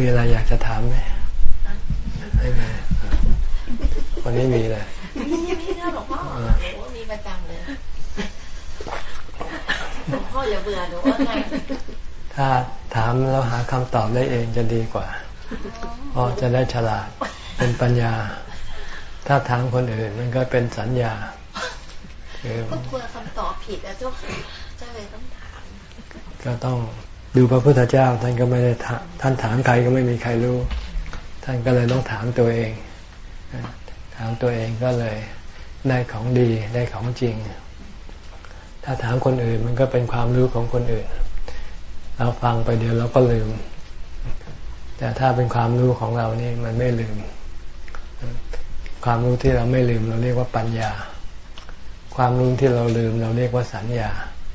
มีอะไรอยากจะถามไหมไม่มีวันนี้มีเลยมีมีนะหลวงพ่อโอ้มีประจำเลยหลวงพ่ออย่าเบื่อหนูว่าไงถ้าถามแล้วหาคำตอบได้เองจะดีกว่าเพราะจะได้ฉลาดเป็นปัญญา ถ้าถามคนอื่นมันก็เป็นสัญญาก็กลัวคำตอบผิดอะเจ้าเจ้าเลยต้องถาม ก็ต้อง ดูพระพุทธเจ้าท่านก็ไม่ได้ท่านถามใครก็ไม่มีใครรู้ ท่านก็เลยต้องถามตัวเอง ถามตัวเองก็เลยได้ของดีได้ของจริง ถ้าถามคนอื่นมันก็เป็นความรู้ของคนอื่น เราฟังไปเดียวเราก็ลืม แต่ถ้าเป็นความรู้ของเรานี่มันไม่ลืม ความรู้ที่เราไม่ลืมเราเรียกว่าปัญญา ความรู้ที่เราลืมเราเรียกว่าสัญญา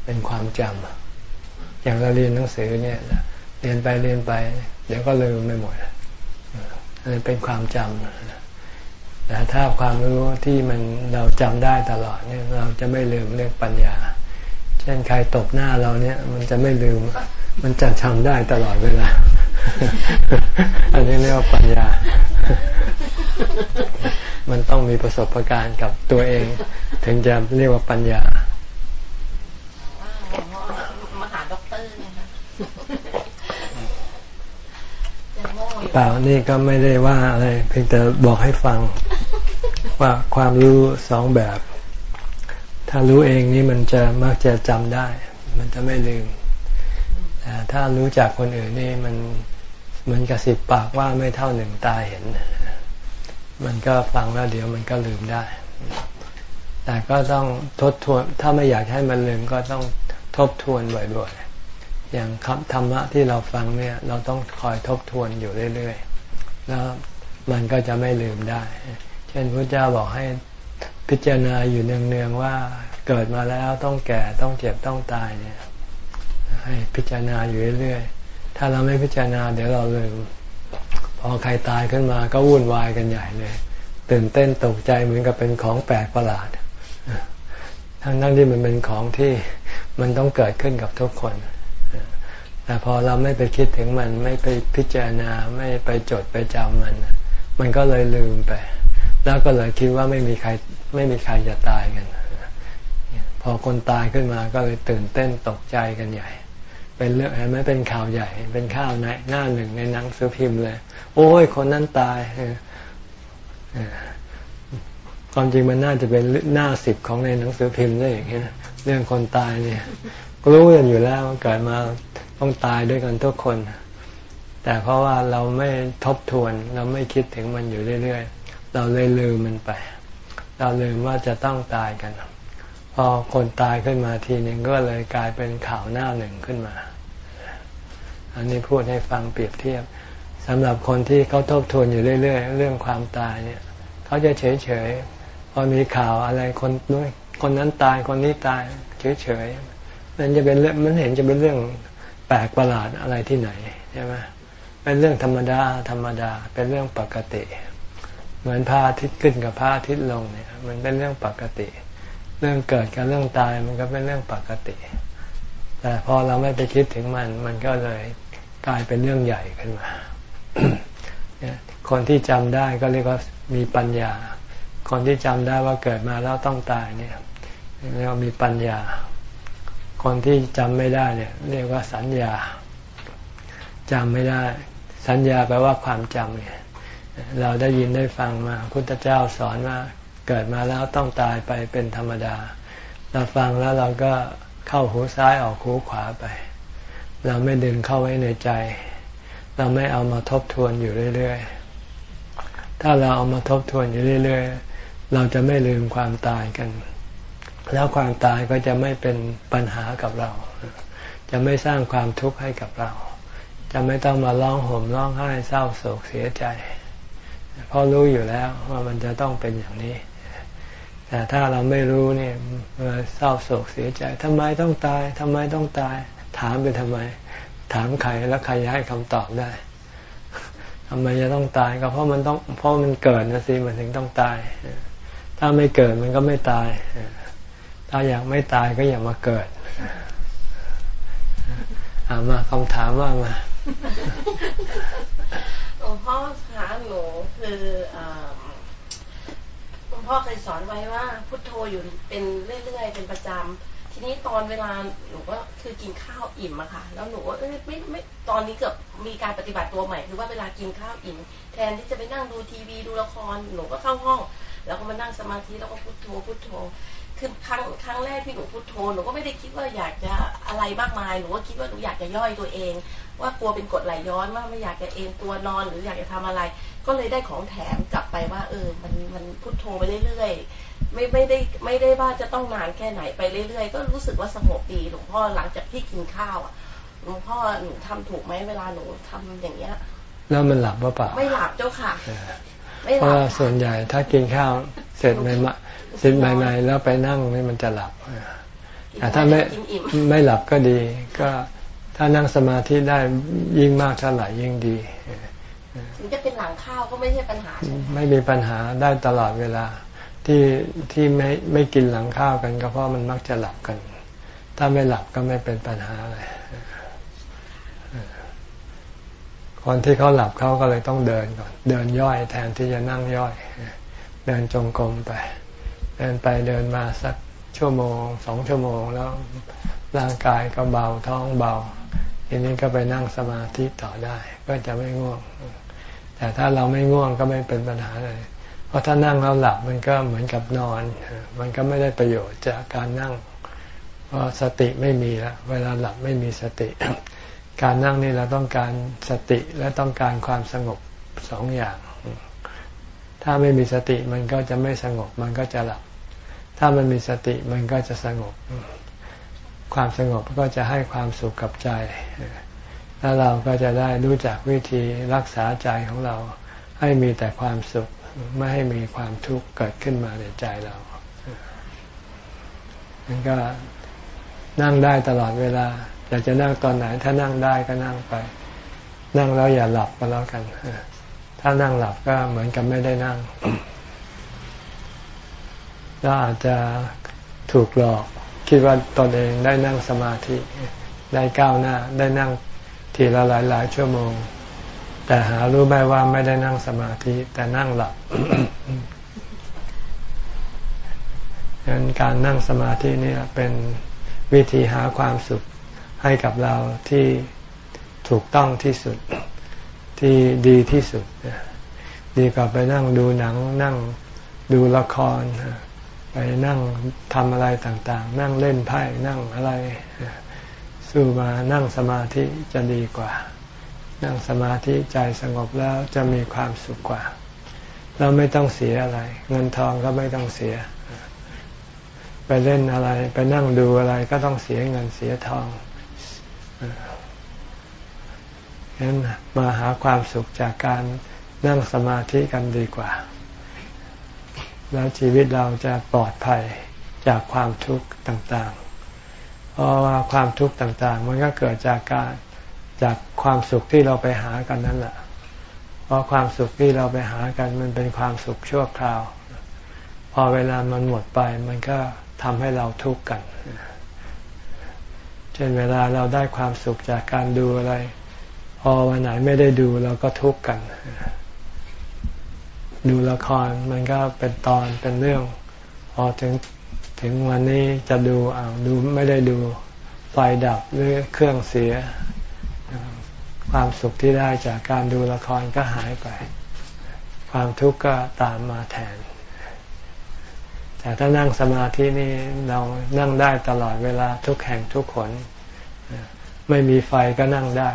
เป็นความจำ อย่างเราเรียนหนังสือเนี่ยเรียนไปเรียนไป เดี๋ยวก็ลืมไม่หมดอันนี้เป็นความจำแต่ถ้าความรู้ที่มันเราจำได้ตลอดเนี่ยเราจะไม่ลืมเรื่องปัญญา เช่นใครตบหน้าเราเนี่ย มันจะไม่ลืม มันจะจำได้ตลอดเวลา อันนี้เรียกว่าปัญญามันต้องมีประสบการณ์กับตัวเอง ถึงจะเรียกว่าปัญญามาหาด็อกเตอร์ เปล่านี่ก็ไม่ได้ว่าอะไรเพียงแต่บอกให้ฟัง ว่าความรู้สองแบบ ถ้ารู้เองนี่มันจะมักจะจำได้ มันจะไม่ลืมแต่ถ้ารู้จากคนอื่นนี่มันเหมือนกับสิบปากว่าไม่เท่าหนึ่งตาเห็น มันก็ฟังแล้วเดี๋ยวมันก็ลืมได้ แต่ก็ต้องทบทวน ถ้าไม่อยากให้มันลืมก็ต้องทบทวนบ่อยๆ อย่างคำธรรมะที่เราฟังเนี่ย เราต้องคอยทบทวนอยู่เรื่อยๆ แล้วมันก็จะไม่ลืมได้ เช่นพระเจ้าบอกให้พิจารณาอยู่เนืองๆว่าเกิดมาแล้วต้องแก่ต้องเจ็บต้องตายเนี่ย ให้พิจารณาอยู่เรื่อยๆ ถ้าเราไม่พิจารณาเดี๋ยวเราลืม พอใครตายขึ้นมาก็วุ่นวายกันใหญ่เลย ตื่นเต้นตกใจเหมือนกับเป็นของแปลกประหลาด ทั้งนั้นที่มันเป็นของที่มันต้องเกิดขึ้นกับทุกคน แต่พอเราไม่ไปคิดถึงมันไม่ไปพิจารณาไม่ไปจดไปจำมัน มันก็เลยลืมไป แล้วก็เลยคิดว่าไม่มีใครไม่มีใครจะตายกันพอคนตายขึ้นมาก็เลยตื่นเต้นตกใจกันใหญ่ เป็นเรื่องเห็นไหมเป็นข่าวใหญ่ เป็นข่าวในหน้าหนึ่งในหนังสือพิมพ์เลย โอ้ยคนนั้นตายความจริงมันน่าจะเป็นหน้าสิบของในหนังสือพิมพ์ได้อย่างนี้ยเรื่องคนตายเนี่ยรู้กันอยู่แล้วเกิดมา ต้องตายด้วยกันทุกคน แต่เพราะว่าเราไม่ทบทวน เราไม่คิดถึงมันอยู่เรื่อยๆ เราเลยลืมมันไป เราลืมว่าจะต้องตายกัน พอคนตายขึ้นมาทีหนึ่งก็เลยกลายเป็นข่าวหน้าหนึ่งขึ้นมา อันนี้พูดให้ฟังเปรียบเทียบสำหรับคนที่เขาทบทวนอยู่เรื่อยๆ เรื่องความตายเนี่ยเขาจะเฉยๆ พอมีข่าวอะไรคนด้วยคนนั้นตายคนนี้ตายเฉยๆมันจะเป็นเรื่องมันเห็นจะเป็นเรื่อง แปลกประหลาดอะไรที่ไหนใช่ไหมเป็นเรื่องธรรมดาธรรมดา เป็นเรื่องปกติ เหมือนพระอาทิตย์ขึ้นกับพระอาทิตย์ลงเนี่ย มันเป็นเรื่องปกติ เรื่องเกิดกับเรื่องตายมันก็เป็นเรื่องปกติ แต่พอเราไม่ไปคิดถึงมัน มันก็เลยกลายเป็นเรื่องใหญ่ขึ้นมาคนที่จำได้ก็เรียกว่ามีปัญญา คนที่จำได้ว่าเกิดมาแล้วต้องตายเนี่ยเรียกว่ามีปัญญา คนที่จำไม่ได้เนี่ยเรียกว่าสัญญาจำไม่ได้ สัญญาแปลว่าความจำเนี่ยเราได้ยินได้ฟังมาพุทธเจ้าสอนว่าเกิดมาแล้วต้องตายไปเป็นธรรมดา เราฟังแล้วเราก็เข้าหูซ้ายออกหูขวาไป เราไม่ดึงเข้าไว้ในใจ เราไม่เอามาทบทวนอยู่เรื่อยๆ ถ้าเราเอามาทบทวนอยู่เรื่อย ๆ เราจะไม่ลืมความตายกัน แล้วความตายก็จะไม่เป็นปัญหากับเรา จะไม่สร้างความทุกข์ให้กับเรา จะไม่ต้องมาร้องห่มร้องไห้เศร้าโศกเสียใจ เพราะรู้อยู่แล้วว่ามันจะต้องเป็นอย่างนี้ แต่ถ้าเราไม่รู้เนี่ยเศร้าโศกเสียใจทำไมต้องตายทำไมต้องตาย ถามไปทำไม ถามใครแล้วใครจะให้คำตอบได้ทำไมจะต้องตายก็เพราะมันต้องเพราะมันเกิดนะสิมันถึงต้องตาย ถ้าไม่เกิดมันก็ไม่ตาย ถ้าอยากไม่ตายก็อย่ามาเกิดอามาคำถามว่ามางพ่อหาหนูคือหลวงพ่อเคยสอนไว้ว่า พุทโธอยู่เป็นเรื่อยๆเป็นประจำทีนี้ตอนเวลาหนูก็คือกินข้าวอิ่มอะค่ะ แล้วหนูว่าเอ้ยไม่ไม่ตอนนี้เกือบมีการปฏิบัติตัวใหม่คือว่าเวลากินข้าวอิ่มแทนที่จะไปนั่งดูทีวีดูละครหนูก็เข้าห้อง แล้วก็มานั่งสมาธิแล้วก็พุทโธพุทโธ คือครั้งครั้งแรกที่หนูพุทโธหนูก็ไม่ได้คิดว่าอยากจะอะไรมากมายหนูก็คิดว่าหนูอยากจะย่อยตัวเอง ว่ากลัวเป็นกดไหลย้อนว่าไม่อยากจะเอนตัวนอนหรืออยากจะทำอะไร ก็เลยได้ของแถมกลับไปว่า เออ มันมันพุทโธไปเรื่อยๆไม่ไม่ได้ไม่ได้ว่าจะต้องนานแค่ไหนไปเรื่อยๆ ก็รู้สึกว่าสงบดีหลวงพ่อหลังจากที่กินข้าวอะหลวงพ่อหนูทำถูกไหมเวลาหนูทำอย่างเงี้ยแล้วมันหลับหรือเปล่าไม่หลับเจ้าค่ะเพราะส่วนใหญ่ถ้ากินข้าวเสร็จใหม่ ๆเสร็จใหม่ๆแล้วไปนั่งนี่มันจะหลับแต่ถ้าไม่ไม่หลับก็ดี ก็ถ้านั่งสมาธิได้ยิ่งมากเท่าไหร่ยิ่งดีถึงจะเป็นหลังข้าวก็ไม่ใช่ปัญหาไม่มีปัญหาได้ตลอดเวลาที่ที่ไม่ไม่กินหลังข้าวกัน ก็เพราะมันมักจะหลับกัน ถ้าไม่หลับก็ไม่เป็นปัญหาอะไรคนที่เขาหลับเขาก็เลยต้องเดินก่อน เดินย่อยแทนที่จะนั่งย่อย เดินจงกรมไป เดินไปเดินมาสักชั่วโมงสองชั่วโมงแล้วร่างกายก็เบาท้องเบาทีนี้ก็ไปนั่งสมาธิต่อได้ ก็จะไม่ง่วง แต่ถ้าเราไม่ง่วงก็ไม่เป็นปัญหาเลยเพราะถ้านั่งแล้วหลับมันก็เหมือนกับนอน มันก็ไม่ได้ประโยชน์จากการนั่ง เพราะสติไม่มีแล้วเวลาหลับไม่มีสติ การนั่งนี่เราต้องการสติและต้องการความสงบสองอย่าง ถ้าไม่มีสติมันก็จะไม่สงบมันก็จะหลับ ถ้ามันมีสติมันก็จะสงบ ความสงบก็จะให้ความสุขกับใจ แล้วเราก็จะได้รู้จักวิธีรักษาใจของเราให้มีแต่ความสุข ไม่ให้มีความทุกข์เกิดขึ้นมาในใจเรานั่นก็นั่งได้ตลอดเวลา อยากจะนั่งตอนไหน ถ้านั่งได้ก็นั่งไป นั่งแล้วอย่าหลับก็แล้วกัน ถ้านั่งหลับก็เหมือนกับไม่ได้นั่ง แล้วอาจจะถูกหลอก คิดว่าตนเองได้นั่งสมาธิได้ก้าวหน้า ได้นั่งทีละหลายหลายชั่วโมง แต่หารู้ไหมว่าไม่ได้นั่งสมาธิ แต่นั่งหลับดังนั้นการนั่งสมาธินี่เป็นวิธีหาความสุขให้กับเราที่ถูกต้องที่สุดที่ดีที่สุด ดีกว่าไปนั่งดูหนังนั่งดูละคร ไปนั่งทำอะไรต่างๆ นั่งเล่นไพ่นั่งอะไร สู้มานั่งสมาธิจะดีกว่า นั่งสมาธิใจสงบแล้วจะมีความสุขกว่า เราไม่ต้องเสียอะไร เงินทองก็ไม่ต้องเสีย ไปเล่นอะไร ไปนั่งดูอะไรก็ต้องเสียเงินเสียทองฉะนั้นมาหาความสุขจากการนั่งสมาธิกันดีกว่า แล้วชีวิตเราจะปลอดภัยจากความทุกข์ต่างๆ เพราะว่าความทุกข์ต่างๆ มันก็เกิดจากการจากความสุขที่เราไปหากันนั่นแหละ เพราะความสุขที่เราไปหากันมันเป็นความสุขชั่วคราว พอเวลามันหมดไปมันก็ทำให้เราทุกข์กัน เช่นเวลาเราได้ความสุขจากการดูอะไร พอวันไหนไม่ได้ดูเราก็ทุกข์กัน ดูละครมันก็เป็นตอนเป็นเรื่อง พอถึงถึงวันนี้จะดูอ่าดูไม่ได้ดูไฟดับหรือเครื่องเสีย ความสุขที่ได้จากการดูละครก็หายไป ความทุกข์ก็ตามมาแทน แต่ถ้านั่งสมาธินี่เรานั่งได้ตลอดเวลาทุกแห่งทุกคนไม่มีไฟก็นั่งได้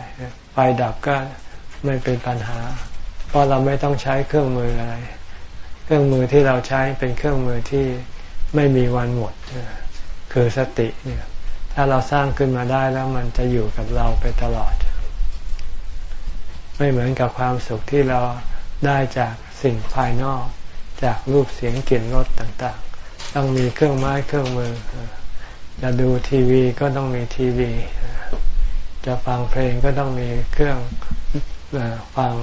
ไฟดับก็ไม่เป็นปัญหา เพราะเราไม่ต้องใช้เครื่องมืออะไร เครื่องมือที่เราใช้เป็นเครื่องมือที่ไม่มีวันหมด คือสติเนี่ยถ้าเราสร้างขึ้นมาได้แล้วมันจะอยู่กับเราไปตลอด ไม่เหมือนกับความสุขที่เราได้จากสิ่งภายนอก จากรูปเสียงกลิ่นรสต่างต้องมีเครื่องไม้เครื่องมือจะดูทีวีก็ต้องมีทีวี จะฟังเพลงก็ต้องมีเครื่องฟัง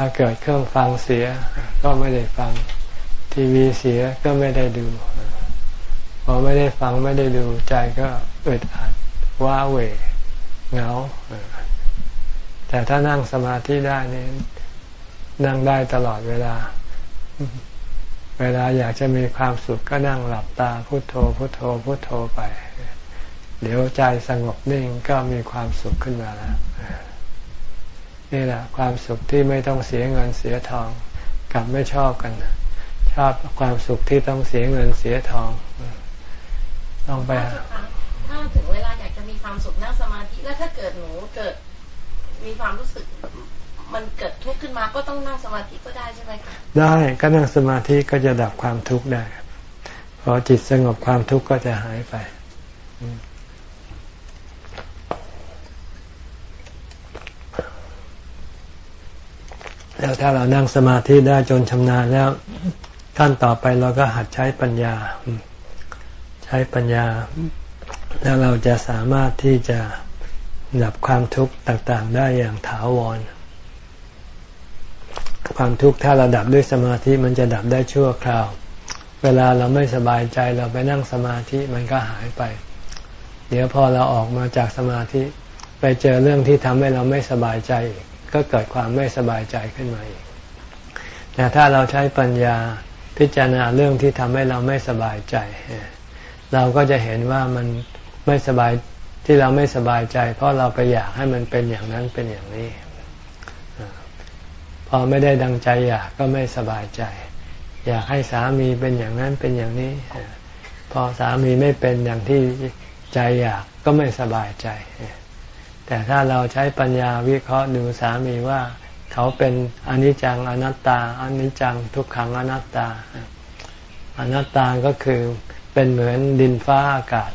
ถ้าเกิดเครื่องฟังเสีย ก็ไม่ได้ฟัง ทีวีเสียก็ไม่ได้ดูพอไม่ได้ฟังไม่ได้ดูใจก็อึดอัดว้าเหวเหงาแต่ถ้านั่งสมาธิได้นี่นั่งได้ตลอดเวลา เวลาอยากจะมีความสุขก็นั่งหลับตาพุโทโธพุโทโธพุโทโธไป เดี๋ยวใจสงบนิ่งก็มีความสุขขึ้นมาแล้ว นี่แหละความสุขที่ไม่ต้องเสียเงินเสียทองกลับไม่ชอบกัน ชอบความสุขที่ต้องเสียเงินเสียทอง ต้องไปถ้าถึงเวลาอยากจะมีความสุขนั่งสมาธิแล้วถ้าเกิดหนูเกิด มีความรู้สึกมันเกิดทุกข์ขึ้นมาก็ต้องนั่งสมาธิก็ได้ใช่ไหมคะได้ก็นั่งสมาธิก็จะดับความทุกข์ได้พอจิตสงบความทุกข์ก็จะหายไป แล้วถ้าเรานั่งสมาธิได้จนชำนาญแล้วขั้นต่อไปเราก็หัดใช้ปัญญา ใช้ปัญญา แล้วเราจะสามารถที่จะดับความทุกข์ต่างๆ ได้อย่างถาวร ความทุกข์ถ้าเราดับด้วยสมาธิมันจะดับได้ชั่วคราว เวลาเราไม่สบายใจเราไปนั่งสมาธิมันก็หายไป เดี๋ยวพอเราออกมาจากสมาธิ ไปเจอเรื่องที่ทำให้เราไม่สบายใจอีก ก็เกิดความไม่สบายใจขึ้นมาอีก แต่ถ้าเราใช้ปัญญาพิจารณาเรื่องที่ทำให้เราไม่สบายใจ เราก็จะเห็นว่ามันไม่สบายที่เราไม่สบายใจ เพราะเราไปอยากให้มันเป็นอย่างนั้นเป็นอย่างนี้ พอไม่ได้ดังใจอยากก็ไม่สบายใจ อยากให้สามีเป็นอย่างนั้นเป็นอย่างนี้ พอสามีไม่เป็นอย่างที่ใจอยากก็ไม่สบายใจ แต่ถ้าเราใช้ปัญญาวิเคราะห์ดูสามีว่า เขาเป็นอนิจจังอนัตตาอนิจจังทุกขังอนัตตา อนัตตาก็คือเป็นเหมือนดินฟ้าอากาศ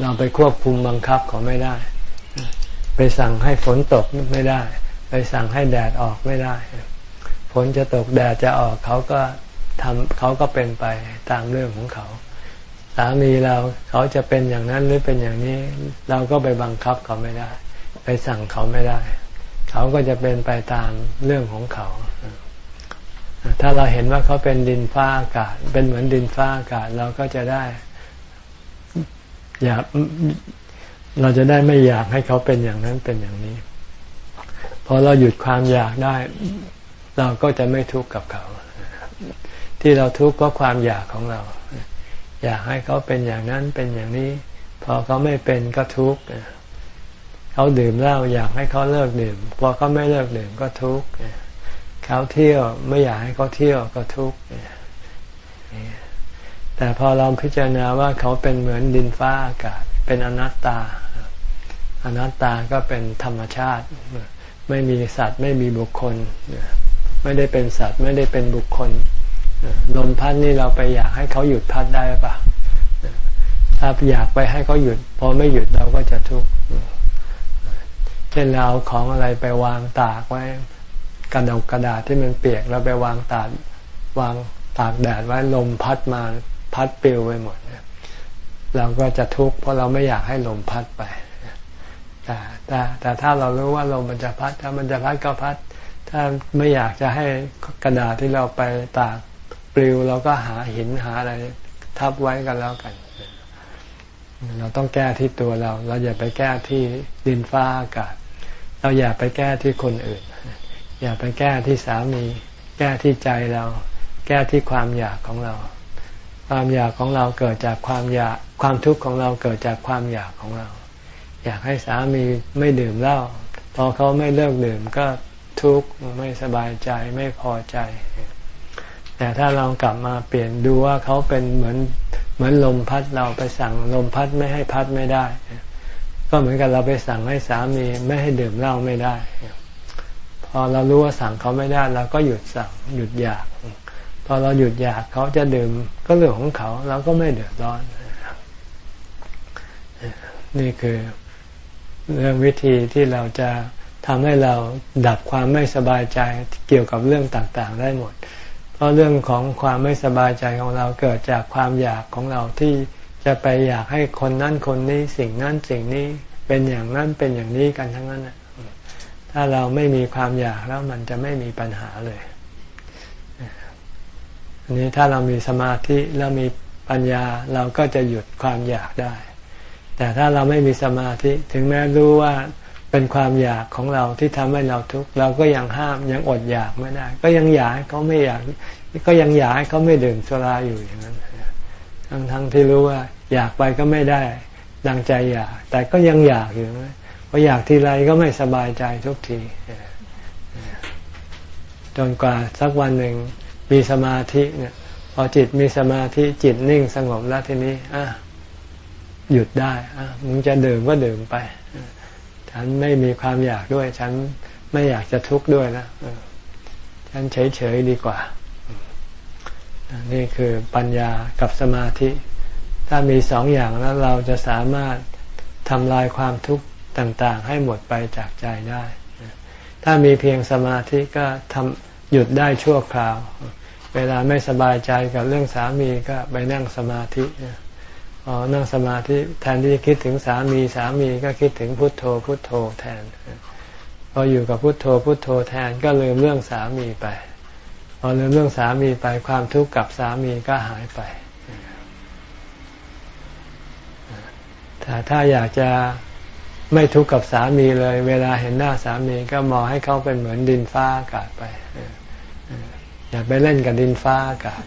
เราไปควบคุมบังคับเขาไม่ได้ ไปสั่งให้ฝนตกไม่ได้ ไปสั่งให้แดดออกไม่ได้ฝนจะตกแดดจะออกเขาก็ทำเขาก็เป็นไปตามเรื่องของเขา สามีเราเขาจะเป็นอย่างนั้นหรือเป็นอย่างนี้ เราก็ไปบังคับเขาไม่ได้ ไปสั่งเขาไม่ได้ เขาก็จะเป็นไปตามเรื่องของเขา ถ้าเราเห็นว่าเขาเป็นดินฟ้าอากาศ เป็นเหมือนดินฟ้าอากาศเราก็จะได้ อยากเราจะได้ไม่อยากให้เขาเป็นอย่างนั้นเป็นอย่างนี้ พอเราหยุดความอยากได้ เราก็จะไม่ทุกข์กับเขา ที่เราทุกข์เพราะความอยากของเรา อยากให้เขาเป็นอย่างนั้นเป็นอย่างนี้ พอเขาไม่เป็นก็ทุกข์เขาดื่มเหล้าอยากให้เขาเลิกดื่มพอเขาไม่เลิกดื่มก็ทุกข์เขาเที่ยวไม่อยากให้เขาเที่ยวก็ทุกข์แต่พอเราพิจารณาว่าเขาเป็นเหมือนดินฟ้าอากาศ เป็นอนัตตา อนัตตาก็เป็นธรรมชาติ ไม่มีสัตว์ไม่มีบุคคล ไม่ได้เป็นสัตว์ไม่ได้เป็นบุคคล ลมพัดนี่เราไปอยากให้เขาหยุดพัดได้ปะถ้าอยากไปให้เขาหยุด พอไม่หยุดเราก็จะทุกข์เช่นเราของอะไรไปวางตากไว้กระดกกระดาษที่มันเปียกเราไปวางตากวางตากแดดไว้ลมพัดมาพัดปลิวไปหมดเราก็จะทุกข์เพราะเราไม่อยากให้ลมพัดไปแต่แต่แต่ถ้าเรารู้ว่าลมมันจะพัด ถ้ามันจะพัดก็พัด ถ้าไม่อยากจะให้กระดาษที่เราไปตาก ลิวเราก็หาหินหาอะไรทับไว้กันแล้วกัน เราต้องแก้ที่ตัวเรา เราอย่าไปแก้ที่ดินฟ้าอากาศ เราอย่าไปแก้ที่คนอื่น อย่าไปแก้ที่สามี แก้ที่ใจเรา แก้ที่ความอยากของเรา ความอยากของเราเกิดจากความอยาก ความทุกข์ของเราเกิดจากความอยากของเรา อยากให้สามีไม่ดื่มเหล้าพอเขาไม่เลิกดื่มก็ทุกข์ไม่สบายใจไม่พอใจ แต่ถ้าเรากลับมาเปลี่ยนดูว่าเขาเป็นเหมือนเหมือนลมพัดเราไปสั่งลมพัดไม่ให้พัดไม่ได้ ก็เหมือนกับเราไปสั่งให้สามีไม่ให้ดื่มเหล้าไม่ได้ พอเรารู้ว่าสั่งเขาไม่ได้เราก็หยุดสั่งหยุดอยาก พอเราหยุดอยากเขาจะดื่มก็เรื่องของเขาเราก็ไม่เดือดร้อน นี่คือเรื่องวิธีที่เราจะทำให้เราดับความไม่สบายใจเกี่ยวกับเรื่องต่างๆ ได้หมด พราะเรื่องของความไม่สบายใจของเราเกิดจากความอยากของเราที่จะไปอยากให้คนนั้นคนนี้สิ่งนั้นสิ่งนี้เป็นอย่างนั้นเป็นอย่างนี้กันทั้งนั้นถ้าเราไม่มีความอยากแล้วมันจะไม่มีปัญหาเลยอันนี้ถ้าเรามีสมาธิแล้วมีปัญญาเราก็จะหยุดความอยากได้ แต่ถ้าเราไม่มีสมาธิถึงแม้รู้ว่า เป็นความอยากของเราที่ทำให้เราทุกข์เราก็ยังห้ามยังอดอยากไม่ได้ ก็ยังอยากให้เขาไม่อยาก ก็ยังอยากให้เขาไม่ดื่มสุราอยู่อย่างนั้นทั้งทั้งที่รู้ว่า อยากไปก็ไม่ได้ดังใจอยาก แต่ก็ยังอยากอยู่นะพออยากทีไรก็ไม่สบายใจทุกทีจนกว่าสักวันหนึ่งมีสมาธิเนี่ยพอจิตมีสมาธิจิตนิ่งสงบแล้วทีนี้อะหยุดได้อะมึงจะดื่มก็ดื่มไป ฉันไม่มีความอยากด้วย ฉันไม่อยากจะทุกข์ด้วยนะฉันเฉยๆดีกว่า นี่คือปัญญากับสมาธิ ถ้ามีสองอย่างแล้วเราจะสามารถทำลายความทุกข์ต่างๆ ให้หมดไปจากใจได้ ถ้ามีเพียงสมาธิก็ทำหยุดได้ชั่วคราว เวลาไม่สบายใจกับเรื่องสามีก็ไปนั่งสมาธิ พอนั่งสมาธิแทนที่จะคิดถึงสามีสามีก็คิดถึงพุทโธ พุทโธแทนพออยู่กับพุทโธ พุทโธแทนก็ลืมเรื่องสามีไปพอลืมเรื่องสามีไปความทุกข์กับสามีก็หายไปแต่ถ้าอยากจะไม่ทุกข์กับสามีเลย เวลาเห็นหน้าสามีก็มองให้เขาเป็นเหมือนดินฟ้าอากาศไปอย่าไปเล่นกับดินฟ้าอากาศ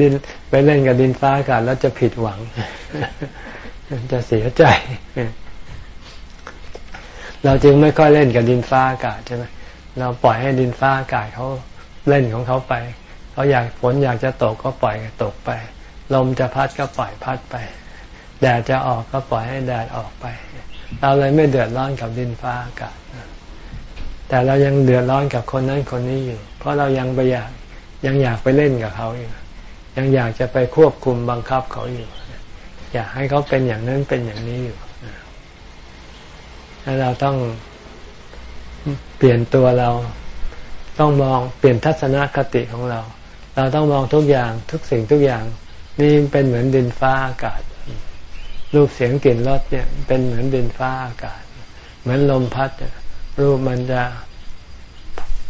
ดินไปเล่นกับดินฟ้าอากาศแล้วจะผิดหวัง จะเสียใจ เราจึงไม่ค่อยเล่นกับดินฟ้าอากาศใช่ไหมเราปล่อยให้ดินฟ้าอากาศเขาเล่นของเขาไปเขาอยากฝนอยากจะตกก็ปล่อยตกไป ลมจะพัดก็ปล่อยพัดไป แดดจะออกก็ปล่อยให้แดดออกไป เราเลยไม่เดือดร้อนกับดินฟ้าอากาศแต่เรายังเดือดร้อนกับคนนั้นคนนี้อยู่ เพราะเรายังไปอยากยังอยากไปเล่นกับเขาอยู่ ยังอยากจะไปควบคุมบังคับเขาอยู่ อยากให้เขาเป็นอย่างนั้นเป็นอย่างนี้อยู่แล้วเราต้องเปลี่ยนตัวเรา ต้องมองเปลี่ยนทัศนคติของเรา เราต้องมองทุกอย่างทุกสิ่งทุกอย่าง นี่เป็นเหมือนดินฟ้าอากาศ รูปเสียงกลิ่นรสเนี่ย เป็นเหมือนดินฟ้าอากาศ เหมือนลมพัดรูปมันจะ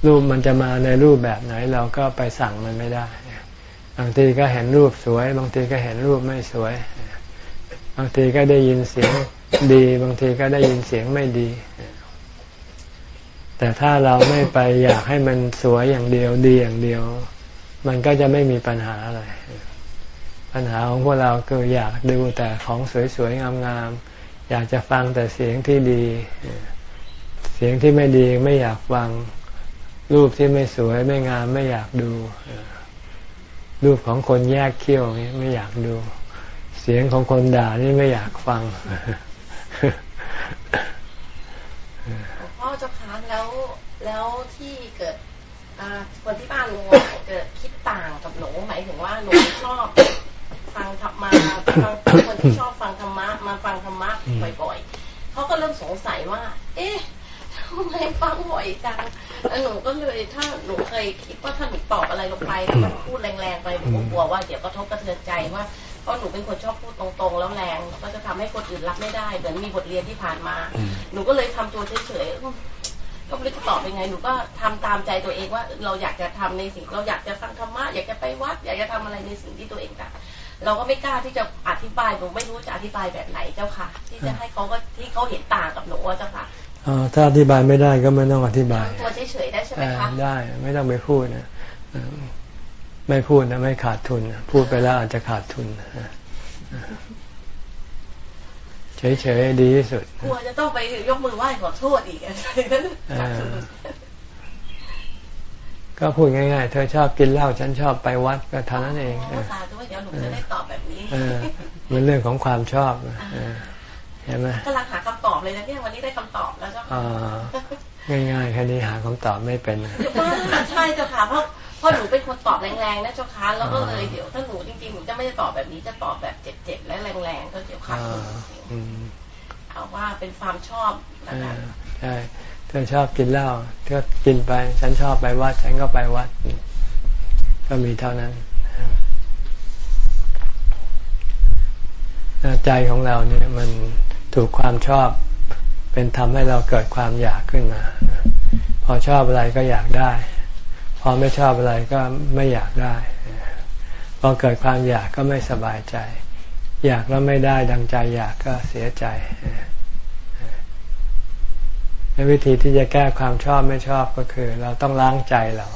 รูปมันจะมาในรูปแบบไหน เราก็ไปสั่งมันไม่ได้ บางทีก็เห็นรูปสวย บางทีก็เห็นรูปไม่สวย บางทีก็ได้ยินเสียงดี บางทีก็ได้ยินเสียงไม่ดี แต่ถ้าเราไม่ไปอยากให้มันสวยอย่างเดียวดีอย่างเดียว มันก็จะไม่มีปัญหาอะไร ปัญหาของพวกเราคืออยากดูแต่ของสวยๆงามๆอยากจะฟังแต่เสียงที่ดี เสียงที่ไม่ดีไม่อยากฟังรูปที่ไม่สวยไม่งามไม่อยากดู รูปของคนแยกเขี้ยวนี่ไม่อยากดู เสียงของคนด่านี่ไม่อยากฟังพ่อเจ้าคะแล้วแล้วที่เกิดคนที่บ้านหนูเกิดคิดต่างกับหนูหมายถึงว่าหนูชอบฟังธรรมะฟังคนที่ชอบฟังธรรมะมาฟังธรรมะบ่อยๆเขาก็เริ่มสงสัยว่า เอ๊ะ ทำไมฟังบ่อยจังแล้วหนูก็เลยถ้าหนูเคยคิดว่าถ้าหนูตอบอะไรลงไปแล้วมันพูดแรงๆไปหนูกลัวว่าเดี๋ยวกระทบกระเทือนใจว่าเพราะหนูเป็นคนชอบพูดตรงๆ แล้วแรงก็จะทำให้คนอื่นรับไม่ได้เหมือนมีบทเรียนที่ผ่านมา หนูก็เลยทำตัวเฉยๆก็ไม่รู้จะตอบยังไงหนูก็ทำตามใจตัวเองว่าเราอยากจะทำในสิ่งเราอยากจะฟังธรรมะอยากจะไปวัด อยากจะทำอะไรในสิ่งที่ตัวเองทำเราก็ไม่กล้าที่จะอธิบายหนูไม่รู้จะอธิบายแบบไหนเจ้าค่ะ ที่จะให้เขาก็ที่เขาเห็นต่างกับหนูเจ้าค่ะ ถ้าอธิบายไม่ได้ก็ไม่ต้องอธิบายตัวเฉยๆได้ใช่ไหมคะได้ไม่ต้องไปพูดนะไม่พูดนะไม่ขาดทุน พูดไปแล้วอาจจะขาดทุนเฉยๆดีที่สุดกลัวจะต้องไปยกมือไหว้ขอโทษอีกก็พูดง่ายๆ เธอชอบกินเหล้าฉันชอบไปวัดก็เท่านั้นเองตาด้วยเดี๋ยวหนูจะได้ตอบแบบนี้มันเรื่องของความชอบ ใช่ไหมกำลังหาคำตอบเลยนะเนี่ยวันนี้ได้คำตอบแล้วเจ้าค่ะง่ายๆแค่นี้หาคำตอบไม่เป็นใช่เจ้าค่ะเพราะเพราะหนูเป็นคนตอบแรงๆนะเจ้าค่ะแล้วก็เลยเดี๋ยวถ้าหนูจริงๆหนูจะไม่ได้ตอบแบบนี้จะตอบแบบเจ็บๆและแรงๆก็เดี๋ยวค่ะเอาว่าเป็นความชอบนะคะใช่เธอชอบกินเหล้าเธอกินไป ฉันชอบไปวัด ฉันก็ไปวัด ก็มีเท่านั้นใจของเราเนี่ยมัน ถูกความชอบเป็นทำให้เราเกิดความอยากขึ้นมา พอชอบอะไรก็อยากได้ พอไม่ชอบอะไรก็ไม่อยากได้ พอเกิดความอยากก็ไม่สบายใจ อยากแล้วไม่ได้ดังใจอยากก็เสียใจวิธีที่จะแก้ความชอบไม่ชอบก็คือ เราต้องล้างใจเรา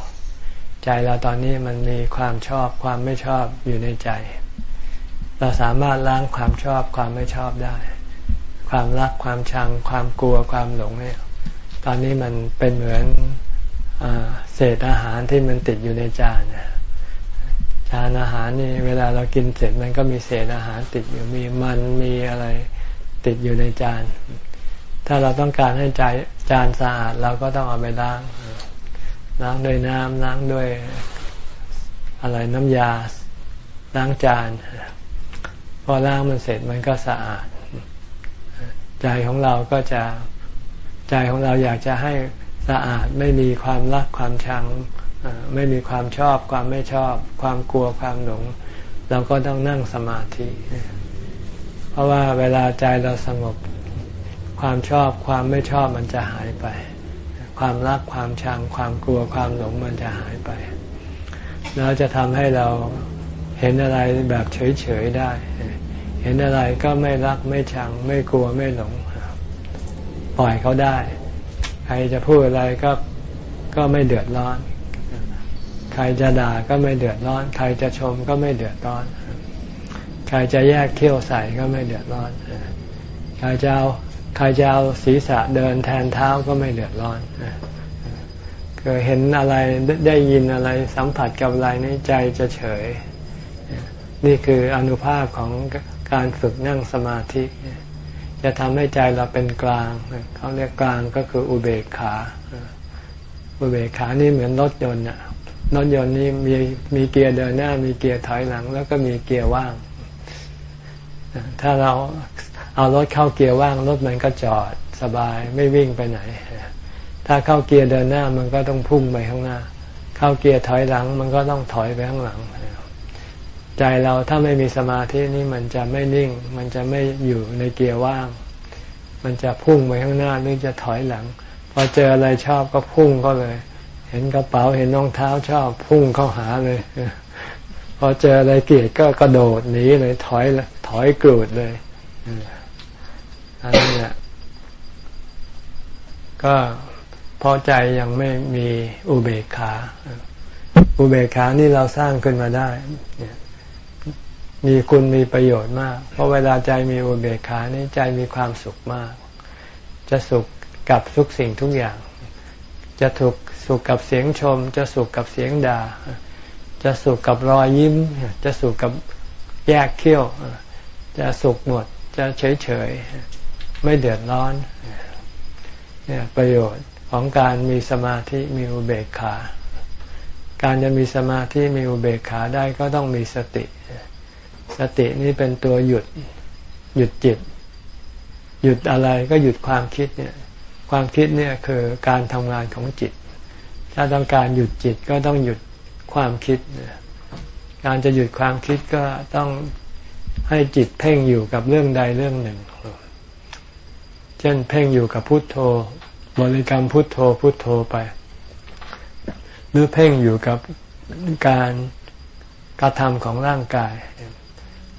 ใจเราตอนนี้มันมีความชอบความไม่ชอบอยู่ในใจ เราสามารถล้างความชอบความไม่ชอบได้ ความรักความชัง ความกลัวความหลงเนี่ย ตอนนี้มันเป็นเหมือนเศษอาหารที่มันติดอยู่ในจานจานอาหารนี่เวลาเรากินเสร็จมันก็มีเศษอาหารติดอยู่มีมันมีอะไรติดอยู่ในจาน ถ้าเราต้องการให้ใจจานสะอาดเราก็ต้องเอาไปล้างล้างด้วยน้ำล้างด้วยอะไรน้ำยาล้างจาน พอล้างมันเสร็จมันก็สะอาด ใจของเราก็จะใจของเราอยากจะให้สะอาดไม่มีความรักความชังไม่มีความชอบความไม่ชอบ ความกลัวความหลง เราก็ต้องนั่งสมาธิ เพราะว่าเวลาใจเราสงบความชอบความไม่ชอบมันจะหายไป ความรักความชัง ความกลัวความหลงมันจะหายไป แล้วจะทำให้เราเห็นอะไรแบบเฉยๆได้ เห็นอะไรก็ไม่รักไม่ชัง ไม่กลัวไม่หลง ปล่อยเขาได้ ใครจะพูดอะไรก็ก็ไม่เดือดร้อน ใครจะด่าก็ไม่เดือดร้อน ใครจะชมก็ไม่เดือดร้อน ใครจะแยกเขี้ยวใส่ก็ไม่เดือดร้อน ใครจะเอาใครจะเอาศีรษะเดินแทนเท้าก็ไม่เดือดร้อนคือเห็นอะไรได้ยินอะไรสัมผัสกับอะไรในใจจะเฉย นี่คืออนุภาพของ การฝึกนั่งสมาธิ จะทำให้ใจเราเป็นกลางเขาเรียกกลางก็คืออุเบกขา อุเบกขานี่เหมือนรถยนต์อะรถยนต์นี่มีมีเกียร์เดินหน้า มีเกียร์ถอยหลัง แล้วก็มีเกียร์ว่าง ถ้าเราเอารถเข้าเกียร์ว่างรถมันก็จอดสบายไม่วิ่งไปไหน ถ้าเข้าเกียร์เดินหน้ามันก็ต้องพุ่งไปข้างหน้า เข้าเกียร์ถอยหลัง มันก็ต้องถอยไปข้างหลัง ใจเราถ้าไม่มีสมาธินี่มันจะไม่นิ่ง มันจะไม่อยู่ในเกียร์ว่าง มันจะพุ่งไปข้างหน้าหรือจะถอยหลัง พอเจออะไรชอบก็พุ่งก็เลย เห็นกระเป๋าเห็นรองเท้าชอบพุ่งเข้าหาเลย พอเจออะไรเกลียดก็กระโดดหนีเลยถอยถอยกรูดเลยอันนี้ก็เพราะใจยังไม่มีอุเบกขา อุเบกขานี่เราสร้างขึ้นมาได้ มีคุณมีประโยชน์มาก เพราะเวลาใจมีอุเบกขานี่ใจมีความสุขมาก จะสุขกับทุกสิ่งทุกอย่าง จะถูกสุขกับเสียงชม จะสุขกับเสียงด่า จะสุขกับรอยยิ้ม จะสุขกับแยกเขี้ยว จะสุขหมด จะเฉยเฉยไม่เดือดร้อนเนี่ยประโยชน์ของการมีสมาธิมีอุเบกขา การจะมีสมาธิมีอุเบกขาได้ก็ต้องมีสติ สตินี้เป็นตัวหยุดหยุดจิต หยุดอะไรก็หยุดความคิดเนี่ย ความคิดเนี่ยคือการทำงานของจิต ถ้าต้องการหยุดจิตก็ต้องหยุดความคิด การจะหยุดความคิดก็ต้องให้จิตเพ่งอยู่กับเรื่องใดเรื่องหนึ่ง เช่นเพ่งอยู่กับพุทโธ บริกรรมพุทโธพุทโธไป หรือเพ่งอยู่กับการกระทำของร่างกาย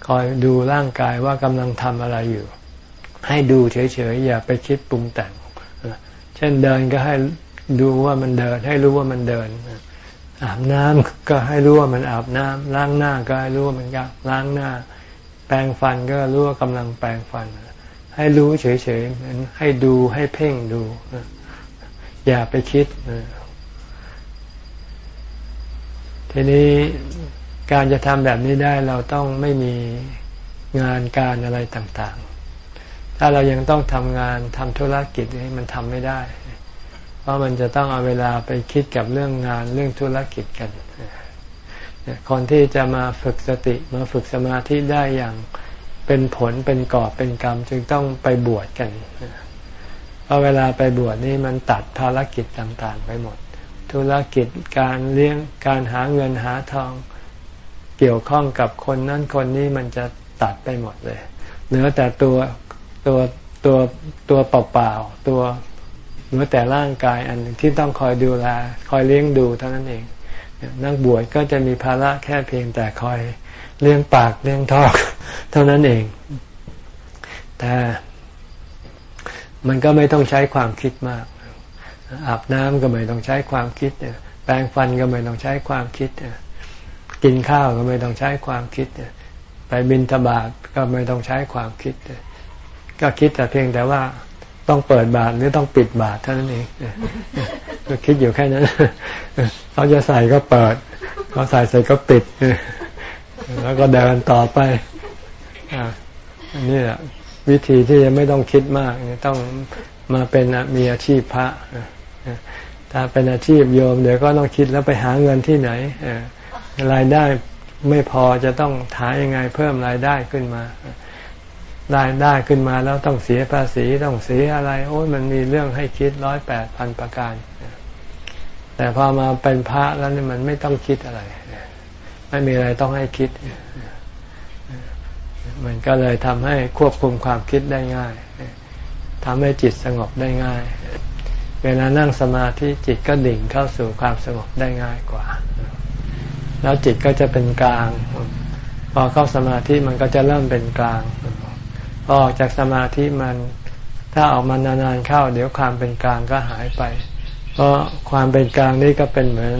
คอยดูร่างกายว่ากำลังทำอะไรอยู่ ให้ดูเฉยๆอย่าไปคิดปรุงแต่ง เช่นเดินก็ให้ดูว่ามันเดิน ให้รู้ว่ามันเดิน อาบน้ำก็ให้รู้ว่ามันอาบน้ำล้างหน้าก็ให้รู้ว่ามันล้างหน้า แปรงฟันก็รู้ว่ากำลังแปรงฟัน ให้รู้เฉยๆให้ดูให้เพ่งดู อย่าไปคิดทีนี้ การจะทำแบบนี้ได้เราต้องไม่มีงานการอะไรต่างๆ ถ้าเรายังต้องทำงานทำธุรกิจนี้มันทำไม่ได้ เพราะมันจะต้องเอาเวลาไปคิดกับเรื่องงานเรื่องธุรกิจกัน คนที่จะมาฝึกสติมาฝึกสมาธิได้อย่างเป็นผลเป็นกอบเป็นกรรม จึงต้องไปบวชกันเพราะเวลาไปบวชนี่มันตัดภารกิจต่างๆ ไปหมด ธุรกิจการเลี้ยงการหาเงินหาทอง เกี่ยวข้องกับคนนั้นคนนี้มันจะตัดไปหมดเลย เหลือแต่ตัวตัวตัวตัวเปล่าๆตัวเหลือแต่ร่างกายอันที่ต้องคอยดูแล คอยเลี้ยงดูเท่านั้นเอง นักบวชก็จะมีภาระแค่เพียงแต่คอยเลี้ยงปากเลี้ยงท้องเท่านั้นเอง แต่มันก็ไม่ต้องใช้ความคิดมาก อาบน้ำก็ไม่ต้องใช้ความคิดแปรงฟันก็ไม่ต้องใช้ความคิด กินข้าวก็ไม่ต้องใช้ความคิด ไปบินทบาทก็ไม่ต้องใช้ความคิด ก็คิดแต่เพียงแต่ว่าต้องเปิดบาทหรือต้องปิดบาทเท่านั้นเองก็คิดอยู่แค่นั้นเขาจะใส่ก็เปิดเขาใส่ใส่ก็ปิดแล้วก็เดินต่อไปอันนี้แหละวิธีที่จะไม่ต้องคิดมากต้องมาเป็นมีอาชีพพระถ้าเป็นอาชีพโยมเดี๋ยวก็ต้องคิดแล้วไปหาเงินที่ไหน รายได้ไม่พอจะต้องหายังไงเพิ่มรายได้ขึ้นมารายได้ขึ้นมาแล้วต้องเสียภาษีต้องเสียอะไร โอ้ยมันมีเรื่องให้คิดร้อยแปดพันประการ แต่พอมาเป็นพระแล้วนี่มันไม่ต้องคิดอะไร ไม่มีอะไรต้องให้คิด มันก็เลยทำให้ควบคุมความคิดได้ง่ายทำให้จิตสงบได้ง่าย เวลานั่งสมาธิจิตก็ดิ่งเข้าสู่ความสงบได้ง่ายกว่า แล้วจิตก็จะเป็นกลาง พอเข้าสมาธิมันก็จะเริ่มเป็นกลาง พอออกจากสมาธิมัน ถ้าออกมานานๆเข้า เดี๋ยวความเป็นกลางก็หายไป เพราะความเป็นกลางนี่ก็เป็นเหมือน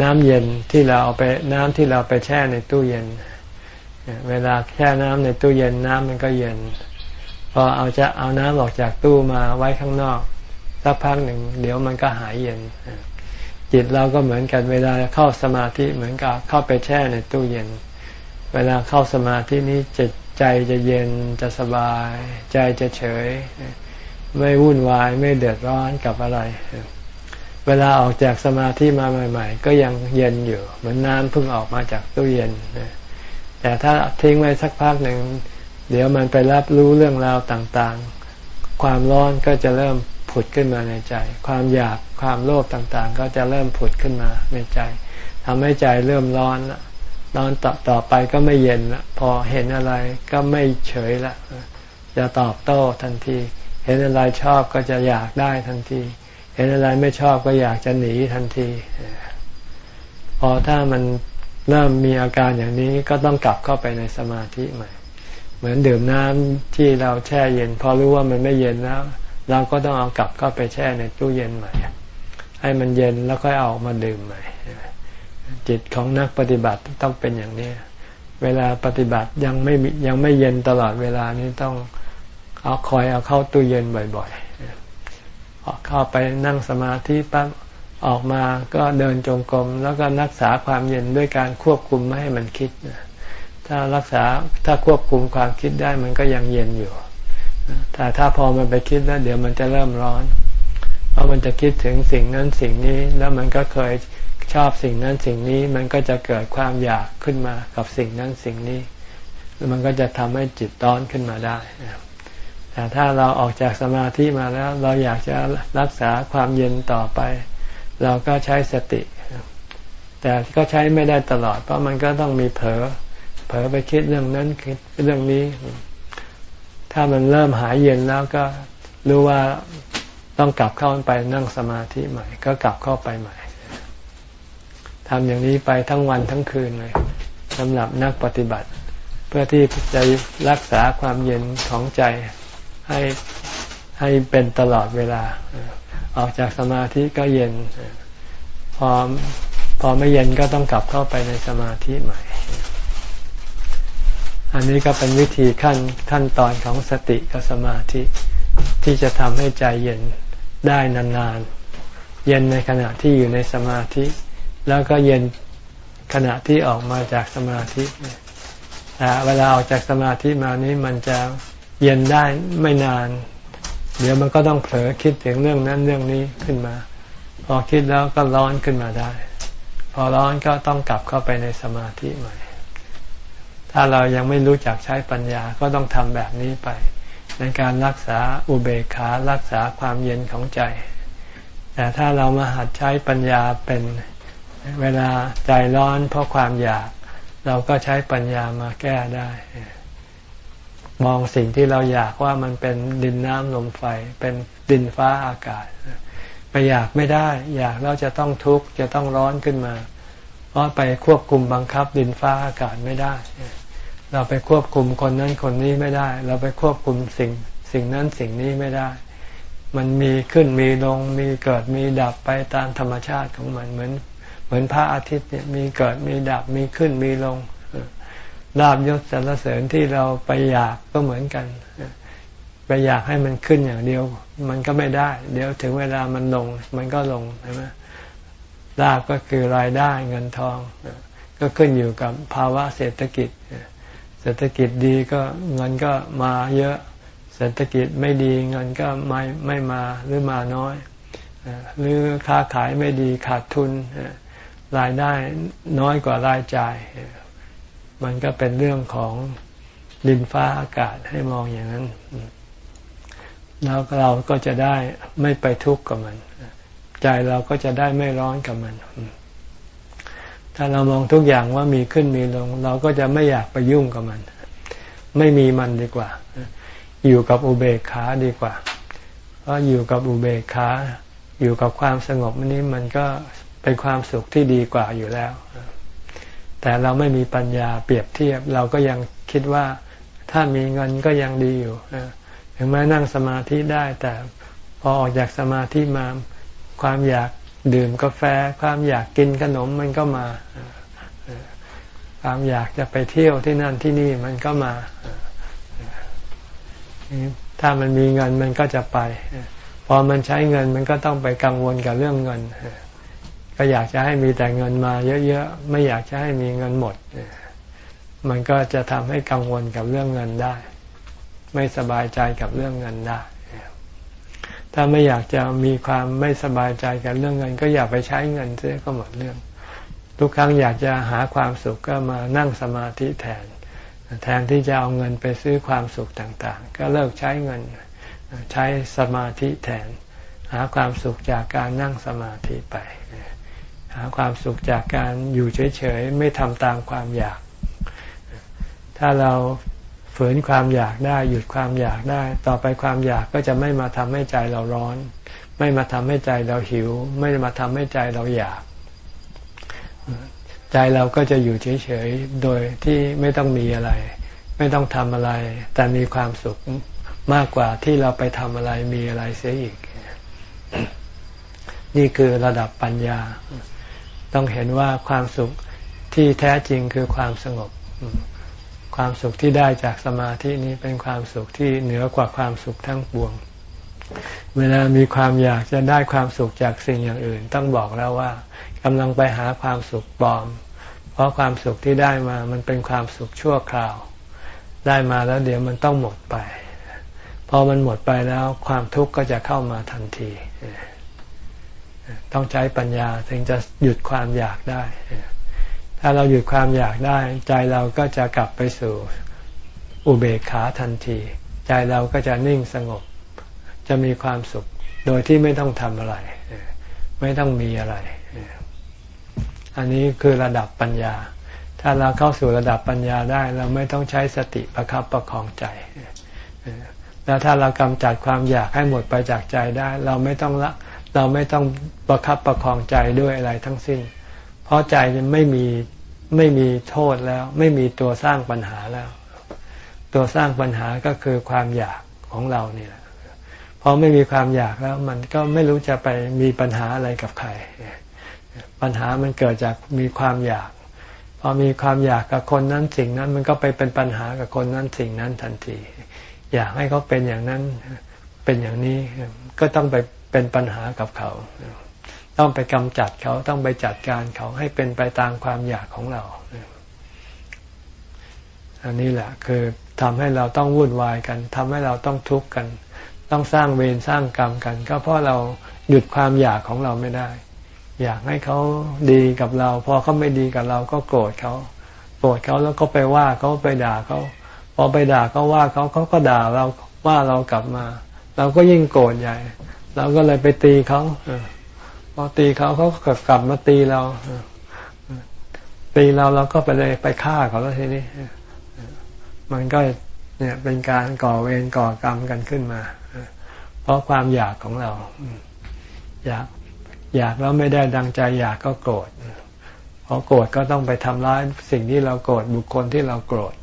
น้ำเย็นที่เราเอาไปน้ำที่เราไปแช่ในตู้เย็น เวลาแช่น้ำในตู้เย็นน้ำมันก็เย็น พอเอาจะเอาน้ำออกจากตู้มาไว้ข้างนอกสักพักหนึ่ง เดี๋ยวมันก็หายเย็น จิตเราก็เหมือนกันเวลาเข้าสมาธิเหมือนกับเข้าไปแช่ในตู้เย็น เวลาเข้าสมาธินี้จิตใจจะเย็นจะสบาย ใจจะเฉย ไม่วุ่นวายไม่เดือดร้อนกับอะไร เวลาออกจากสมาธิมาใหม่ ๆ ก็ยังเย็นอยู่ เหมือนน้ำเพิ่งออกมาจากตู้เย็นแต่ถ้าทิ้งไว้สักพักหนึ่งเดี๋ยวมันไปรับรู้เรื่องราวต่างๆ ความร้อนก็จะเริ่ม ผุดขึ้นมาในใจ ความอยากความโลภต่างๆ ก็จะเริ่มผุดขึ้นมาในใจทำให้ใจเริ่มร้อนนอนต่อต่อไปก็ไม่เย็นละพอเห็นอะไรก็ไม่เฉยละจะตอบโต้ทันที เห็นอะไรชอบก็จะอยากได้ทันที เห็นอะไรไม่ชอบก็อยากจะหนีทันที พอถ้ามันเริ่มมีอาการอย่างนี้ก็ต้องกลับเข้าไปในสมาธิใหม่ เหมือนดื่มน้ำที่เราแช่เย็น พอรู้ว่ามันไม่เย็นแล้ว เราก็ต้องเอากลับเข้าไปแช่ในตู้เย็นใหม่ ให้มันเย็นแล้วค่อยเอามาดื่มใหม่ จิตของนักปฏิบัติต้องเป็นอย่างนี้ เวลาปฏิบัติยังไม่ยังไม่เย็นตลอดเวลานี้ต้องเอาคอยเอาเข้าตู้เย็นบ่อยๆเข้าไปนั่งสมาธิปั๊บออกมาก็เดินจงกรมแล้วก็รักษาความเย็นด้วยการควบคุมไม่ให้มันคิด ถ้ารักษาถ้าควบคุมความคิดได้มันก็ยังเย็นอยู่ แต่ถ้าพอมันไปคิดแล้วเดี๋ยวมันจะเริ่มร้อน เพราะมันจะคิดถึงสิ่งนั้นสิ่งนี้แล้วมันก็เคยชอบสิ่งนั้นสิ่งนี้มันก็จะเกิดความอยากขึ้นมากับสิ่งนั้นสิ่งนี้ แล้วมันก็จะทำให้จิตต้อนขึ้นมาได้แต่ถ้าเราออกจากสมาธิมาแล้ว เราอยากจะรักษาความเย็นต่อไป เราก็ใช้สติ แต่ก็ใช้ไม่ได้ตลอด เพราะมันก็ต้องมีเผลอเผลอไปคิดเรื่องนั้นคิดเรื่องนี้ ถ้ามันเริ่มหายเย็นแล้วก็รู้ว่าต้องกลับเข้าไปนั่งสมาธิใหม่ ก็กลับเข้าไปใหม่ทำอย่างนี้ไปทั้งวันทั้งคืนเลยสำหรับนักปฏิบัติ เพื่อที่จะรักษาความเย็นของใจให้ให้เป็นตลอดเวลา ออกจากสมาธิก็เย็น พอพอไม่เย็นก็ต้องกลับเข้าไปในสมาธิใหม่ อันนี้ก็เป็นวิธีขั้นขั้นตอนของสติกับสมาธิที่จะทำให้ใจเย็นได้นานๆ เย็นในขณะที่อยู่ในสมาธิ แล้วก็เย็นขณะที่ออกมาจากสมาธิแต่เวลาออกจากสมาธิมานี้มันจะเย็นได้ไม่นาน เดี๋ยวมันก็ต้องเผลอคิดถึงเรื่องนั้นเรื่องนี้ขึ้นมา พอคิดแล้วก็ร้อนขึ้นมาได้ พอร้อนก็ต้องกลับเข้าไปในสมาธิใหม่ ถ้าเรายังไม่รู้จักใช้ปัญญาก็ต้องทำแบบนี้ไป ในการรักษาอุเบกขารักษาความเย็นของใจ แต่ถ้าเรามาหัดใช้ปัญญาเป็นเวลาใจร้อนเพราะความอยาก เราก็ใช้ปัญญามาแก้ได้ มองสิ่งที่เราอยากว่ามันเป็นดินน้ำลมไฟ เป็นดินฟ้าอากาศ ไปอยากไม่ได้ อยากเราจะต้องทุกข์จะต้องร้อนขึ้นมา เพราะไปควบคุมบังคับดินฟ้าอากาศไม่ได้ เราไปควบคุมคนนั้นคนนี้ไม่ได้ เราไปควบคุมสิ่งสิ่งนั้นสิ่งนี้ไม่ได้ มันมีขึ้นมีลงมีเกิดมีดับไปตามธรรมชาติของมันเหมือน เหมือนพระอาทิตย์เนี่ยมีเกิดมีดับมีขึ้นมีลงลาบยศสรรเสริญที่เราไปอยากก็เหมือนกันไปอยากให้มันขึ้นอย่างเดียว มันก็ไม่ได้ เดี๋ยวถึงเวลามันลง มันก็ลงใช่ไหมลาบก็คือรายได้เงินทอง ก็ขึ้นอยู่กับภาวะเศรษฐกิจ เศรษฐกิจดีก็เงินก็มาเยอะ เศรษฐกิจไม่ดีเงินก็ไม่ไม่มาหรือมาน้อย หรือค้าขายไม่ดีขาดทุนรายได้น้อยกว่ารายจ่าย มันก็เป็นเรื่องของดินฟ้าอากาศให้มองอย่างนั้น แล้วเราก็จะได้ไม่ไปทุกข์กับมัน ใจเราก็จะได้ไม่ร้อนกับมัน ถ้าเรามองทุกอย่างว่ามีขึ้นมีลง เราก็จะไม่อยากไปยุ่งกับมัน ไม่มีมันดีกว่า อยู่กับอุเบกขาดีกว่า เพราะอยู่กับอุเบกขา อยู่กับความสงบนี้มันก็เป็นความสุขที่ดีกว่าอยู่แล้ว แต่เราไม่มีปัญญาเปรียบเทียบ เราก็ยังคิดว่าถ้ามีเงินก็ยังดีอยู่ถึงแม้นั่งสมาธิได้แต่พอออกจากสมาธิมาความอยาก ดื่มกาแฟความอยากกินขนมมันก็มา ความอยากจะไปเที่ยวที่นั่นที่นี่มันก็มาถ้ามันมีเงินมันก็จะไป พอมันใช้เงินมันก็ต้องไปกังวลกับเรื่องเงิน ก็อยากจะให้มีแต่เงินมาเยอะๆ ไม่อยากจะให้มีเงินหมด มันก็จะทำให้กังวลกับเรื่องเงินได้ ไม่สบายใจกับเรื่องเงินได้ ถ้าไม่อยากจะมีความไม่สบายใจกับเรื่องเงิน ก็อย่าไปใช้เงินเสียก็หมดเรื่อง ทุกครั้งอยากจะหาความสุขก็มานั่งสมาธิแทน แทนที่จะเอาเงินไปซื้อความสุขต่างๆ ก็เลิกใช้เงินใช้สมาธิแทน หาความสุขจากการนั่งสมาธิไป หาความสุขจากการอยู่เฉยๆ ไม่ทำตามความอยาก ถ้าเรา ฝืนความอยากได้ หยุดความอยากได้ ต่อไปความอยากก็จะไม่มาทำให้ใจเราร้อน ไม่มาทำให้ใจเราหิว ไม่มาทำให้ใจเราอยาก ใจเราก็จะอยู่เฉยๆ โดยที่ไม่ต้องมีอะไร ไม่ต้องทำอะไร แต่มีความสุขมากกว่าที่เราไปทำอะไรมีอะไรเสียอีก นี่คือระดับปัญญา ต้องเห็นว่าความสุขที่แท้จริงคือความสงบ ความสุขที่ได้จากสมาธินี้เป็นความสุขที่เหนือกว่าความสุขทั้งปวง เวลามีความอยากจะได้ความสุขจากสิ่งอย่างอื่น ต้องบอกแล้วว่ากำลังไปหาความสุขปลอม เพราะความสุขที่ได้มามันเป็นความสุขชั่วคราว ได้มาแล้วเดี๋ยวมันต้องหมดไป พอมันหมดไปแล้วความทุกข์ก็จะเข้ามาทันที ต้องใช้ปัญญาถึงจะหยุดความอยากได้ ถ้าเราหยุดความอยากได้ ใจเราก็จะกลับไปสู่อุเบกขาทันที ใจเราก็จะนิ่งสงบ จะมีความสุขโดยที่ไม่ต้องทำอะไร ไม่ต้องมีอะไร อันนี้คือระดับปัญญา ถ้าเราเข้าสู่ระดับปัญญาได้ เราไม่ต้องใช้สติประครับประคองใจแล้วถ้าเรากำจัดความอยากให้หมดไปจากใจได้ เราไม่ต้องละเราไม่ต้องประครับประคองใจด้วยอะไรทั้งสิ้น เพราะใจไม่มีไม่มีโทษแล้ว ไม่มีตัวสร้างปัญหาแล้ว ตัวสร้างปัญหาก็คือความอยากของเราเนี่ยพอไม่มีความอยากแล้ว มันก็ไม่รู้จะไปมีปัญหาอะไรกับใคร ปัญหามันเกิดจากมีความอยาก พอมีความอยากกับคนนั้นสิ่งนั้น มันก็ไปเป็นปัญหากับคนนั้นสิ่งนั้นทันที อยากให้เขาเป็นอย่างนั้นเป็นอย่างนี้ก็ต้องไปเป็นปัญหากับเขา ต้องไปกำจัดเขาต้องไปจัดการเขาให้เป็นไปตามความอยากของเรา อันนี้แหละคือทำให้เราต้องวุ่นวายกันทำให้เราต้องทุกข์กัน ต้องสร้างเวรสร้างกรรมกัน ก็เพราะเราหยุดความอยากของเราไม่ได้ อยากให้เขาดีกับเรา พอเขาไม่ดีกับเราก็โกรธเขาโกรธเขาแล้วก็ไปว่าเขาไปด่าเขาพอไปด่าเขาว่าเขาเขาก็ด่าเราว่าเรากลับมา เราก็ยิ่งโกรธใหญ่ เราก็เลยไปตีเขา พอตีเขาเขาก็กลับมาตีเราตีเราเราก็ไปเลยไปฆ่าเขาแล้วทีนี้มันก็เนี่ยเป็นการก่อเวรก่อกรรมกันขึ้นมา เพราะความอยากของเราอยากอยากแล้วไม่ได้ดังใจอยากก็โกรธพพอโกรธก็ต้องไปทำร้ายสิ่งที่เราโกรธบุคคลที่เราโกรธ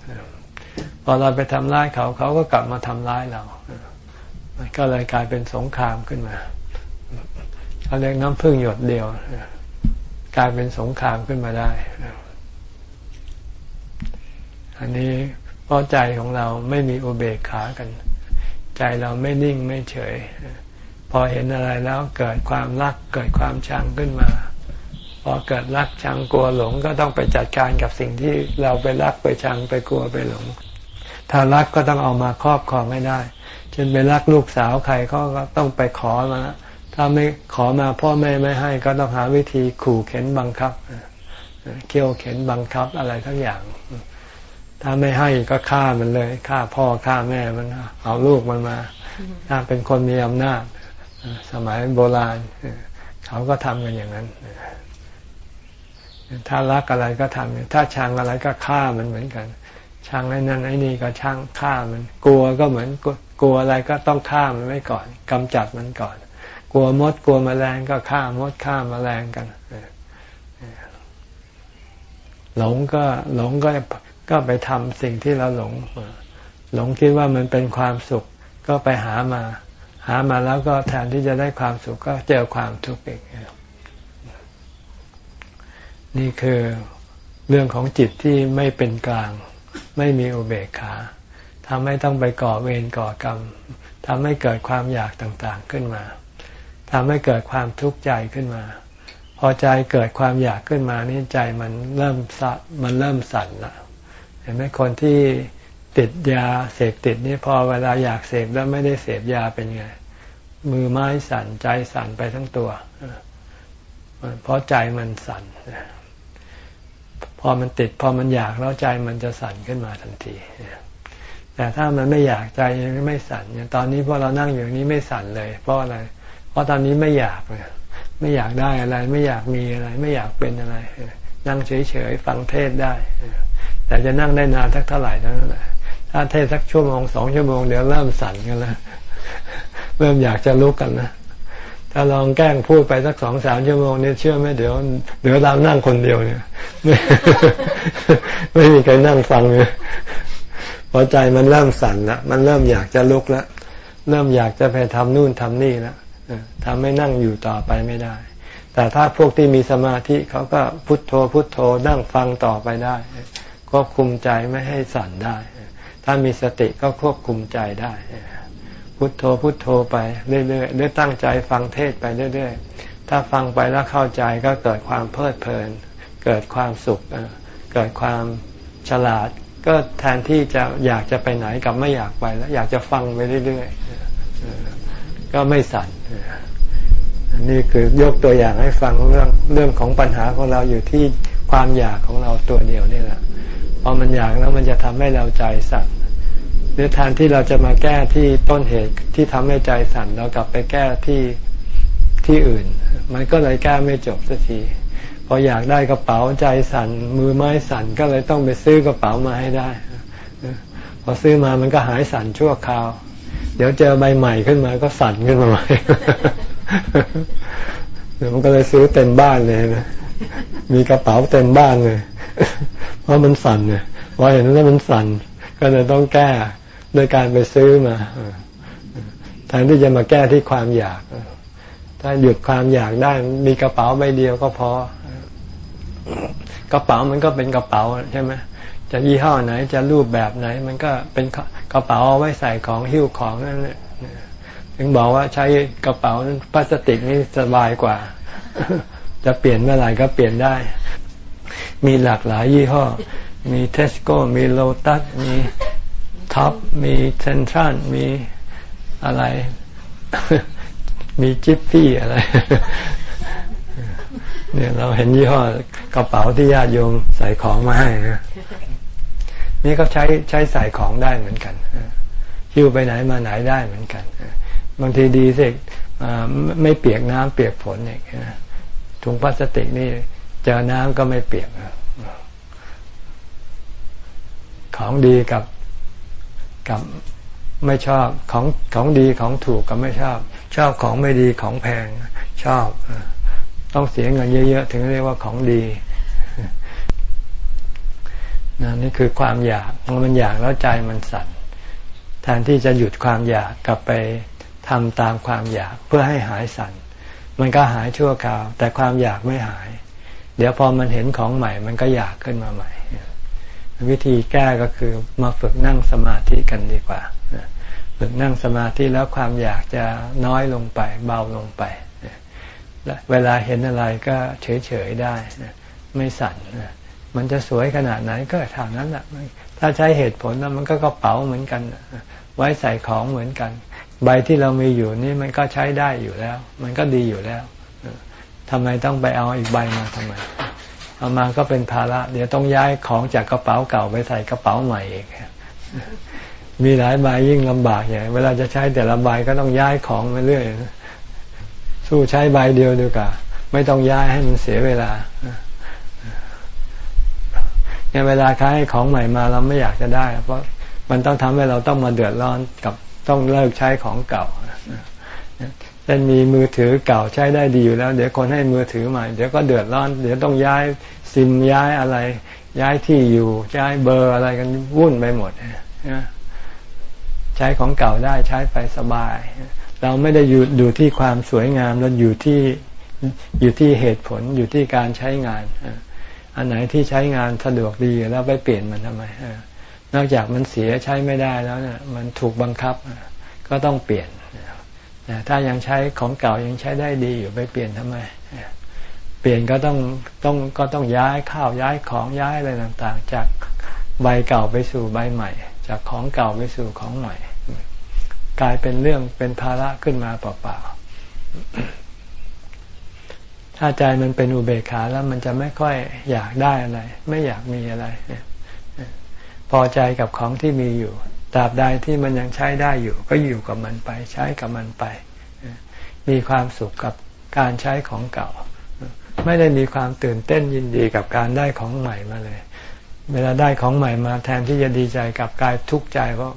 พอเราไปทำร้ายเขาเขาก็กลับมาทำร้ายเรา มันก็เลยกลายเป็นสงครามขึ้นมา เขาเรียกน้ำพึ่งหยดเดียวกลายเป็นสงครามขึ้นมาได้ อันนี้เพราะใจของเราไม่มีอุเบกขากัน ใจเราไม่นิ่งไม่เฉย พอเห็นอะไรแล้วเกิดความรักเกิดความชังขึ้นมา พอเกิดรักชังกลัวหลงก็ต้องไปจัดการกับสิ่งที่เราไปรักไปชังไปกลัวไปหลง ถ้ารักก็ต้องเอามาครอบครองไม่ได้เช่นไปรักลูกสาวใครก็ต้องไปขอมา ถ้าไม่ขอมาพ่อแม่ไม่ให้ก็ต้องหาวิธีขู่เข็นบังคับเคี่ยวเข็นบังคับอะไรทั้งอย่าง ถ้าไม่ให้ก็ฆ่ามันเลยฆ่าพ่อฆ่าแม่มันเอาลูกมันมา ถ้าเป็นคนมีอำนาจสมัยโบราณเขาก็ทำกันอย่างนั้นถ้ารักอะไรก็ทำถ้าชังอะไรก็ฆ่ามันเหมือนกันชังไอ้นั่นไอ้นี่ก็ช่างฆ่ามัน กลัวก็เหมือนกลัวอะไรก็ต้องฆ่ามันไว้ก่อนกำจัดมันก่อน ลัวมดกลัวมแมลงก็ฆ่ามดฆ่ามแมลงกันหลงก็หลงก็ก็ไปทำสิ่งที่เราหลง หลงคิดว่ามันเป็นความสุขก็ไปหามา หามาแล้วก็แทนที่จะได้ความสุขก็เจอความทุกข์อีกนี่คือเรื่องของจิตที่ไม่เป็นกลาง ไม่มีอุเบกขาทำให้ต้องไปก่อเวรก่อกรรมทำให้เกิดความอยากต่างๆขึ้นมา ทำให้เกิดความทุกข์ใจขึ้นมา พอใจเกิดความอยากขึ้นมานี่ใจมันเริ่มสัมันเริ่มสั่นละเห็นไหมคนที่ติดยาเสพติดนี่พอเวลาอยากเสพแล้วไม่ได้เสพยาเป็นไง มือไม้สั่นใจสั่นไปทั้งตัวเพราะใจมันสั่นพอมันติดพอมันอยากแล้วใจมันจะสั่นขึ้นมาทันทีแต่ถ้ามันไม่อยากใจยังไม่สั่นอย่างตอนนี้พอเรานั่งอยู่นี้ไม่สั่นเลย เพราะอะไร เพราะตอนนี้ไม่อยากไม่อยากได้อะไร ไม่อยากมีอะไร ไม่อยากเป็นอะไรนั่งเฉยๆฟังเทศได้ แต่จะนั่งได้นานสักเท่าไหร่นั้นแหละถ้าเทศสักชั่วโมงสองชั่วโมงเดี๋ยวเริ่มสั่นกันแล้วเริ่มอยากจะลุกกันนะถ้าลองแกล้งพูดไปสักสองสามชั่วโมงนี่เชื่อไหมเดี๋ยวเดี๋ยวเรานั่งคนเดียวเนี่ยไม่ไม่มีใครนั่งฟังเลยพอใจมันเริ่มสั่นละมันเริ่มอยากจะลุกล้วเริ่มอยากจะไปทำนู่นทำนี่ล้ว ทำให้นั่งอยู่ต่อไปไม่ได้ แต่ถ้าพวกที่มีสมาธิเขาก็พุทโธพุทโธนั่งฟังต่อไปได้ควบคุมใจไม่ให้สั่นได้ ถ้ามีสติก็ควบคุมใจได้ พุทโธพุทโธไปเรื่อยๆหรือตั้งใจฟังเทศไปเรื่อยๆ ถ้าฟังไปแล้วเข้าใจก็เกิดความเพลิดเพลิน เกิดความสุข เกิดความฉลาด ก็แทนที่จะอยากจะไปไหนกับไม่อยากไปแล้ว อยากจะฟังไปเรื่อยๆ ก็ไม่สั่นอันี่คือยกตัวอย่างให้ฟังเรื่องเรื่องของปัญหาของเราอยู่ที่ความอยากของเราตัวเดียวนี่แหละพอมันอยากแล้วมันจะทำให้เราใจสั่นหรือแทนที่เราจะมาแก้ที่ต้นเหตุที่ทำให้ใจสั่นเรากลับไปแก้ที่ที่อื่น มันก็เลยแก้ไม่จบสักทีพออยากได้กระเป๋าใจสั่นมือไม้สั่นก็เลยต้องไปซื้อกระเป๋ามาให้ได้พอซื้อมามันก็หายสั่นชั่วคราว เดี๋ยวเจอใบใหม่ขึ้นมาก็สั่นขึ้นมาใหม่เดี๋ยวมันก็เลยซื้อเต็มบ้านเลยนะ มีกระเป๋าเต็มบ้านเลย เพราะมันสั่นเนี่ยพอเห็นแล้วมันสั่น ก็เลยต้องแก้โดยการไปซื้อมาแทนที่จะมาแก้ที่ความอยาก ถ้าหยุดความอยากได้ มีกระเป๋าใบเดียวก็พอ กระเป๋ามันก็เป็นกระเป๋าใช่ไหม จะยี่ห้อไหนจะรูปแบบไหน มันก็เป็นกระเป๋าเอาไว้ใส่ของหิ้วของนั่นแหละถึงบอกว่าใช้กระเป๋าพลาสติกนี่สบายกว่า จะเปลี่ยนเมื่อไหร่ก็เปลี่ยนได้ มีหลากหลายยี่ห้อ มีเทสโก้ มีโลตัส มีท็อปส์ มีเซนทรัล มีอะไร มีจิปฟี่อะไร เนี่ยเราเห็นยี่ห้อกระเป๋าที่ญาติโยมใส่ของมาให้นี่ นี่ก็ใช้ใช้ใส่ของได้เหมือนกันหิ้วไปไหนมาไหนได้เหมือนกันบางทีดีสิไม่เปียกน้ำเปียกฝนเนี่ยถุงพลาสติกนี่เจอน้ำก็ไม่เปียกของดีกับกับไม่ชอบของของดีของถูกก็ไม่ชอบ ชอบของไม่ดีของแพงชอบ ต้องเสียเงินเยอะๆถึงเรียกว่าของดี นะนี่คือความอยากพอมันอยากแล้วใจมันสั่นแทนที่จะหยุดความอยากกลับไปทำตามความอยากเพื่อให้หายสั่นมันก็หายชั่วคราว แต่ความอยากไม่หาย เดี๋ยวพอมันเห็นของใหม่ มันก็อยากขึ้นมาใหม่ วิธีแก้ก็คือมาฝึกนั่งสมาธิกันดีกว่าฝึกนั่งสมาธิแล้วความอยากจะน้อยลงไป เบาลงไปเวลาเห็นอะไรก็เฉยๆได้ไม่สั่น มันจะสวยขนาดไหนก็เท่านั้นแหละถ้าใช้เหตุผลแล้วมันก็กระเป๋าเหมือนกัน ไว้ใส่ของเหมือนกัน ใบที่เรามีอยู่นี่มันก็ใช้ได้อยู่แล้ว มันก็ดีอยู่แล้วทำไมต้องไปเอาอีกใบมาทำไม เอามาก็เป็นภาระ เดี๋ยวต้องย้ายของจากกระเป๋าเก่าไปใส่กระเป๋าใหม่อีกมีหลายใบยิ่งลำบากอย่างเวลาจะใช้แต่ละใบก็ต้องย้ายของไปเรื่อยสู้ใช้ใบเดียวดีกว่าไม่ต้องย้ายให้มันเสียเวลา เนี่ยเวลาค้ายของใหม่มาเราไม่อยากจะได้ เพราะมันต้องทำให้เราต้องมาเดือดร้อนกับต้องเลิกใช้ของเก่าเช่นมีมือถือเก่าใช้ได้ดีอยู่แล้ว เดี๋ยวคนให้มือถือใหม่เดี๋ยวก็เดือดร้อน เดี๋ยวต้องย้ายซิมย้ายอะไร ย้ายที่อยู่ย้ายเบอร์อะไรกันวุ่นไปหมดใช้ของเก่าได้ใช้ไปสบาย เราไม่ได้อยู่ดูที่ความสวยงามเราอยู่ที่อยู่ที่เหตุผลอยู่ที่การใช้งาน อันไหนที่ใช้งานสะดวกดีแล้วไปเปลี่ยนมันทำไมนอกจากมันเสียใช้ไม่ได้แล้วเนี่ยมันถูกบังคับ ก็ต้องเปลี่ยนแต่ถ้ายังใช้ของเก่ายังใช้ได้ดีอยู่ไปเปลี่ยนทำไมเปลี่ยนก็ต้องต้องก็ต้องย้ายข้าวย้ายของย้ายอะไรต่างๆ จากใบเก่าไปสู่ใบใหม่ จากของเก่าไปสู่ของใหม่ กลายเป็นเรื่องเป็นภาระขึ้นมาเปล่าๆ ถ้าใจมันเป็นอุเบกขาแล้วมันจะไม่ค่อยอยากได้อะไร ไม่อยากมีอะไรพอใจกับของที่มีอยู่ตราบใดที่มันยังใช้ได้อยู่ ก็อยู่กับมันไป ใช้กับมันไป มีความสุขกับการใช้ของเก่า ไม่ได้มีความตื่นเต้นยินดีกับการได้ของใหม่มาเลย เวลาได้ของใหม่มาแทนที่จะดีใจกับกายทุกข์ใจก็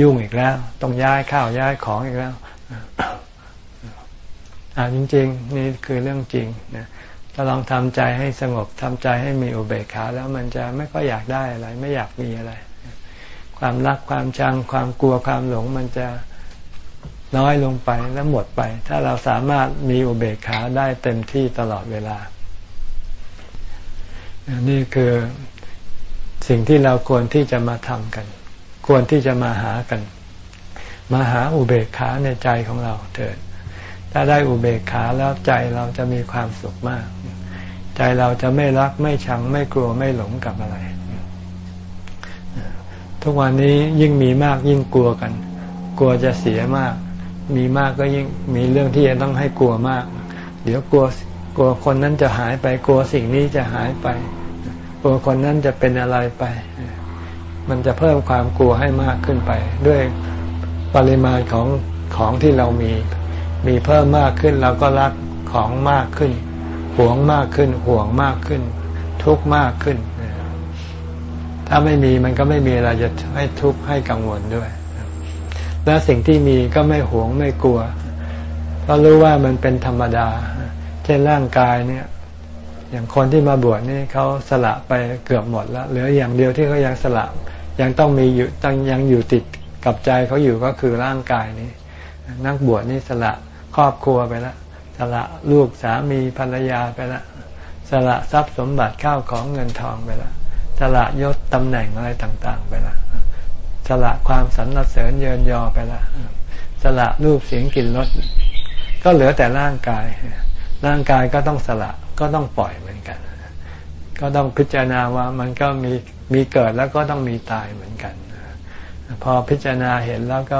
ยุ่งอีกแล้ว ต้องย้ายข้าวย้ายของอีกแล้ว อ่าจริง ๆ นี่คือเรื่องจริงนะถ้าลองทำใจให้สงบทำใจให้มีอุเบกขาแล้วมันจะไม่ค่อยอยากได้อะไร ไม่อยากมีอะไร ความรักความชังความกลัวความหลงมันจะน้อยลงไปและหมดไป ถ้าเราสามารถมีอุเบกขาได้เต็มที่ตลอดเวลา นี่คือสิ่งที่เราควรที่จะมาทำกัน ควรที่จะมาหากัน มาหาอุเบกขาในใจของเราเถิด ถ้าได้อุเบกขาแล้วใจเราจะมีความสุขมาก ใจเราจะไม่รักไม่ชังไม่กลัวไม่หลงกับอะไร ทุกวันนี้ยิ่งมีมากยิ่งกลัวกัน กลัวจะเสียมาก มีมากก็ยิ่งมีเรื่องที่จะต้องให้กลัวมาก เดี๋ยวกลัวกลัวคนนั้นจะหายไปกลัวสิ่งนี้จะหายไป กลัวคนนั้นจะเป็นอะไรไป มันจะเพิ่มความกลัวให้มากขึ้นไป ด้วยปริมาณของของที่เรามี มีเพิ่มมากขึ้นเราก็รักของมากขึ้น หวงมากขึ้น ห่วงมากขึ้น ทุกข์มากขึ้น ถ้าไม่มีมันก็ไม่มีอะไรจะให้ทุกข์ให้กังวลด้วย และสิ่งที่มีก็ไม่หวงไม่กลัวเพราะรู้ว่ามันเป็นธรรมดา เช่นร่างกายเนี่ย อย่างคนที่มาบวชนี่เขาสละไปเกือบหมดแล้วเหลืออย่างเดียวที่เขายังสละ ยังต้องมีอยู่ยังอยู่ติดกับใจเขาอยู่ก็คือร่างกายนี้ นักบวชนี่สละ ครอบครัวไปแล้วสละลูกสามีภรรยาไปแล้วสละทรัพย์สมบัติข้าวของเงินทองไปแล้วสละยศตำแหน่งอะไรต่างๆ ไปละสละความสรรเสริญเยินยอไปละสละรูปเสียงกลิ่นรสก็เหลือแต่ร่างกาย ร่างกายก็ต้องสละก็ต้องปล่อยเหมือนกัน ก็ต้องพิจารณาว่ามันก็มีมีเกิดแล้วก็ต้องมีตายเหมือนกัน พอพิจารณาเห็นแล้วก็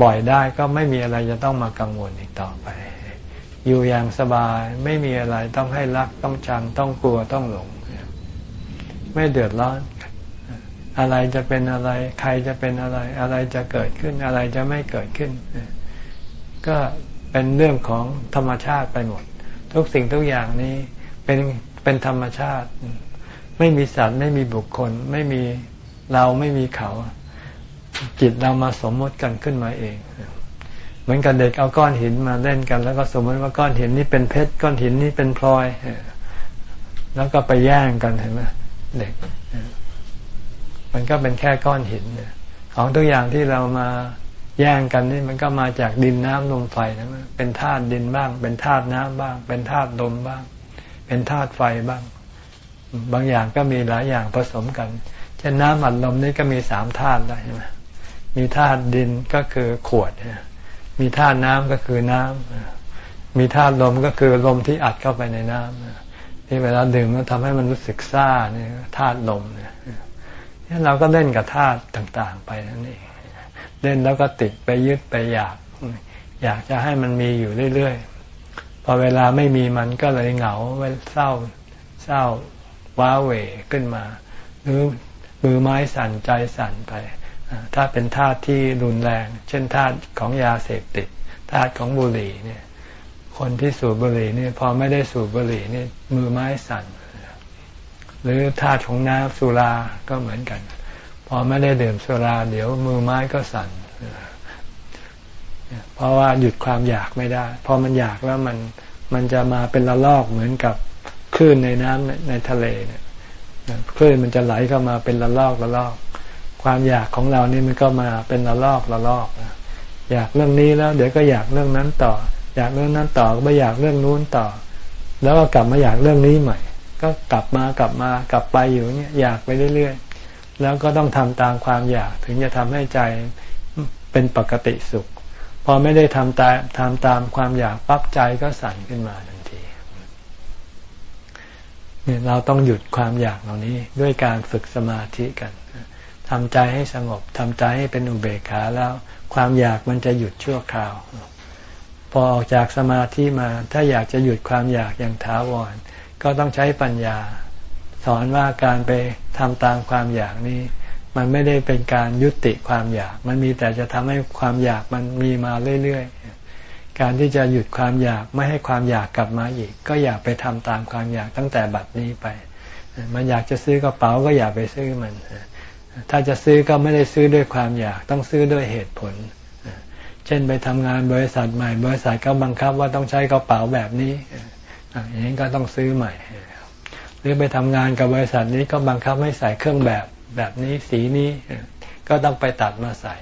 ปล่อยได้ก็ไม่มีอะไรจะต้องมากังวลอีกต่อไป อยู่อย่างสบายไม่มีอะไรต้องให้รักต้องชังต้องกลัวต้องหลง ไม่เดือดร้อน อะไรจะเป็นอะไร ใครจะเป็นอะไร อะไรจะเกิดขึ้นอะไรจะไม่เกิดขึ้น ก็เป็นเรื่องของธรรมชาติไปหมด ทุกสิ่งทุกอย่างนี้เป็นเป็นธรรมชาติ ไม่มีสัตว์ไม่มีบุคคล ไม่มีเราไม่มีเขา จิตเรามาสมมติกันขึ้นมาเอง เหมือนกับเด็กเอาก้อนหินมาเล่นกัน แล้วก็สมมติว่าก้อนหินนี้เป็นเพชรก้อนหินนี้เป็นพลอยแล้วก็ไปแย่งกันเห็นไหมเด็ก มันก็เป็นแค่ก้อนหินของทุกอย่างที่เรามาแย่งกันนี่มันก็มาจากดินน้ำลมไฟนะเป็นธาตุดินบ้าง เป็นธาตุน้ำบ้าง เป็นธาตุลมบ้าง เป็นธาตุไฟบ้าง บางอย่างก็มีหลายอย่างผสมกัน เช่นน้ำอัดลมนี่ก็มีสามธาตุได้ใช่ไหม มีธาตุดินก็คือขวด มีธาตุน้ำก็คือน้ำ มีธาตุลมก็คือลมที่อัดเข้าไปในน้ำที่เวลาดื่มมันทำให้มันรู้สึกซ่าเนี่ยธาตุลมเนี่ยเราก็เล่นกับธาตุต่างๆ ไปนั่นเองเล่นแล้วก็ติดไปยึดไปอยาก อยากจะให้มันมีอยู่เรื่อยๆ พอเวลาไม่มีมันก็เลยเหงาเศร้าเศร้าว้าเหวขึ้นมา หรือมือไม้สั่นใจสั่นไป ถ้าเป็นธาตุที่รุนแรง เช่นธาตุของยาเสพติดธาตุของบุหรี่เนี่ย คนที่สูบบุหรี่นี่พอไม่ได้สูบบุหรี่นี่มือไม้สั่น หรือธาตุของน้ำสุราก็เหมือนกัน พอไม่ได้ดื่มสุราเดี๋ยวมือไม้ก็สั่นเพราะว่าหยุดความอยากไม่ได้ พอมันอยากแล้วมันมันจะมาเป็นระลอกเหมือนกับคลื่นในน้ำในทะเลเนี่ยคลื่นมันจะไหลเข้ามาเป็นระลอกระลอก ความอยากของเรานี่มันก็มาเป็นระลอกระลอกอยากเรื่องนี้แล้ว เดี๋ยวก็อยากเรื่องนั้นต่อ อยากเรื่องนั้นต่อก็ไม่อยากเรื่องนู้นต่อ แล้วก็กลับมาอยากเรื่องนี้ใหม่ ก็กลับมากลับมากลับไปอยู่เนี่ยอยากไปเรื่อยๆแล้วก็ต้องทำตามความอยากถึงจะทำให้ใจเป็นปกติสุข พอไม่ได้ทำตามทำตามความอยากปั๊บใจก็สั่นขึ้นมาทันทีเนี่ยเราต้องหยุดความอยากเหล่านี้ด้วยการฝึกสมาธิกัน ทำใจให้สงบทำใจให้เป็นอุเบกขาแล้ว ความอยากมันจะหยุดชั่วคราว พอออกจากสมาธิมาถ้าอยากจะหยุดความอยากอย่างท้าวร ก็ต้องใช้ปัญญา สอนว่าการไปทำตามความอยากนี้ มันไม่ได้เป็นการยุติความอยาก มันมีแต่จะทำให้ความอยากมันมีมาเรื่อยๆ การที่จะหยุดความอยากไม่ให้ความอยากกลับมาอีก ก็อย่าไปทำตามความอยากตั้งแต่บัดนี้ไป มันอยากจะซื้อกระเป๋าก็อย่าไปซื้อมัน ถ้าจะซื้อก็ไม่ได้ซื้อด้วยความอยาก ต้องซื้อด้วยเหตุผล เช่นไปทำงานบริษัทใหม่ บริษัทก็บังคับว่าต้องใช้กระเป๋าแบบนี้อย่างนี้ก็ต้องซื้อใหม่ หรือไปทำงานกับบริษัทนี้ก็บังคับให้ใส่เครื่องแบบแบบนี้สีนี้ก็ต้องไปตัดมาใส่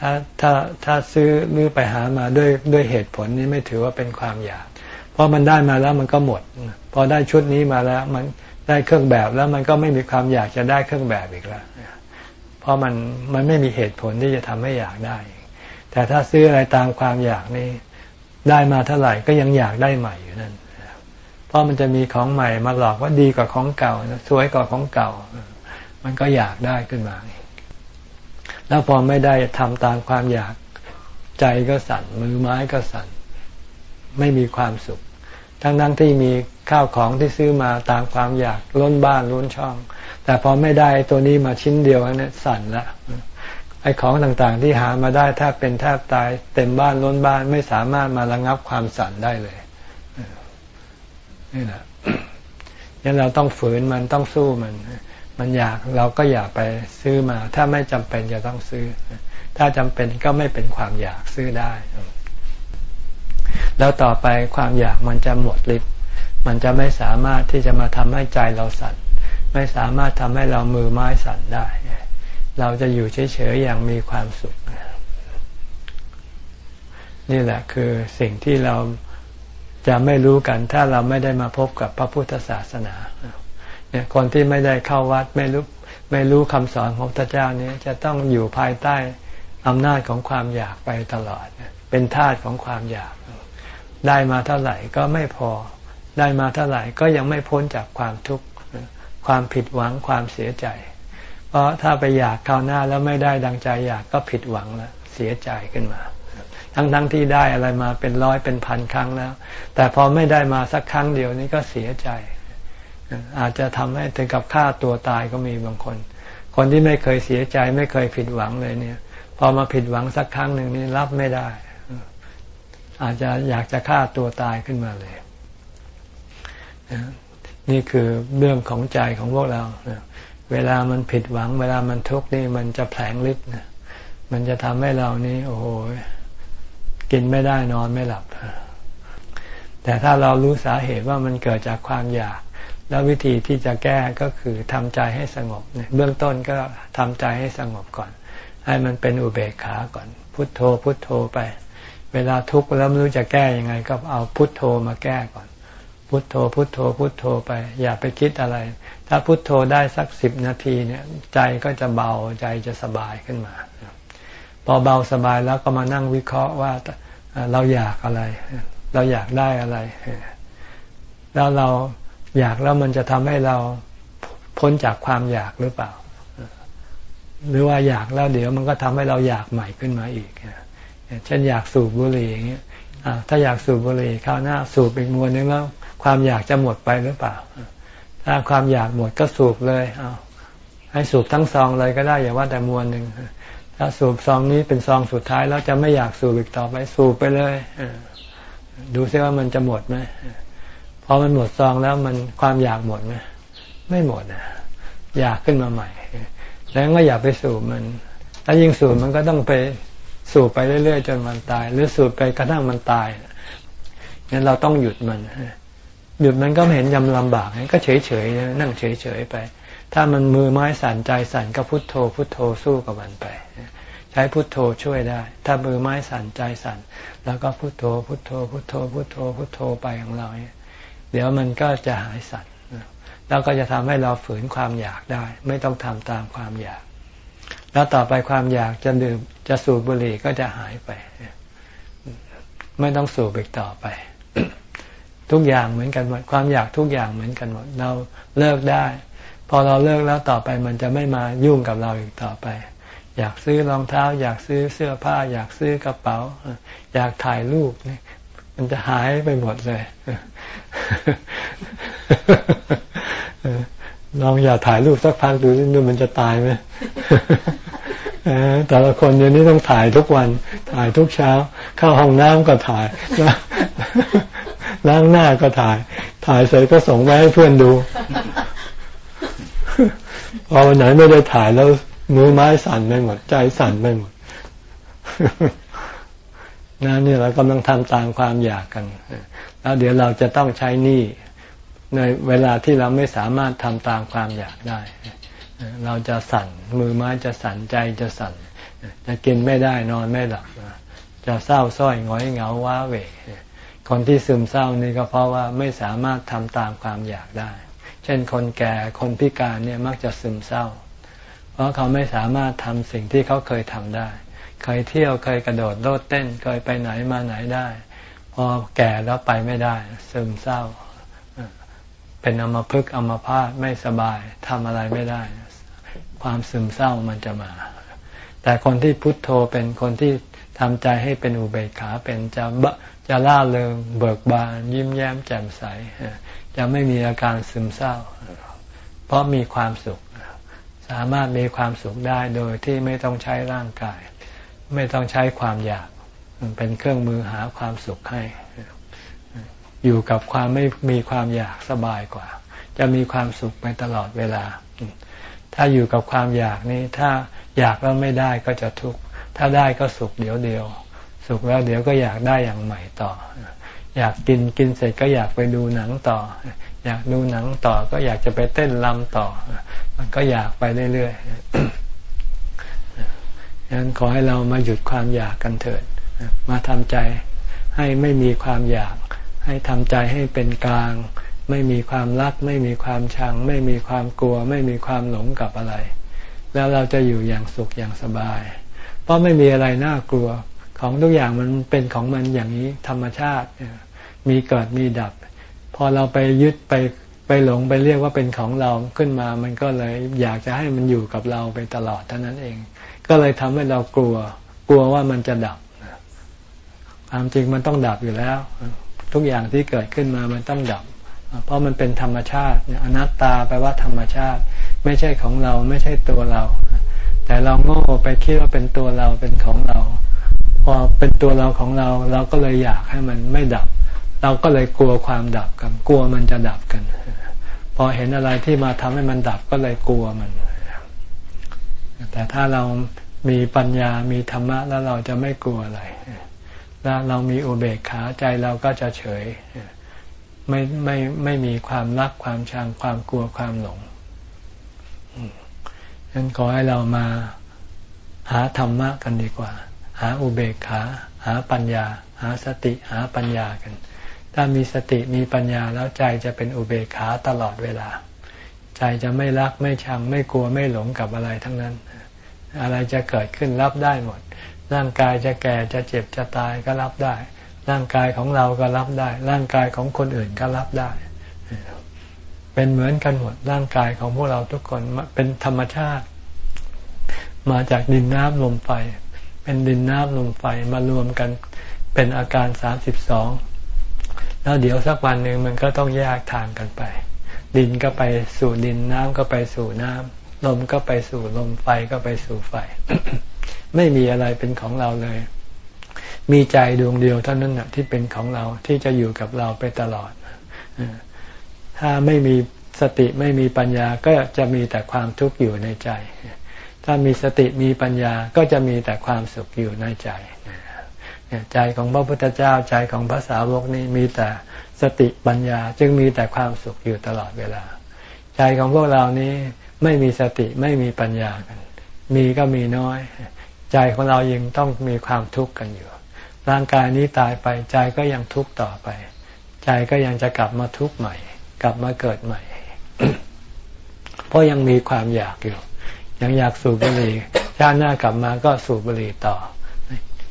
ถ้าถ้าถ้าซื้อหรือไปหามาด้วยด้วยเหตุผลนี้ไม่ถือว่าเป็นความอยาก เพราะมันได้มาแล้วมันก็หมด พอได้ชุดนี้มาแล้วมัน ได้เครื่องแบบแล้วมันก็ไม่มีความอยากจะได้เครื่องแบบอีกแล้ว เพราะมันมันไม่มีเหตุผลที่จะทำให้อยากได้ แต่ถ้าซื้ออะไรตามความอยากนี่ได้มาเท่าไหร่ก็ยังอยากได้ใหม่อยู่นั่น เพราะมันจะมีของใหม่มาหลอกว่าดีกว่าของเก่าสวยกว่าของเก่า มันก็อยากได้ขึ้นมา แล้วพอไม่ได้ทำตามความอยากใจก็สั่นมือไม้ก็สั่นไม่มีความสุข ทั้งทั้งที่มี ข้าวของที่ซื้อมาตามความอยากล้นบ้านล้นช่อง แต่พอไม่ได้ตัวนี้มาชิ้นเดียวเนี่ยสั่นละไอ้ของต่างๆที่หามาได้แทบเป็นแทบตายเต็มบ้านล้นบ้านไม่สามารถมาระงับความสั่นได้เลยนี่แหละงั้นเราต้องฝืนมันต้องสู้มัน มันอยากเราก็อยากไปซื้อมา ถ้าไม่จำเป็นจะต้องซื้อ ถ้าจำเป็นก็ไม่เป็นความอยากซื้อได้ แล้วต่อไปความอยากมันจะหมดฤทธิ์ มันจะไม่สามารถที่จะมาทำให้ใจเราสั่น ไม่สามารถทำให้เรามือไม้สั่นได้ เราจะอยู่เฉยๆอย่างมีความสุข นี่แหละคือสิ่งที่เราจะไม่รู้กัน ถ้าเราไม่ได้มาพบกับพระพุทธศาสนาเนี่ยคนที่ไม่ได้เข้าวัดไม่รู้ไม่รู้คำสอนของพระเจ้านี้จะต้องอยู่ภายใต้อำนาจของความอยากไปตลอด เป็นทาสของความอยาก ได้มาเท่าไหร่ก็ไม่พอ ได้มาเท่าไหร่ก็ยังไม่พ้นจากความทุกข์ความผิดหวังความเสียใจ เพราะถ้าไปอยากคราวหน้าแล้วไม่ได้ดังใจอยากก็ผิดหวังแล้วเสียใจขึ้นมา ทั้งทั้งที่ได้อะไรมาเป็นร้อยเป็นพันครั้งแล้ว แต่พอไม่ได้มาสักครั้งเดียวนี้ก็เสียใจ อาจจะทำให้ถึงกับฆ่าตัวตายก็มีบางคน คนที่ไม่เคยเสียใจไม่เคยผิดหวังเลยเนี่ย พอมาผิดหวังสักครั้งหนึ่งนี่รับไม่ได้ อาจจะอยากจะฆ่าตัวตายขึ้นมาเลย นี่คือเรื่องของใจของพวกเรา เวลามันผิดหวัง เวลามันทุกข์นี่มันจะแผลงฤทธิ์มันจะทำให้เรานี่ โอ้โห กินไม่ได้นอนไม่หลับ แต่ถ้าเรารู้สาเหตุว่ามันเกิดจากความอยาก แล้ววิธีที่จะแก้ก็คือทำใจให้สงบ เบื้องต้นก็ทำใจให้สงบก่อน ให้มันเป็นอุเบกขาก่อน พุทโธ พุทโธไป เวลาทุกข์แล้วไม่รู้จะแก้ยังไง ก็เอาพุทโธมาแก้ก่อน พุทโธ พุทโธ พุทโธไป อย่าไปคิดอะไร ถ้าพุทโธได้สักสิบนาทีเนี่ย ใจก็จะเบาใจจะสบายขึ้นมา พอเบาสบายแล้วก็มานั่งวิเคราะห์ว่าเราอยากอะไร เราอยากได้อะไร แล้วเราอยากแล้วมันจะทำให้เราพ้นจากความอยากหรือเปล่า หรือว่าอยากแล้วเดี๋ยวมันก็ทำให้เราอยากใหม่ขึ้นมาอีกเช่นอยากสูบบุหรี่อย่างเงี้ยถ้าอยากสูบบุหรี่คราวหน้าสูบอีกมวนนึงแล้ว ความอยากจะหมดไปหรือเปล่า ถ้าความอยากหมดก็สูบเลยเอาให้สูบทั้งซองเลยก็ได้อย่าว่าแต่มวนหนึ่งถ้าสูบซองนี้เป็นซองสุดท้ายแล้วจะไม่อยากสูบอีกต่อไปสูบไปเลยดูซิว่ามันจะหมดไหมพอมันหมดซองแล้วมันความอยากหมดไหมไม่หมดนะอยากขึ้นมาใหม่ แล้วก็อย่าไปสูบมัน ถ้ายิ่งสูบมันก็ต้องไปสูบไปเรื่อยๆจนมันตาย หรือสูบไปกระทั่งมันตายงั้นเราต้องหยุดมัน หยุดมันก็ไม่เห็นยำลำบากก็เฉยๆนั่งเฉยๆไป ถ้ามันมือไม้สั่นใจสั่นก็พุทโธ พุทโธสู้กับมันไป ใช้พุทโธช่วยได้ ถ้ามือไม้สั่นใจสั่น แล้วก็พุทโธ พุทโธ พุทโธ พุทโธ พุทโธไปของเราเนี่ยเดี๋ยวมันก็จะหายสัตว์แล้วก็จะทำให้เราฝืนความอยากได้ ไม่ต้องทำตามความอยาก แล้วต่อไปความอยากจะดื่มจะสูบบุหรี่ก็จะหายไป ไม่ต้องสูบอีกต่อไป ทุกอย่างเหมือนกันหมด ความอยากทุกอย่างเหมือนกันหมด เราเลิกได้ พอเราเลิกแล้วต่อไปมันจะไม่มายุ่งกับเราอีกต่อไป อยากซื้อรองเท้า อยากซื้อเสื้อผ้า อยากซื้อกระเป๋า อยากถ่ายรูปนี่มันจะหายไปหมดเลยลองอย่าถ่ายรูปสักพักดูดูมันจะตายไหมแต่ละคนเดี๋ยวนี้ต้องถ่ายทุกวัน ถ่ายทุกเช้า เข้าห้องน้ำก็ถ่าย ล้างหน้าก็ถ่าย ถ่ายเสร็จก็ส่งไปให้เพื่อนดู พอวันไหนไม่ได้ถ่ายแล้วมือไม้สั่นไปหมด ใจสั่นไปหมดนะนี่เรากำลังทำตามความอยากกัน แล้วเดี๋ยวเราจะต้องใช้หนี้ในเวลาที่เราไม่สามารถทำตามความอยากได้ เราจะสั่น มือไม้จะสั่นใจจะสั่น จะกินไม่ได้นอนไม่หลับจะเศร้าส้อยง้อยเหงาว้าเหว คนที่ซึมเศร้านี่ก็เพราะว่าไม่สามารถทำตามความอยากได้ เช่นคนแก่คนพิการเนี่ยมักจะซึมเศร้า เพราะเขาไม่สามารถทำสิ่งที่เขาเคยทำได้ เคยเที่ยวเคยกระโดดโลดเต้นเคยไปไหนมาไหนได้ พอแก่แล้วไปไม่ได้ ซึมเศร้า เป็นอมพึกอมพาตไม่สบายทำอะไรไม่ได้ ความซึมเศร้ามันจะมา แต่คนที่พุทโธเป็นคนที่ ทำใจให้เป็นอุเบกขาเป็นจะจะล่าเริงเบิกบาน ยิ้มแย้มแจ่มใส จะไม่มีอาการซึมเศร้า เพราะมีความสุข สามารถมีความสุขได้โดยที่ไม่ต้องใช้ร่างกาย ไม่ต้องใช้ความอยากเป็นเครื่องมือหาความสุขให้ อยู่กับความไม่มีความอยากสบายกว่า จะมีความสุขไปตลอดเวลา ถ้าอยู่กับความอยากนี้ถ้าอยากแล้วไม่ได้ก็จะทุกข์ ถ้าได้ก็สุขเดี๋ยวเดียว สุขแล้วเดี๋ยวก็อยากได้อย่างใหม่ต่อ อยากกินกินเสร็จก็อยากไปดูหนังต่อ อยากดูหนังต่อก็อยากจะไปเต้นลำต่อ มันก็อยากไปเรื่อยๆนั้นขอให้เรามาหยุดความอยากกันเถิด มาทำใจให้ไม่มีความอยาก ให้ทำใจให้เป็นกลางไม่มีความรัก ไม่มีความชัง ไม่มีความกลัว ไม่มีความหลงกับอะไร แล้วเราจะอยู่อย่างสุขอย่างสบาย เพราะไม่มีอะไรน่ากลัว ของทุกอย่างมันเป็นของมันอย่างนี้ธรรมชาติ มีเกิดมีดับ พอเราไปยึดไปไปหลงไปเรียกว่าเป็นของเราขึ้นมา มันก็เลยอยากจะให้มันอยู่กับเราไปตลอดเท่านั้นเอง ก็เลยทำให้เรากลัว กลัวว่ามันจะดับความจริงมันต้องดับอยู่แล้ว ทุกอย่างที่เกิดขึ้นมามันต้องดับ เพราะมันเป็นธรรมชาติอนัตตาแปลว่าธรรมชาติ ไม่ใช่ของเราไม่ใช่ตัวเรา แต่เราโง่ไปคิดว่าเป็นตัวเราเป็นของเรา พอเป็นตัวเราของเรา เราก็เลยอยากให้มันไม่ดับ เราก็เลยกลัวความดับกัน กลัวมันจะดับกัน พอเห็นอะไรที่มาทำให้มันดับก็เลยกลัวมัน แต่ถ้าเรามีปัญญามีธรรมะแล้วเราจะไม่กลัวอะไรแล้วเรามีอุเบกขาใจเราก็จะเฉย ไม่ไม่ไม่มีความรักความชังความกลัวความหลง ฉะนั้นขอให้เรามาหาธรรมะกันดีกว่า หาอุเบกขา หาปัญญา หาสติหาปัญญากัน ถ้ามีสติมีปัญญาแล้วใจจะเป็นอุเบกขาตลอดเวลา ใจจะไม่รักไม่ชังไม่กลัวไม่หลงกับอะไรทั้งนั้น อะไรจะเกิดขึ้นรับได้หมด ร่างกายจะแก่จะเจ็บจะตายก็รับได้ ร่างกายของเราก็รับได้ ร่างกายของคนอื่นก็รับได้ เป็นเหมือนกันหมดร่างกายของพวกเราทุกคนเป็นธรรมชาติ มาจากดินน้ำลมไฟ เป็นดินน้ำลมไฟมารวมกันเป็นอาการสามสิบสองแล้วเดี๋ยวสักวันหนึ่งมันก็ต้องแยกทางกันไป ดินก็ไปสู่ดินน้ำก็ไปสู่น้ำลมก็ไปสู่ลมไฟก็ไปสู่ไฟ ไม่มีอะไรเป็นของเราเลย มีใจดวงเดียวเท่านั้นนะที่เป็นของเราที่จะอยู่กับเราไปตลอด ถ้าไม่มีสติไม่มีปัญญาก็จะมีแต่ความทุกข์อยู่ในใจ ถ้ามีสติมีปัญญาก็จะมีแต่ความสุขอยู่ในใจใจของพระพุทธเจ้าใจของพระสาวกนี้มีแต่สติปัญญาจึงมีแต่ความสุขอยู่ตลอดเวลา ใจของพวกเรานี้ไม่มีสติไม่มีปัญญากัน มีก็มีน้อย ใจของเรายังต้องมีความทุกข์กันอยู่ ร่างกายนี้ตายไปใจก็ยังทุกข์ต่อไป ใจก็ยังจะกลับมาทุกข์ใหม่ กลับมาเกิดใหม่ เพราะยังมีความอยากอยู่ ยังอยากสูบบุหรี่ชาติหน้ากลับมาก็สูบบุหรี่ต่อ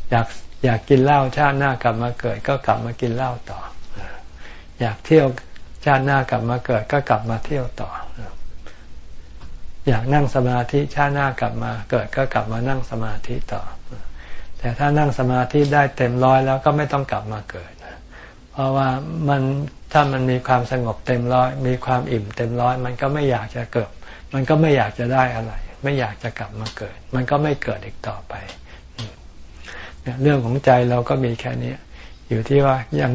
อยากอยากกินเหล้าชาติหน้ากลับมาเกิด ก็กลับมากินเหล้าต่อ อยากเที่ยวชาติหน้ากลับมาเกิด ก็กลับมาเที่ยวต่อ อยากนั่งสมาธิชาติหน้ากลับมาเกิด ก็กลับมานั่งสมาธิต่อ แต่ถ้านั่งสมาธิได้เต็มร้อยแล้วก็ไม่ต้องกลับมาเกิด เพราะว่ามัน ถ้ามันมีความสงบเต็มร้อย มีความอิ่มเต็มร้อย มันก็ไม่อยากจะเกิด มันก็ไม่อยากจะได้อะไร ไม่อยากจะกลับมาเกิด มันก็ไม่เกิดอีกต่อไปเรื่องของใจเราก็มีแค่นี้อยู่ที่ว่ายัง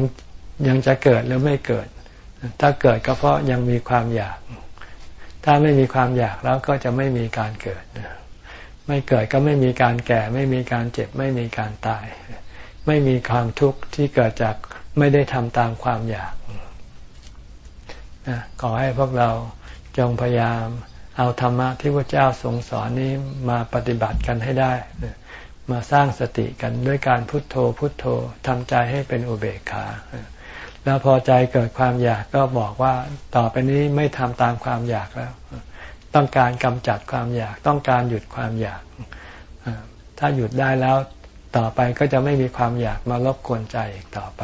ยังจะเกิดหรือไม่เกิด ถ้าเกิดก็เพราะยังมีความอยาก ถ้าไม่มีความอยากแล้วก็จะไม่มีการเกิด ไม่เกิดก็ไม่มีการแก่ ไม่มีการเจ็บ ไม่มีการตาย ไม่มีความทุกข์ที่เกิดจากไม่ได้ทำตามความอยาก ขอให้พวกเราจงพยายามเอาธรรมะที่พระเจ้าทรงสอนนี้มาปฏิบัติกันให้ได้ มาสร้างสติกันด้วยการพุทโธพุทโธทำใจให้เป็นอุเบกขา แล้วพอใจเกิดความอยากก็บอกว่าต่อไปนี้ไม่ทำตามความอยากแล้ว ต้องการกำจัดความอยาก ต้องการหยุดความอยาก ถ้าหยุดได้แล้วต่อไปก็จะไม่มีความอยากมารบกวนใจอีกต่อไป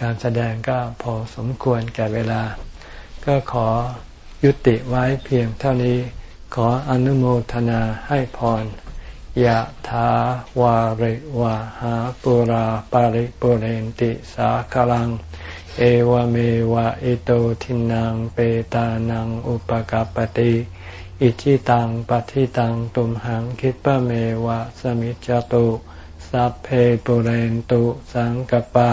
การแสดงก็พอสมควรแก่เวลา ก็ขอยุติไว้เพียงเท่านี้ ขออนุโมทนาให้พรยะถาวาริวะหาปุราปาริปุเรนติสาคลัง เอวเมวะอิโตทินังเปตานังอุปกาปติอิชิตังปฏิตังตุมหังคิปะเมวะสมิจจตุ สัพเพปุเรนตุสังกปา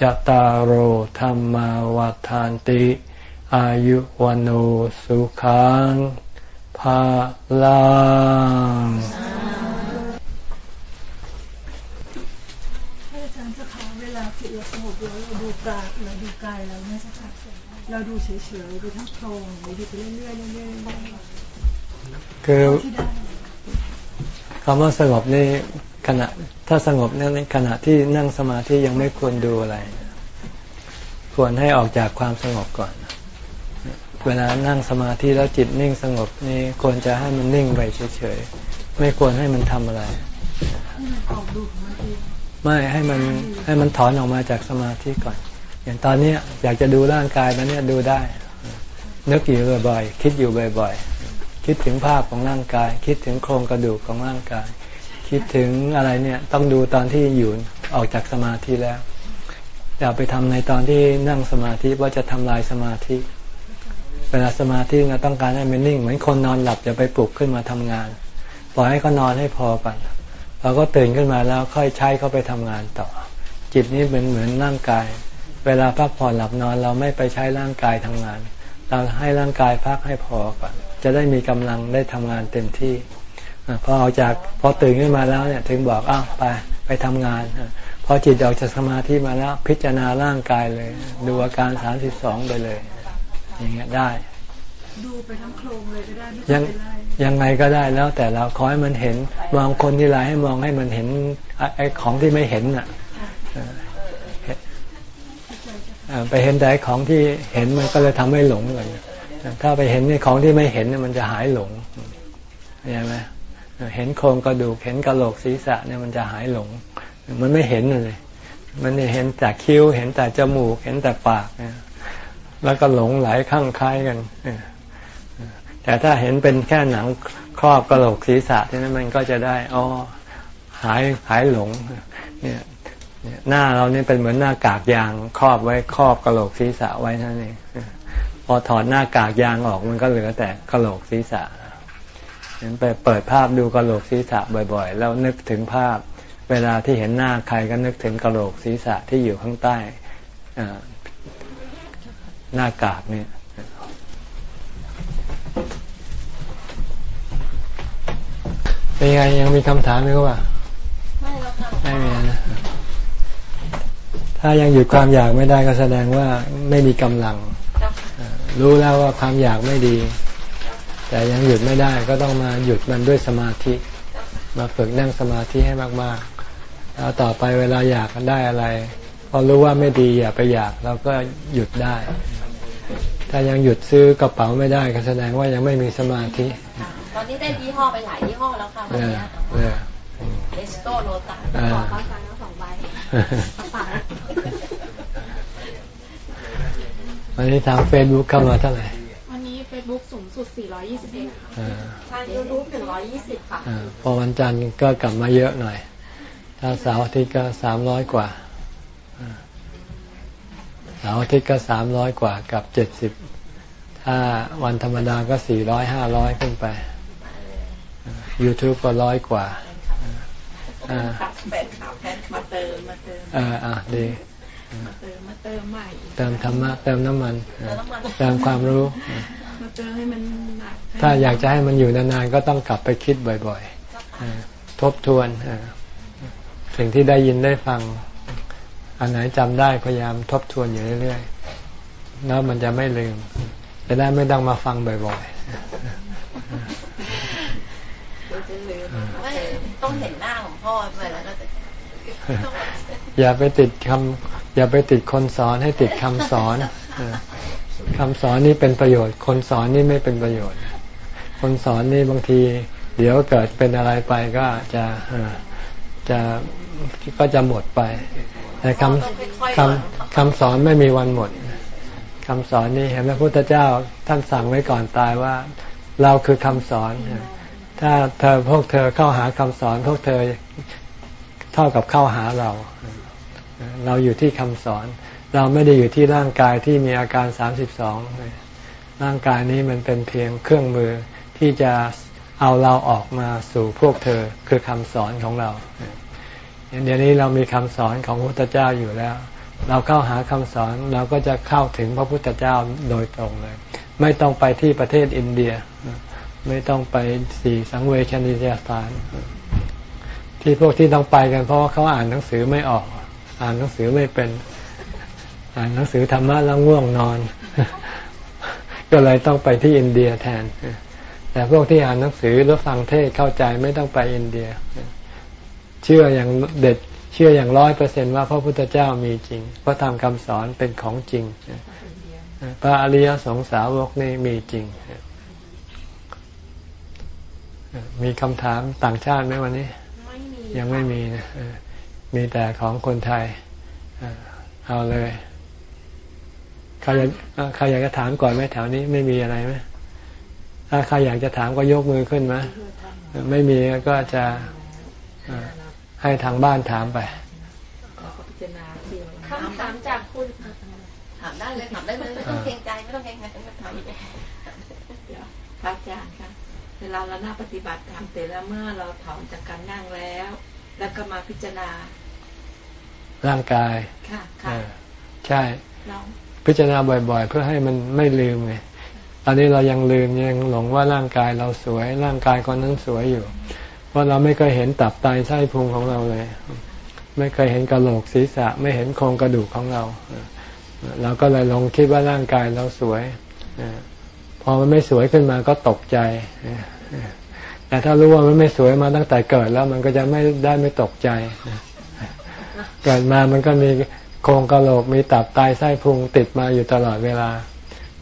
จตารโหธรรมวาทานติ อายุวันโอสุขังภาลังอาจารย์จะขาเวลาจิตเราสงบเราดูกายเราดูกายเราเนี่ยค่ะเราดูเฉยๆดูทั้งโครงดูไปเรื่อยๆเรื่อยๆคือคำว่าสงบนี่ ขณะถ้าสงบนี่ในขณะที่นั่งสมาธิยังไม่ควรดูอะไร ควรให้ออกจากความสงบก่อน เวลานั่งสมาธิแล้วจิตนิ่งสงบนี่ควรจะให้มันนิ่งไปเฉยๆไม่ควรให้มันทำอะไร ไม่ให้มันให้มันถอนออกมาจากสมาธิก่อน อย่างตอนนี้อยากจะดูร่างกายตอนนี้ดูได้นึกอยู่บ่อยๆคิดอยู่บ่อยๆคิดถึงภาพของร่างกาย คิดถึงโครงกระดูกของร่างกาย คิดถึงอะไรเนี่ยต้องดูตอนที่อยู่ออกจากสมาธิแล้วอย่าไปทำในตอนที่นั่งสมาธิว่าจะทำลายสมาธิ เวลาสมาธิเราต้องการให้มันนิ่ง เหมือนคนนอนหลับจะไปปลุกขึ้นมาทำงาน ปล่อยให้เขานอนให้พอก่อนเราก็ตื่นขึ้นมาแล้วค่อยใช้เขาไปทำงานต่อ จิตนี้เป็นเหมือนร่างกาย เวลาพักผ่อนหลับนอนเราไม่ไปใช้ร่างกายทำงาน เราให้ร่างกายพักให้พอก่อนจะได้มีกำลังได้ทำงานเต็มที่ พอออกจากพอตื่นขึ้นมาแล้วเนี่ยถึงบอกอ้าวไปไปทำงานพอจิตออกจากสมาธิมาแล้ว พิจารณาร่างกายเลย ดูอาการสามสิบสองไปเลย อย่างเงี้ยได้ ดูไปทั้งโครงเลยก็ได้ไม่ยัต้องงไปไล่ยังไงก็ได้แล้ว แต่เราขอให้มันเห็น มองคนที่ไรให้มองให้มันเห็นไอ้ของที่ไม่เห็นน่ะเออเออไปเห็นแต่ของที่เห็นมันก็เลยทำให้หลงเลยถ้าไปเห็นในของที่ไม่เห็นเนี่ยมันจะหายหลงเห็นไหม เห็นโครงกระดูกเห็นกระโหลกศีรษะเนี่ยมันจะหายหลง มันไม่เห็นเลย มันเห็นแต่คิ้ว เห็นแต่จมูก เห็นแต่ปากเนี่ยแล้วก็หลงไหลข้างคล้ายกันแต่ถ้าเห็นเป็นแค่หนังครอบกระโหลกศีรษะที่นั้นมันก็จะได้อ๋อหายหายหลง เนี่ยหน้าเราเนี่ยเป็นเหมือนหน้ากากยางครอบไว้ครอบกระโหลกศีรษะไว้นั่นเองพอถอดหน้ากากยางออกมันก็เหลือแต่กระโหลกศีรษะ เห็นไปเปิดภาพดูกระโหลกศีรษะบ่อยๆ แล้วนึกถึงภาพ เวลาที่เห็นหน้าใครก็นึกถึงกระโหลกศีรษะที่อยู่ข้างใต้หน้ากากเนี่ยเป็นไงยังมีคำถามไหมครับว่าไม่แล้วค่ะไม่มีนะถ้ายังหยุดความอยากไม่ได้ก็แสดงว่าไม่มีกำลังเจ้าค่ะรู้แล้วว่าความอยากไม่ดี แต่ยังหยุดไม่ได้ก็ต้องมาหยุดมันด้วยสมาธิ มาฝึกนั่งสมาธิให้มากๆ แล้วต่อไปเวลาอยากได้อะไร พอรู้ว่าไม่ดีอย่าไปอยากเราก็หยุดได้ ถ้ายังหยุดซื้อกระเป๋าไม่ได้ก็แสดงว่ายังไม่มีสมาธิ ตอนนี้ได้ยี่ห้อไปหลายยี่ห้อแล้วค่ะวัเอนอเนี้ยเออเอสโตโลตัสอ่าขอเข้าใจแล้วสองใบกระเป๋าวันนี้ทางเฟซบุ๊กเข้ามาเท่าไหร่ วันนี้ Facebook สูงสุด 421ค่ะอ่าทางยูทูบถึงร้อยยี่สิบค่ะอ่าพอวันจันทร์ก็กลับมาเยอะหน่อย ถ้าเสาร์อาทิตย์ก็สามร้อยกว่าอ่าเสาร์อาทิตย์ก็สามร้อยกว่ากับเจ็ดสิบถ้าวันธรรมดาก็สี่ร้อยห้าร้อยขึ้นไป YouTube ก็ร้อยกว่าอ่าแฟนข่าวแฟนมาเติมมาเติมอ่าอ่าดีมาเติมมาเติมใหม่ เติมธรรมะ เติมน้ำมัน เติมน้ำมันเติมความรู้ มาเติมให้มันหนักถ้าอยากจะให้มันอยู่นานๆก็ต้องกลับไปคิดบ่อยๆอ่าทบทวนอ่าสิ่งที่ได้ยินได้ฟัง อันไหนจำได้พยายามทบทวนอยู่เรื่อยๆแล้วมันจะไม่ลืมจะได้ไม่ต้องมาฟังบ่อยเดี๋ยวจะลืมไม่ต้องเห็นหน้าของพ่อไปแล้วก็จะๆอย่าไปติดคำอย่าไปติดคนสอนให้ติดคำสอนเออ คำสอนนี่เป็นประโยชน์ คนสอนนี่ไม่เป็นประโยชน์ คนสอนนี่บางที เดี๋ยวเกิดเป็นอะไรไปก็จะจะก็จะหมดไป แต่คำคำคำสอนไม่มีวันหมดคำสอนนี่เห็นไหมพระพุทธเจ้าท่านสั่งไว้ก่อนตายว่า เราคือคำสอน ถ้าเธอพวกเธอเข้าหาคำสอน พวกเธอเท่ากับเข้าหาเรา เราอยู่ที่คำสอน เราไม่ได้อยู่ที่ร่างกายที่มีอาการสามสิบสองร่างกายนี้มันเป็นเพียงเครื่องมือที่จะเอาเราออกมาสู่พวกเธอคือคำสอนของเราเดี๋ยวนี้เรามีคำสอนของพระพุทธเจ้าอยู่แล้ว เราเข้าหาคำสอนเราก็จะเข้าถึงพระพุทธเจ้าโดยตรงเลย ไม่ต้องไปที่ประเทศอินเดีย ไม่ต้องไปสี่สังเวชนิยสถาน ที่พวกที่ต้องไปกันเพราะว่าเขาอ่านหนังสือไม่ออก อ่านหนังสือไม่เป็น อ่านหนังสือธรรมะแล้วง่วงนอน ก็เลยต้องไปที่อินเดียแทน แต่พวกที่อ่านหนังสือหรือฟังเทศเข้าใจไม่ต้องไปอินเดีย เชื่ออย่างเด็ดเชื่ออย่างร้อยเปอร์เซนว่าพระพุทธเจ้ามีจริง พระธรรมคำสอนเป็นของจริง พระอริยสงสาวกนี่มีจริง มีคำถามต่างชาติไหมวันนี้ไม่มียังไม่มีนะเออมีแต่ของคนไทย เออเอาเลยใครอยากใครอยากจะถามก่อนไหมแถวนี้ไม่มีอะไรไหมถ้าใครอยากจะถามก็ยกมือขึ้นมเออไม่มีก็จะให้ทางบ้านถามไปพิจารณาที่คำถามจากคุณถามได้เลยถามได้เลยไม่ต้องเกรงใจไม่ต้องเกรงใจไม่ถามเดี๋ยวพระอาจารย์คะเวลาเราหนั่งปฏิบัติธรรมเสร็จแล้วเมื่อเราถอนจากการนั่งแล้ว แล้วก็มาพิจารณา ร่างกายค่ะค่ะใช่ พิจารณาบ่อย ๆ เพื่อให้มันไม่ลืมไงตอนนี้เรายังลืมยังหลงว่าร่างกายเราสวยร่างกายคนนั้นสวยอยู่ เพราะเราไม่เคยเห็นตับไตไส้พุงของเราเลย ไม่เคยเห็นกระโหลกศีรษะ ไม่เห็นโครงกระดูกของเราเราก็เลยลงคิดว่าร่างกายเราสวยพอมันไม่สวยขึ้นมาก็ตกใจแต่ถ้ารู้ว่ามันไม่สวยมาตั้งแต่เกิดแล้ว มันก็จะไม่ได้ไม่ตกใจ เกิดมามันก็มี โครงกระโหลกมีตับไตไส้พุงติดมาอยู่ตลอดเวลา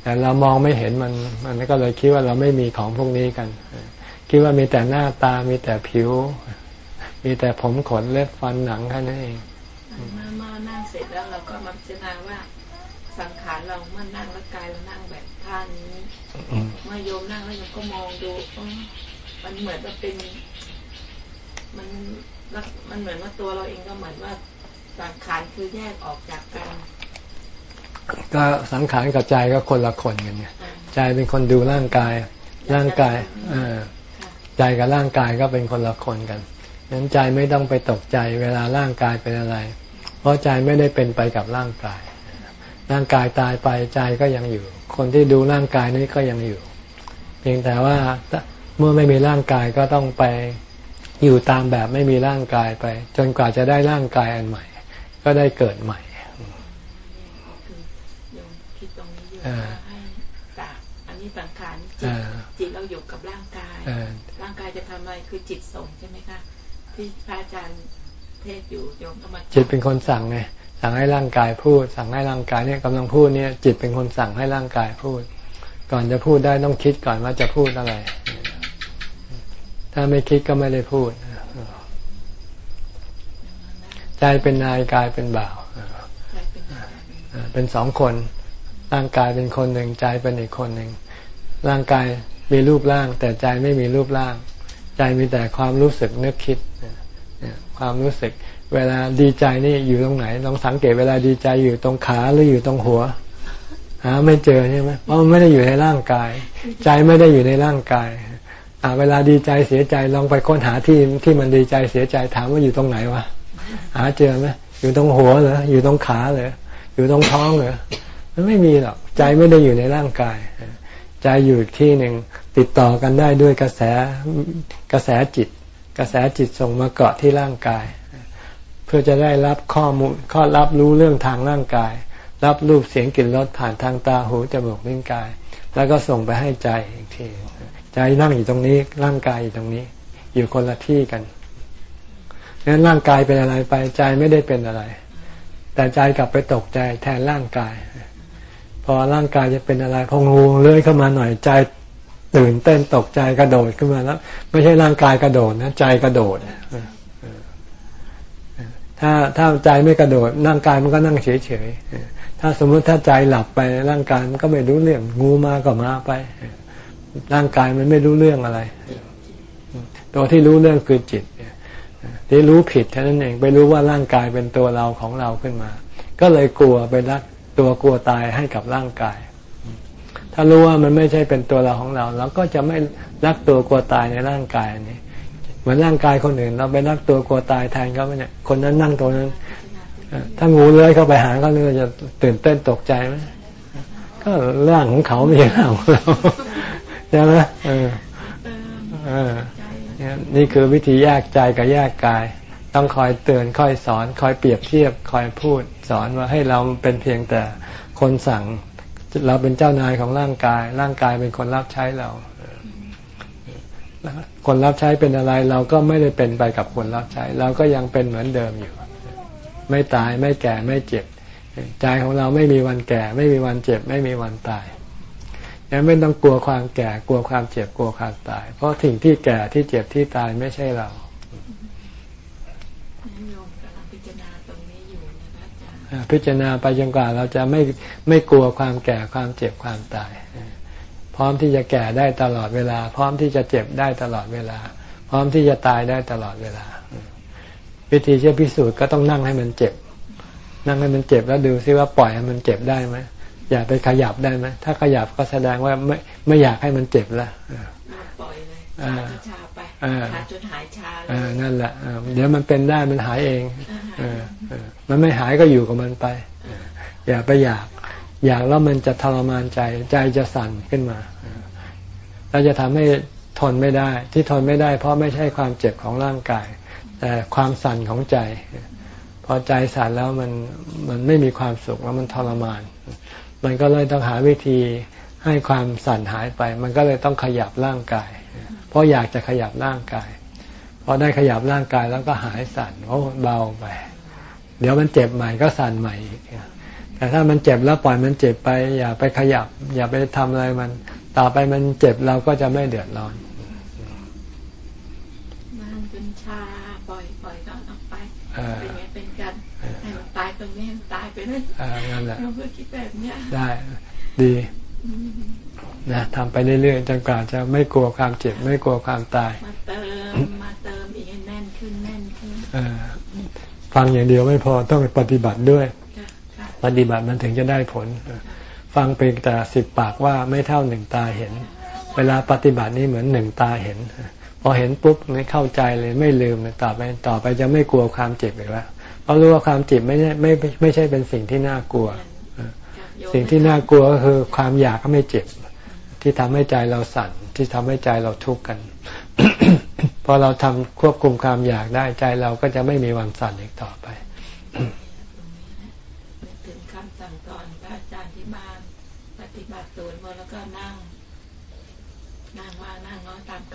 แต่เรามองไม่เห็นมัน มันก็เลยคิดว่าเราไม่มีของพวกนี้กัน คิดว่ามีแต่หน้าตามีแต่ผิว มีแต่ผมขนเล็บฟันหนังแค่นั้นเองเมื่อนั่งเสร็จแล้วเราก็มาพิจารณาว่าสังขารเราเมื่อนั่งแล้วกายเรานั่งแบบท่านี้เมื่อโยมนั่งแล้วโยมก็มองดูมันเหมือนว่าเป็น มันมันเหมือนว่าตัวเราเองก็เหมือนว่า สังขารคือแยกออกจากกัน ก็สังขารกับใจก็คนละคนกันไงอ่าใจเป็นคนดูร่างกาย ร่างกายเออค่ะใจกับร่างกายก็เป็นคนละคนกันนั้นใจไม่ต้องไปตกใจเวลาร่างกายเป็นอะไร เพราะใจไม่ได้เป็นไปกับร่างกาย ร่างกายตายไปใจก็ยังอยู่ คนที่ดูร่างกายนี้ก็ยังอยู่ เพียงแต่ว่าเมื่อไม่มีร่างกายก็ต้องไปอยู่ตามแบบไม่มีร่างกายไป จนกว่าจะได้ร่างกายอันใหม่ ก็ได้เกิดใหม่คือโยมคิดตรงนี้อยู่อ่าว่าให้ตาอันนี้สังขารจิตอ่าจิตเราอยู่กับร่างกายเออร่างกายจะทำอะไรคือจิตส่งใช่ไหมคะที่พระอาจารย์เทศอยู่โยมก็มาจิตเป็นคนสั่งไงสั่งให้ร่างกายพูด สั่งให้ร่างกายเนี่ยกำลังพูดเนี่ย จิตเป็นคนสั่งให้ร่างกายพูด ก่อนจะพูดได้ต้องคิดก่อนว่าจะพูดอะไร ถ้าไม่คิดก็ไม่ได้พูด ใจเป็นนายกายเป็นบ่าวใจเป็นอะไรเป็นสองคน ร่างกายเป็นคนหนึ่งใจเป็นอีกคนหนึ่งร่างกายมีรูปร่าง แต่ใจไม่มีรูปร่าง ใจมีแต่ความรู้สึกนึกคิดเนี่ยความรู้สึก เวลาดีใจนี่อยู่ตรงไหนลองสังเกตเวลาดีใจอยู่ตรงขาหรืออยู่ตรงหัวหาไม่เจอใช่ไหมเพราะมันไม่ได้อยู่ในร่างกาย ใจไม่ได้อยู่ในร่างกายอ่าเวลาดีใจเสียใจลองไปค้นหาที่ที่มันดีใจเสียใจถามว่าอยู่ตรงไหนวะ หาเจอไหมอยู่ตรงหัวเหรออยู่ตรงขาเหรออยู่ตรงท้องเหรอมันไม่มีหรอกใจไม่ได้อยู่ในร่างกายใจอยู่อีกที่หนึ่งติดต่อกันได้ด้วยกระแสกระแสจิต กระแสจิตส่งมาเกาะที่ร่างกาย เพื่อจะได้รับข้อมูลข้อรับรู้เรื่องทางร่างกาย รับรูปเสียงกลิ่นรสผ่านทางตาหูจมูกลิ้นกาย แล้วก็ส่งไปให้ใจอีกทีใจนั่งอยู่ตรงนี้ร่างกายอยู่ตรงนี้ อยู่คนละที่กัน งั้นร่างกายเป็นอะไรไปใจไม่ได้เป็นอะไร แต่ใจกลับไปตกใจแทนร่างกาย พอร่างกายจะเป็นอะไรพองูเลื้อยเข้ามาหน่อยใจตื่นเต้นตกใจกระโดดขึ้นมาแล้ว ไม่ใช่ร่างกายกระโดดนะใจกระโดดถ้าถ้าใจไม่กระโดดร่างกายมันก็นั่งเฉยๆถ้าสมมติถ้าใจหลับไปร่างกายมันก็ไม่รู้เรื่องงูมาก็มาไป ร่างกายมันไม่รู้เรื่องอะไร ตัวที่รู้เรื่องคือจิต ที่รู้ผิดแค่นั้นเองไปรู้ว่าร่างกายเป็นตัวเราของเราขึ้นมา ก็เลยกลัวไปรักตัวกลัวตายให้กับร่างกาย ถ้ารู้ว่ามันไม่ใช่เป็นตัวเราของเราเราก็จะไม่รักตัวกลัวตายในร่างกายอันนี้เหมือนร่างกายคนอื่น เราไปรักตัวกลัวตายแทนเขาเนี่ยคนนั้นนั่งตัวนั้นถ้างูเลื้อยเข้าไปหาเขาเนี่ยจะตื่นเต้นตกใจไหมก็ร่างของเขาไม่ใช่ร่างของเราใช่ไหมเออเออ นี่คือวิธีแยกใจกับแยกกาย ต้องคอยเตือนคอยสอน คอยเปรียบเทียบ คอยพูด สอนว่าให้เราเป็นเพียงแต่คนสั่ง เราเป็นเจ้านายของร่างกาย ร่างกายเป็นคนรับใช้เรา คนรับใช้เป็นอะไร เราก็ไม่ได้เป็นไปกับคนรับใช้ เราก็ยังเป็นเหมือนเดิมอยู่ ไม่ตายไม่แก่ไม่เจ็บ ใจของเราไม่มีวันแก่ ไม่มีวันเจ็บ ไม่มีวันตาย ยังไม่ต้องกลัวความแก่ กลัวความเจ็บกลัวความตาย เพราะสิ่งที่แก่ที่เจ็บที่ตายไม่ใช่เราโยมกำลังพิจารณาตรงนี้อยู่นะคะอาจารย์พิจารณาไปจนกว่าเราจะไม่ไม่กลัวความแก่ความเจ็บความตาย พร้อมที่จะแก่ได้ตลอดเวลา พร้อมที่จะเจ็บได้ตลอดเวลา พร้อมที่จะตายได้ตลอดเวลา วิธีจะพิสูจน์ก็ต้องนั่งให้มันเจ็บ นั่งให้มันเจ็บแล้วดูซิว่าปล่อยให้มันเจ็บได้ไหม อย่าไปขยับได้ไหมถ้าขยับก็แสดงว่าไม่ไม่อยากให้มันเจ็บแล้วปล่อยเลยอ่าชาไปอ่าชาจนหายชาเลเออยนั่นแหละเออเดี๋ยวมันเป็นได้มันหายเองเออเออมันไม่หายก็อยู่กับมันไป อย่าไปอยาก อยากแล้วมันจะทรมานใจใจจะสั่นขึ้นมาเราจะทำให้ทนไม่ได้ ที่ทนไม่ได้ เพราะไม่ใช่ความเจ็บของร่างกาย แต่ความสั่นของใจ พอใจสั่นแล้วมันมันไม่มีความสุขแล้วมันทรมาน มันก็เลยต้องหาวิธีให้ความสั่นหายไป มันก็เลยต้องขยับร่างกาย เพราะอยากจะขยับร่างกายพอได้ขยับร่างกายแล้วก็หายสั่นโอ้เบาไป เดี๋ยวมันเจ็บใหม่ก็สั่นใหม่อีกแต่ถ้ามันเจ็บแล้วปล่อยมันเจ็บไป อย่าไปขยับ อย่าไปทำอะไรมัน ต่อไปมันเจ็บเราก็จะไม่เดือดร้อนนั่งจนชาปล่อยปล่อยก็ออกไป เออเป็นไงเป็นกันให้มันตายตรงนี้ให้มันตายไปนั่นอ่านั่นแหละเราก็คิดแบบเนี้ยได้ดีนะทำไปเรื่อยๆจนกว่าจะไม่กลัวความเจ็บ ไม่กลัวความตาย มาเติมมาเติมอีกให้แน่นขึ้นแน่นขึ้นเออฟังอย่างเดียวไม่พอต้องปฏิบัติด้วยค่ะค่ะปฏิบัติมันถึงจะได้ผลเออฟังเพียงแต่สิบปากว่าไม่เท่าหนึ่งตาเห็น เวลาปฏิบัตินี่เหมือนหนึ่งตาเห็น พอเห็นปุ๊บนี่เข้าใจเลยไม่ลืมเลยต่อไปต่อไปจะไม่กลัวความเจ็บอีกแล้วเพราะรู้ว่าความเจ็บไม่ไม่ไม่ใช่เป็นสิ่งที่น่ากลัว สิ่งที่น่ากลัวก็คือความอยากก็ไม่เจ็บ ที่ทำให้ใจเราสั่นที่ทำให้ใจเราทุกข์กันพอเราทำควบคุมความอยากได้ใจเราก็จะไม่มีวันสั่นอีกต่อไป นึกถึงคำสั่งสอนพระอาจารย์ที่บ้านปฏิบัติศูนย์แล้วก็นั่ง นั่งว่างนั่งน้อยตามก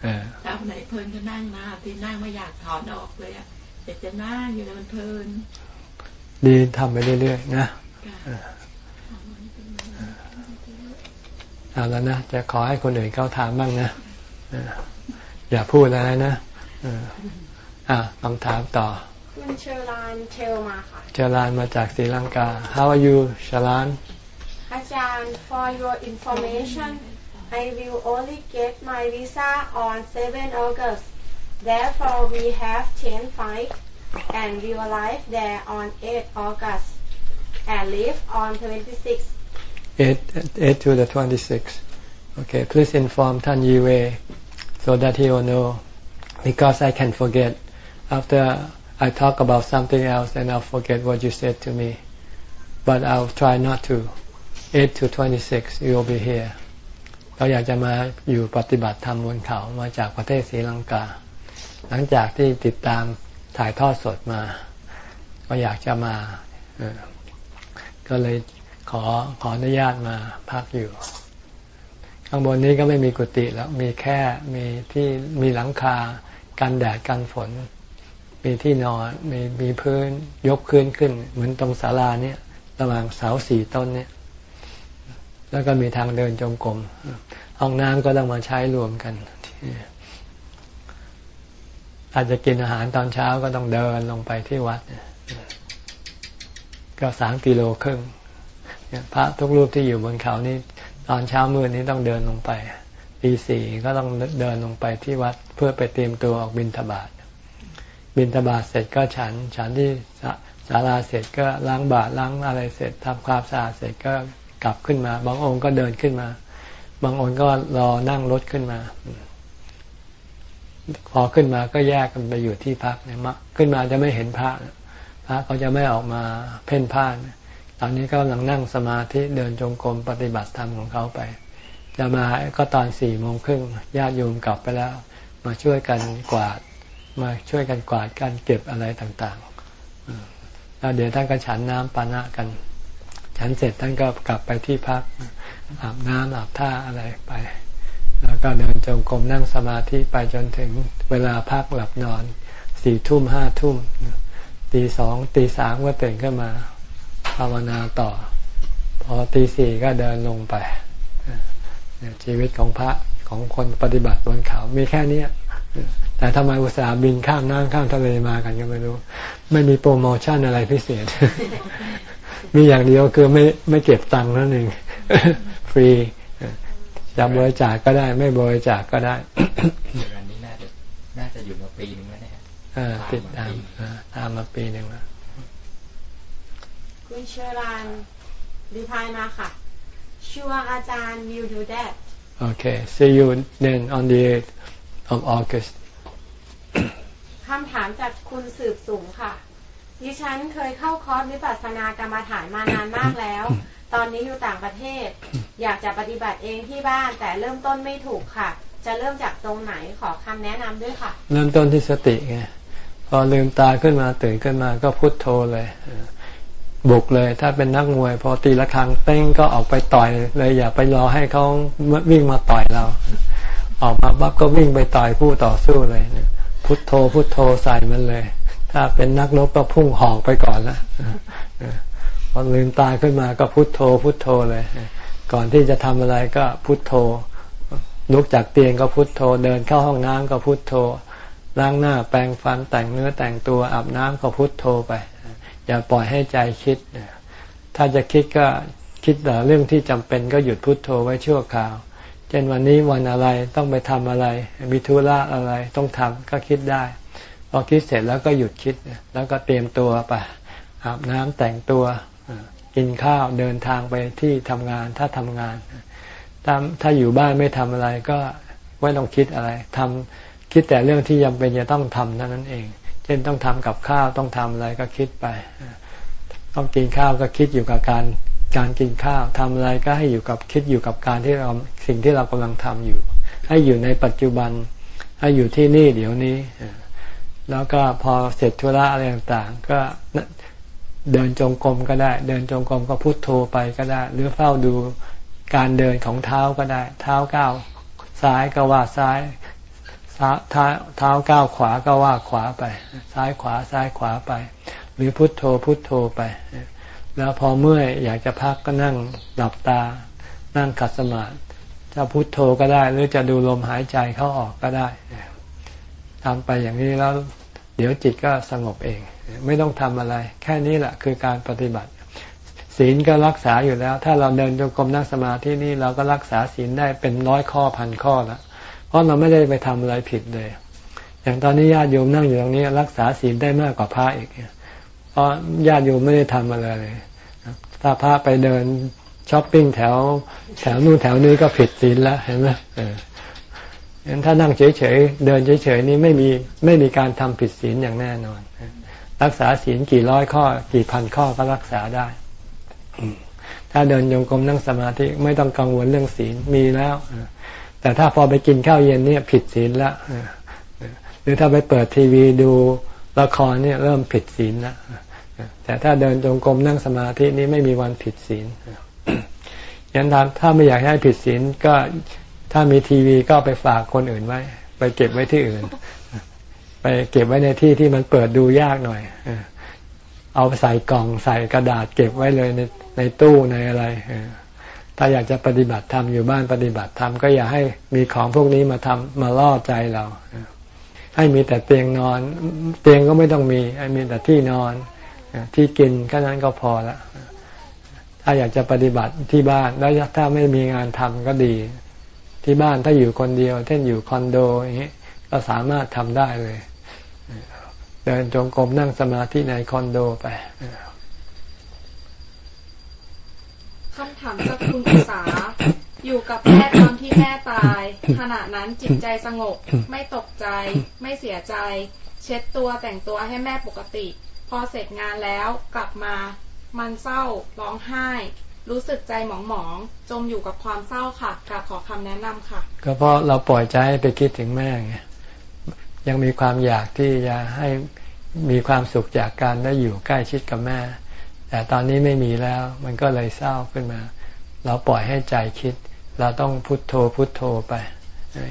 ำลังเออตามไหนเพลินก็นั่งนานที่นั่งไม่อยากถอนออกเลยอะแต่จะนั่งอยู่แล้วมันเพลิน ดีทำไปเรื่อยๆนะค่ะเอาแล้วนะ จะขอให้คนอื่นเขาถามบ้างนะเอออย่าพูดอะไรนะเอออะลองถามต่อคุณเชอรานเทลมาค่ะเจรานมาจากศรีลังกา How are you ชลานอาจารย์ for your information I will only get my visa on 7 August therefore we have 10 flights and we will arrive there on 8 August and leave on 26 8, 8 to the 26. Okay, please inform Tan Yiwei so that he will know because I can forget after I talk about something else and I'll forget what you said to me. But I'll try not to. 8 to 26 you will be here. เราอยากจะมาอยู่ปฏิบัติธรรมบนเขามาจากประเทศศรีลังกา หลังจากที่ติดตามถ่ายทอดสดมา ก็อยากจะมาก็เลยขอขออนุญาตมาพักอยู่ ข้างบนนี้ก็ไม่มีกุฏิแล้วมีแค่มีที่มีหลังคากันแดดกันฝน มีที่นอนมีมีพื้นยกพื้นขึ้น เหมือนตรงศาลาเนี่ยระหว่างเสาสี่ต้นเนี่ย แล้วก็มีทางเดินจงกรมห้องน้ำก็ต้องมาใช้รวมกันอาจจะกินอาหารตอนเช้าก็ต้องเดินลงไปที่วัด ก็สามกิโลครึ่งพระทุกรูปที่อยู่บนเขานี่ตอนเช้ามืดนี้ต้องเดินลงไปตีสี่ก็ต้องเดินลงไปที่วัด เพื่อไปเตรียมตัวออกบิณฑบาตบิณฑบาตเสร็จก็ฉัน ฉันที่ศาลาเสร็จก็ล้างบาตรล้างอะไรเสร็จทำความสะอาดเสร็จก็ กลับขึ้นมา บางองค์ก็เดินขึ้นมา บางองค์ก็รอนั่งรถขึ้นมา พอขึ้นมาก็แยกกันไปอยู่ที่พักเนี่ยมาขึ้นมาจะไม่เห็นพระพระเขาจะไม่ออกมาเพ่นพ่านตอนนี้ก็กำลังนั่งสมาธิเดินจงกรมปฏิบัติธรรมของเขาไป จะมาก็ตอนสี่โมงครึ่งญาติโยมกลับไปแล้ว มาช่วยกันกวาด มาช่วยกันกวาดการเก็บอะไรต่างๆแล้วเดี๋ยวท่านก็ฉันน้ำปานะกัน ฉันเสร็จท่านก็กลับไปที่พักอาบน้ำอาบท่าอะไรไป แล้วก็เดินจงกรมนั่งสมาธิไปจนถึงเวลาพักหลับนอนสี่ทุ่มห้าทุ่มตีสองตีสามก็ตื่นขึ้นมาภาวนาต่อ พอตีสี่ก็เดินลงไปเนี่ยชีวิตของพระของคนปฏิบัติบนเขา มีแค่นี้แต่ทำไมอุตส่าห์บินข้ามน้ำข้ามทะเลมากันก็ไม่รู้ ไม่มีโปรโมชั่นอะไรพิเศษ มีอย่างเดียวคือไม่ไม่เก็บตังค์นั่นเองฟรีจะบริจาคก็ได้ ไม่บริจาคก็ได้เดือนนี้น่าจะน่าจะอยู่มาปีนึงแล้วนะฮะอ่าติดตามอ่าตามมาปีหนึ่งแล้วคุณเชอรันรีพายมาค่ะ Sure อาจารย์ will do that Okay see you then on the 8th of August คำถามจากคุณสืบสูงค่ะ ดิฉันเคยเข้าคอร์สวิปัสสนากรรมฐานมานานมากแล้ว ตอนนี้อยู่ต่างประเทศ อยากจะปฏิบัติเองที่บ้าน แต่เริ่มต้นไม่ถูกค่ะ จะเริ่มจากตรงไหนขอคำแนะนำด้วยค่ะ เริ่มต้นที่สติไงพอลืมตาขึ้นมาตื่นขึ้นมาก็พุทโธเลยบุกเลย ถ้าเป็นนักมวย พอตีละครังเต้งก็ออกไปต่อยเลยอย่าไปรอให้เขาวิ่งมาต่อยเรา ออกมาปั๊บก็วิ่งไปต่อยผู้ต่อสู้เลยพุทโธพุทโธใส่มันเลย ถ้าเป็นนักรบก็พุ่งหอกไปก่อนละพอลืมตาขึ้นมาก็พุทโธ พุทโธเลย ก่อนที่จะทำอะไรก็พุทโธ ลุกจากเตียงก็พุทโธ เดินเข้าห้องน้ำก็พุทโธ ล้างหน้าแปรงฟันแต่งเนื้อแต่งตัวอาบน้ำก็พุทโธไป อย่าปล่อยให้ใจคิด ถ้าจะคิดก็คิดแต่เรื่องที่จำเป็นก็หยุดพุทโธไว้ชั่วคราว เช่นวันนี้วันอะไรต้องไปทำอะไร มีธุระอะไรต้องทำก็คิดได้ พอคิดเสร็จแล้วก็หยุดคิด แล้วก็เตรียมตัวไปอาบน้ำแต่งตัวกินข้าวเดินทางไปที่ทำงานถ้าทำงานถ้าถ้าอยู่บ้านไม่ทำอะไรก็ไม่ต้องคิดอะไรทำคิดแต่เรื่องที่จาเป็นจะต้องทำเท่านั้นเอง เช่นต้องทำกับข้าวต้องทำอะไรก็คิดไป ต้องกินข้าวก็คิดอยู่กับการการกินข้าวทำอะไรก็ให้อยู่กับคิดอยู่กับการที่เราสิ่งที่เรากำลังทำอยู่ ให้อยู่ในปัจจุบัน ให้อยู่ที่นี่เดี๋ยวนี้ แล้วก็พอเสร็จธุระอะไรต่างๆ ก็เดินจงกรมก็ได้ เดินจงกรมก็พุโทโธไปก็ได้ หรือเฝ้าดูการเดินของเท้าก็ได้ เท้าก้าวซ้ายก็ว่าซ้ายเท้าเท้าก้าวขวาก็ว่าขวาไป ซ้ายขวาซ้ายขวาไป หรือพุโทโธพุโทโธไป แล้วพอเมื่อยอยากจะพักก็นั่งหลับตา นั่งขัดสมาธิจะพุโทโธก็ได้ หรือจะดูลมหายใจเข้าออกก็ได้ทำไปอย่างนี้แล้ว เดี๋ยวจิตก็สงบเอง ไม่ต้องทำอะไร แค่นี้แหละคือการปฏิบัติ ศีลก็รักษาอยู่แล้ว ถ้าเราเดินจงกรมนั่งสมาธินี่เราก็รักษาศีลได้เป็นร้อยข้อพันข้อแล้วเพราะเราไม่ได้ไปทำอะไรผิดเลย อย่างตอนนี้ญาติโยมนั่งอยู่ตรงนี้ รักษาศีลได้มากกว่าพระอีกเพราะญาติโยมไม่ได้ทำอะไรเลยถ้าพระไปเดินช้อปปิ้งแถว แถวนู่นแถวนี้ก็ผิดศีลแล้วเห็นไหม เออถ้านั่งเฉยๆเดินเฉยๆนี่ไม่มีไม่มีการทำผิดศีลอย่างแน่นอน รักษาศีลกี่ร้อยข้อ กี่พันข้อก็รักษาได้ ถ้าเดินโยงกรมนั่งสมาธิไม่ต้องกังวลเรื่องศีลมีแล้ว แต่ถ้าพอไปกินข้าวเย็นเนี่ยผิดศีลละหรือถ้าไปเปิดทีวีดูละครเนี่ยเริ่มผิดศีลแล้วแต่ถ้าเดินจงกรมนั่งสมาธินี้ไม่มีวันผิดศีลยันทถ้าไม่อยากให้ผิดศีลก็ ถ้ามีทีวีก็ไปฝากคนอื่นไว้ ไปเก็บไว้ที่อื่น ไปเก็บไว้ในที่ที่มันเปิดดูยากหน่อยเอาใส่กล่องใส่กระดาษเก็บไว้เลยในในตู้ในอะไรถ้าอยากจะปฏิบัติธรรมอยู่บ้านปฏิบัติธรรมก็อย่าให้มีของพวกนี้มาทำมาล่อใจเรา ให้มีแต่เตียงนอน เตียงก็ไม่ต้องมีให้มีแต่ที่นอนที่กินแค่นั้นก็พอละถ้าอยากจะปฏิบัติที่บ้านแล้วถ้าไม่มีงานทำก็ดี ที่บ้านถ้าอยู่คนเดียวเช่นอยู่คอนโดอย่างนี้ยก็สามารถทำได้เลย เดินจงกรมนั่งสมาธิในคอนโดไปคำถามจากคุณภาษาอยู่กับแม่ตอนที่แม่ตาย ขณะนั้นจิตใจสงบ ไม่ตกใจ ไม่เสียใจ เช็ดตัวแต่งตัวให้แม่ปกติ พอเสร็จงานแล้วกลับมา มันเศร้าร้องไห้ รู้สึกใจหมองหมองจมอยู่กับความเศร้าค่ะกราบขอคำแนะนำค่ะ ก็เพราะเราปล่อยใจไปคิดถึงแม่ไงยังมีความอยากที่จะให้มีความสุขจากการได้อยู่ใกล้ชิดกับแม่ แต่ตอนนี้ไม่มีแล้วมันก็เลยเศร้าขึ้นมา เราปล่อยให้ใจคิด เราต้องพุโทโธพุโทโธไป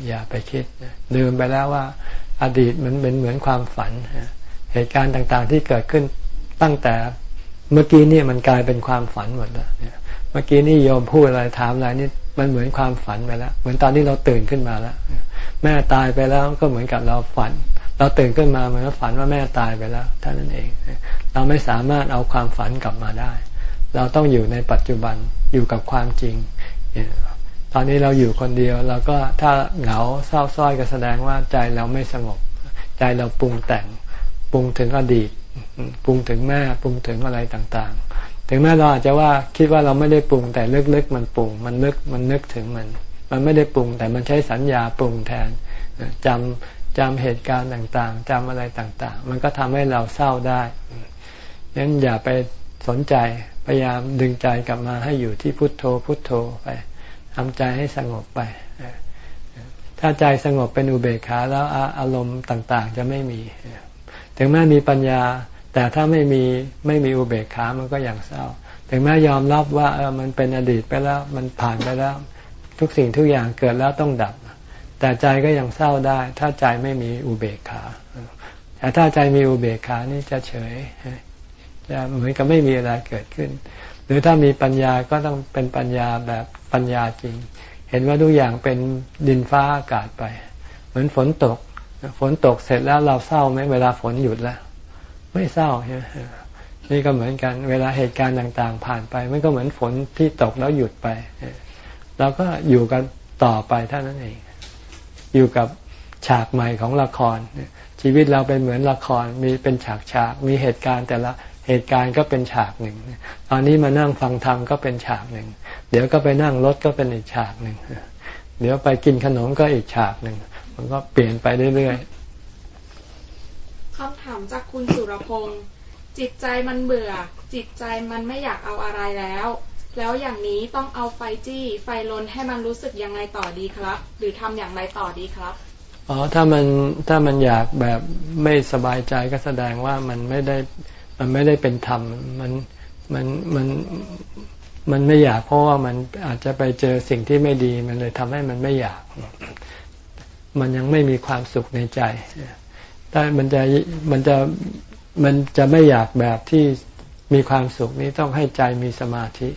อย่าไปคิดลืมไปแล้วว่า อดีตมันเป็นเหมือนความฝัน เหตุการณ์ต่างๆที่เกิดขึ้นตั้งแต่เมื่อกี้นี่มันกลายเป็นความฝันหมดแล้วเเมื่อกี้นี่โยมพูดอะไรถามอะไรนี่มันเหมือนความฝันไปแล้ว เหมือนตอนที่เราตื่นขึ้นมาแล้ว แม่ตายไปแล้วก็เหมือนกับเราฝัน เราตื่นขึ้นมาเหมือนฝันว่าแม่ตายไปแล้วท่านั้นเอง เราไม่สามารถเอาความฝันกลับมาได้ เราต้องอยู่ในปัจจุบันอยู่กับความจริง ตอนนี้เราอยู่คนเดียวเราก็ถ้าเหงาเศร้าส้อยก็แสดงว่าใจเราไม่สงบ ใจเราปรุงแต่งปรุงถึงอดีตปรุงถึงแม่ปรุงถึงอะไรต่างๆ ถึงแม้เราอาจจะว่าคิดว่าเราไม่ได้ปรุงแต่ลึกๆมันปรุง มันนึกมันนึกถึงมัน มันไม่ได้ปรุงแต่มันใช้สัญญาปรุงแทนจำจำเหตุการณ์ต่างๆจำอะไรต่างๆ มันก็ทำให้เราเศร้าได้งั้นอย่าไปสนใจพยายามดึงใจกลับมาให้อยู่ที่พุทโธพุทโธไปทำใจให้สงบไปถ้าใจสงบเป็นอุเบกขาแล้วอารมณ์ต่าง ๆ จะไม่มี ถึงแม้มีปัญญา แต่ถ้าไม่มีไม่มีอุเบกขามันก็อย่างเศร้า ถึงแม้ยอมรับว่าเออมันเป็นอดีตไปแล้วมันผ่านไปแล้ว ทุกสิ่งทุกอย่างเกิดแล้วต้องดับ แต่ใจก็ยังเศร้าได้ ถ้าใจไม่มีอุเบกขาแต่ถ้าใจมีอุเบกขานี่จะเฉยจะเหมือนกับไม่มีอะไรเกิดขึ้น หรือถ้ามีปัญญาก็ต้องเป็นปัญญาแบบปัญญาจริง เห็นว่าทุกอย่างเป็นดินฟ้าอากาศไป เหมือนฝนตก ฝนตกเสร็จแล้วเราเศร้าไหมเวลาฝนหยุดแล้ว ไม่เศร้าใช่ไหมนี่ก็เหมือนกัน เวลาเหตุการณ์ต่าง ๆ ผ่านไป มันก็เหมือนฝนที่ตกแล้วหยุดไปเราก็อยู่กันต่อไปเท่านั้นเอง อยู่กับฉากใหม่ของละคร ชีวิตเราเป็นเหมือนละครมีเป็นฉากฉากมีเหตุการณ์แต่ละเหตุการณ์ก็เป็นฉากหนึ่ง ตอนนี้มานั่งฟังธรรมก็เป็นฉากหนึ่ง เดี๋ยวก็ไปนั่งรถก็เป็นอีกฉากหนึ่ง เดี๋ยวไปกินขนมก็อีกฉากหนึ่ง มันก็เปลี่ยนไปเรื่อยๆ คำถามจากคุณสุรพงศ์จิตใจมันเบื่อ จิตใจมันไม่อยากเอาอะไรแล้ว แล้วอย่างนี้ต้องเอาไฟจี้ ไฟลนให้มันรู้สึกยังไงต่อดีครับ หรือทำอย่างไรต่อดีครับอ๋อถ้ามันถ้ามันอยากแบบไม่สบายใจก็แสดงว่ามันไม่ได้มันไม่ได้เป็นธรรมมันมันมันมันไม่อยากเพราะว่ามันอาจจะไปเจอสิ่งที่ไม่ดีมันเลยทำให้มันไม่อยาก มันยังไม่มีความสุขในใจ แต่มันจะมันจะมันจะไม่อยากแบบที่มีความสุขนี้ต้องให้ใจมีสมาธิ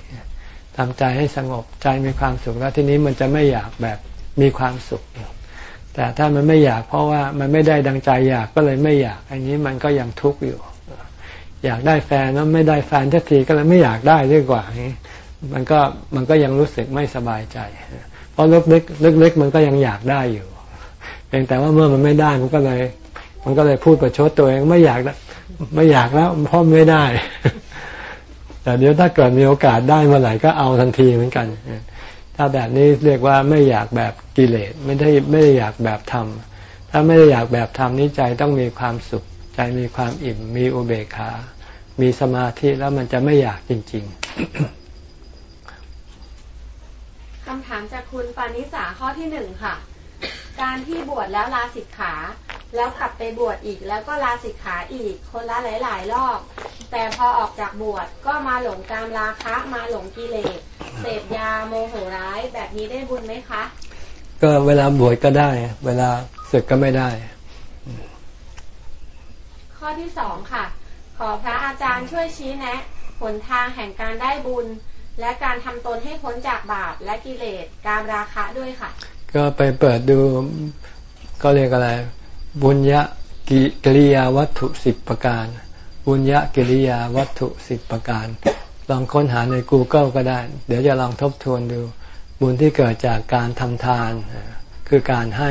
ทำใจให้สงบใจมีความสุขแล้วทีนี้มันจะไม่อยากแบบมีความสุข แต่ถ้ามันไม่อยากเพราะว่ามันไม่ได้ดังใจอยากก็เลยไม่อยาก อันนี้มันก็ยังทุกข์อยู่ อยากได้แฟนแล้วไม่ได้แฟนทัทีก็เลยไม่อยากได้ดีกว่านี้มันก็มันก็ยังรู้สึกไม่สบายใจ เพราะลึกๆลึกๆมันก็ยังอยากได้อยู่เพียงแต่ว่าเมื่อมันไม่ได้มันก็เลย มันก็เลยพูดประชดตัวเองไม่อยากแล้วไม่อยากแล้วพราะไม่ได้ แต่เดี๋ยวถ้าเกิดมีโอกาสได้เมื่อไหร่ก็เอาทันทีเหมือนกัน ถ้าแบบนี้เรียกว่าไม่อยากแบบกิเลสไม่ได้ไม่ได้อยากแบบธรรมถ้าไม่ได้อยากแบบธรรมนี้ใจต้องมีความสุข ใจมีความอิ่ม มีอุเบกขา มีสมาธิแล้วมันจะไม่อยากจริง ๆคำถามจากคุณปานิสาข้อที่หนึ่งค่ะ การที่บวชแล้วลาสิกขา แล้วกลับไปบวชอีก แล้วก็ลาสิกขาอีก คนละหลาย ๆ รอบ แต่พอออกจากบวชก็มาหลงกามราคะมาหลงกิเลสเสพยาโมโหร้ายแบบนี้ได้บุญไหมคะ ก็เวลาบวชก็ได้ เวลาศึกก็ไม่ได้ ข้อที่สองค่ะ ขอพระอาจารย์ช่วยชี้แนะหนทางแห่งการได้บุญ และการทำตนให้พ้นจากบาปและกิเลสการราคะด้วยค่ะ ก็ไปเปิดดูก็เรียกอะไร บุญยะกิริยาวัตถุสิบประการ บุญยะกิริยาวัตถุสิบประการ ลองค้นหาใน Google ก็ได้ เดี๋ยวจะลองทบทวนดู บุญที่เกิดจากการทำทาน คือการให้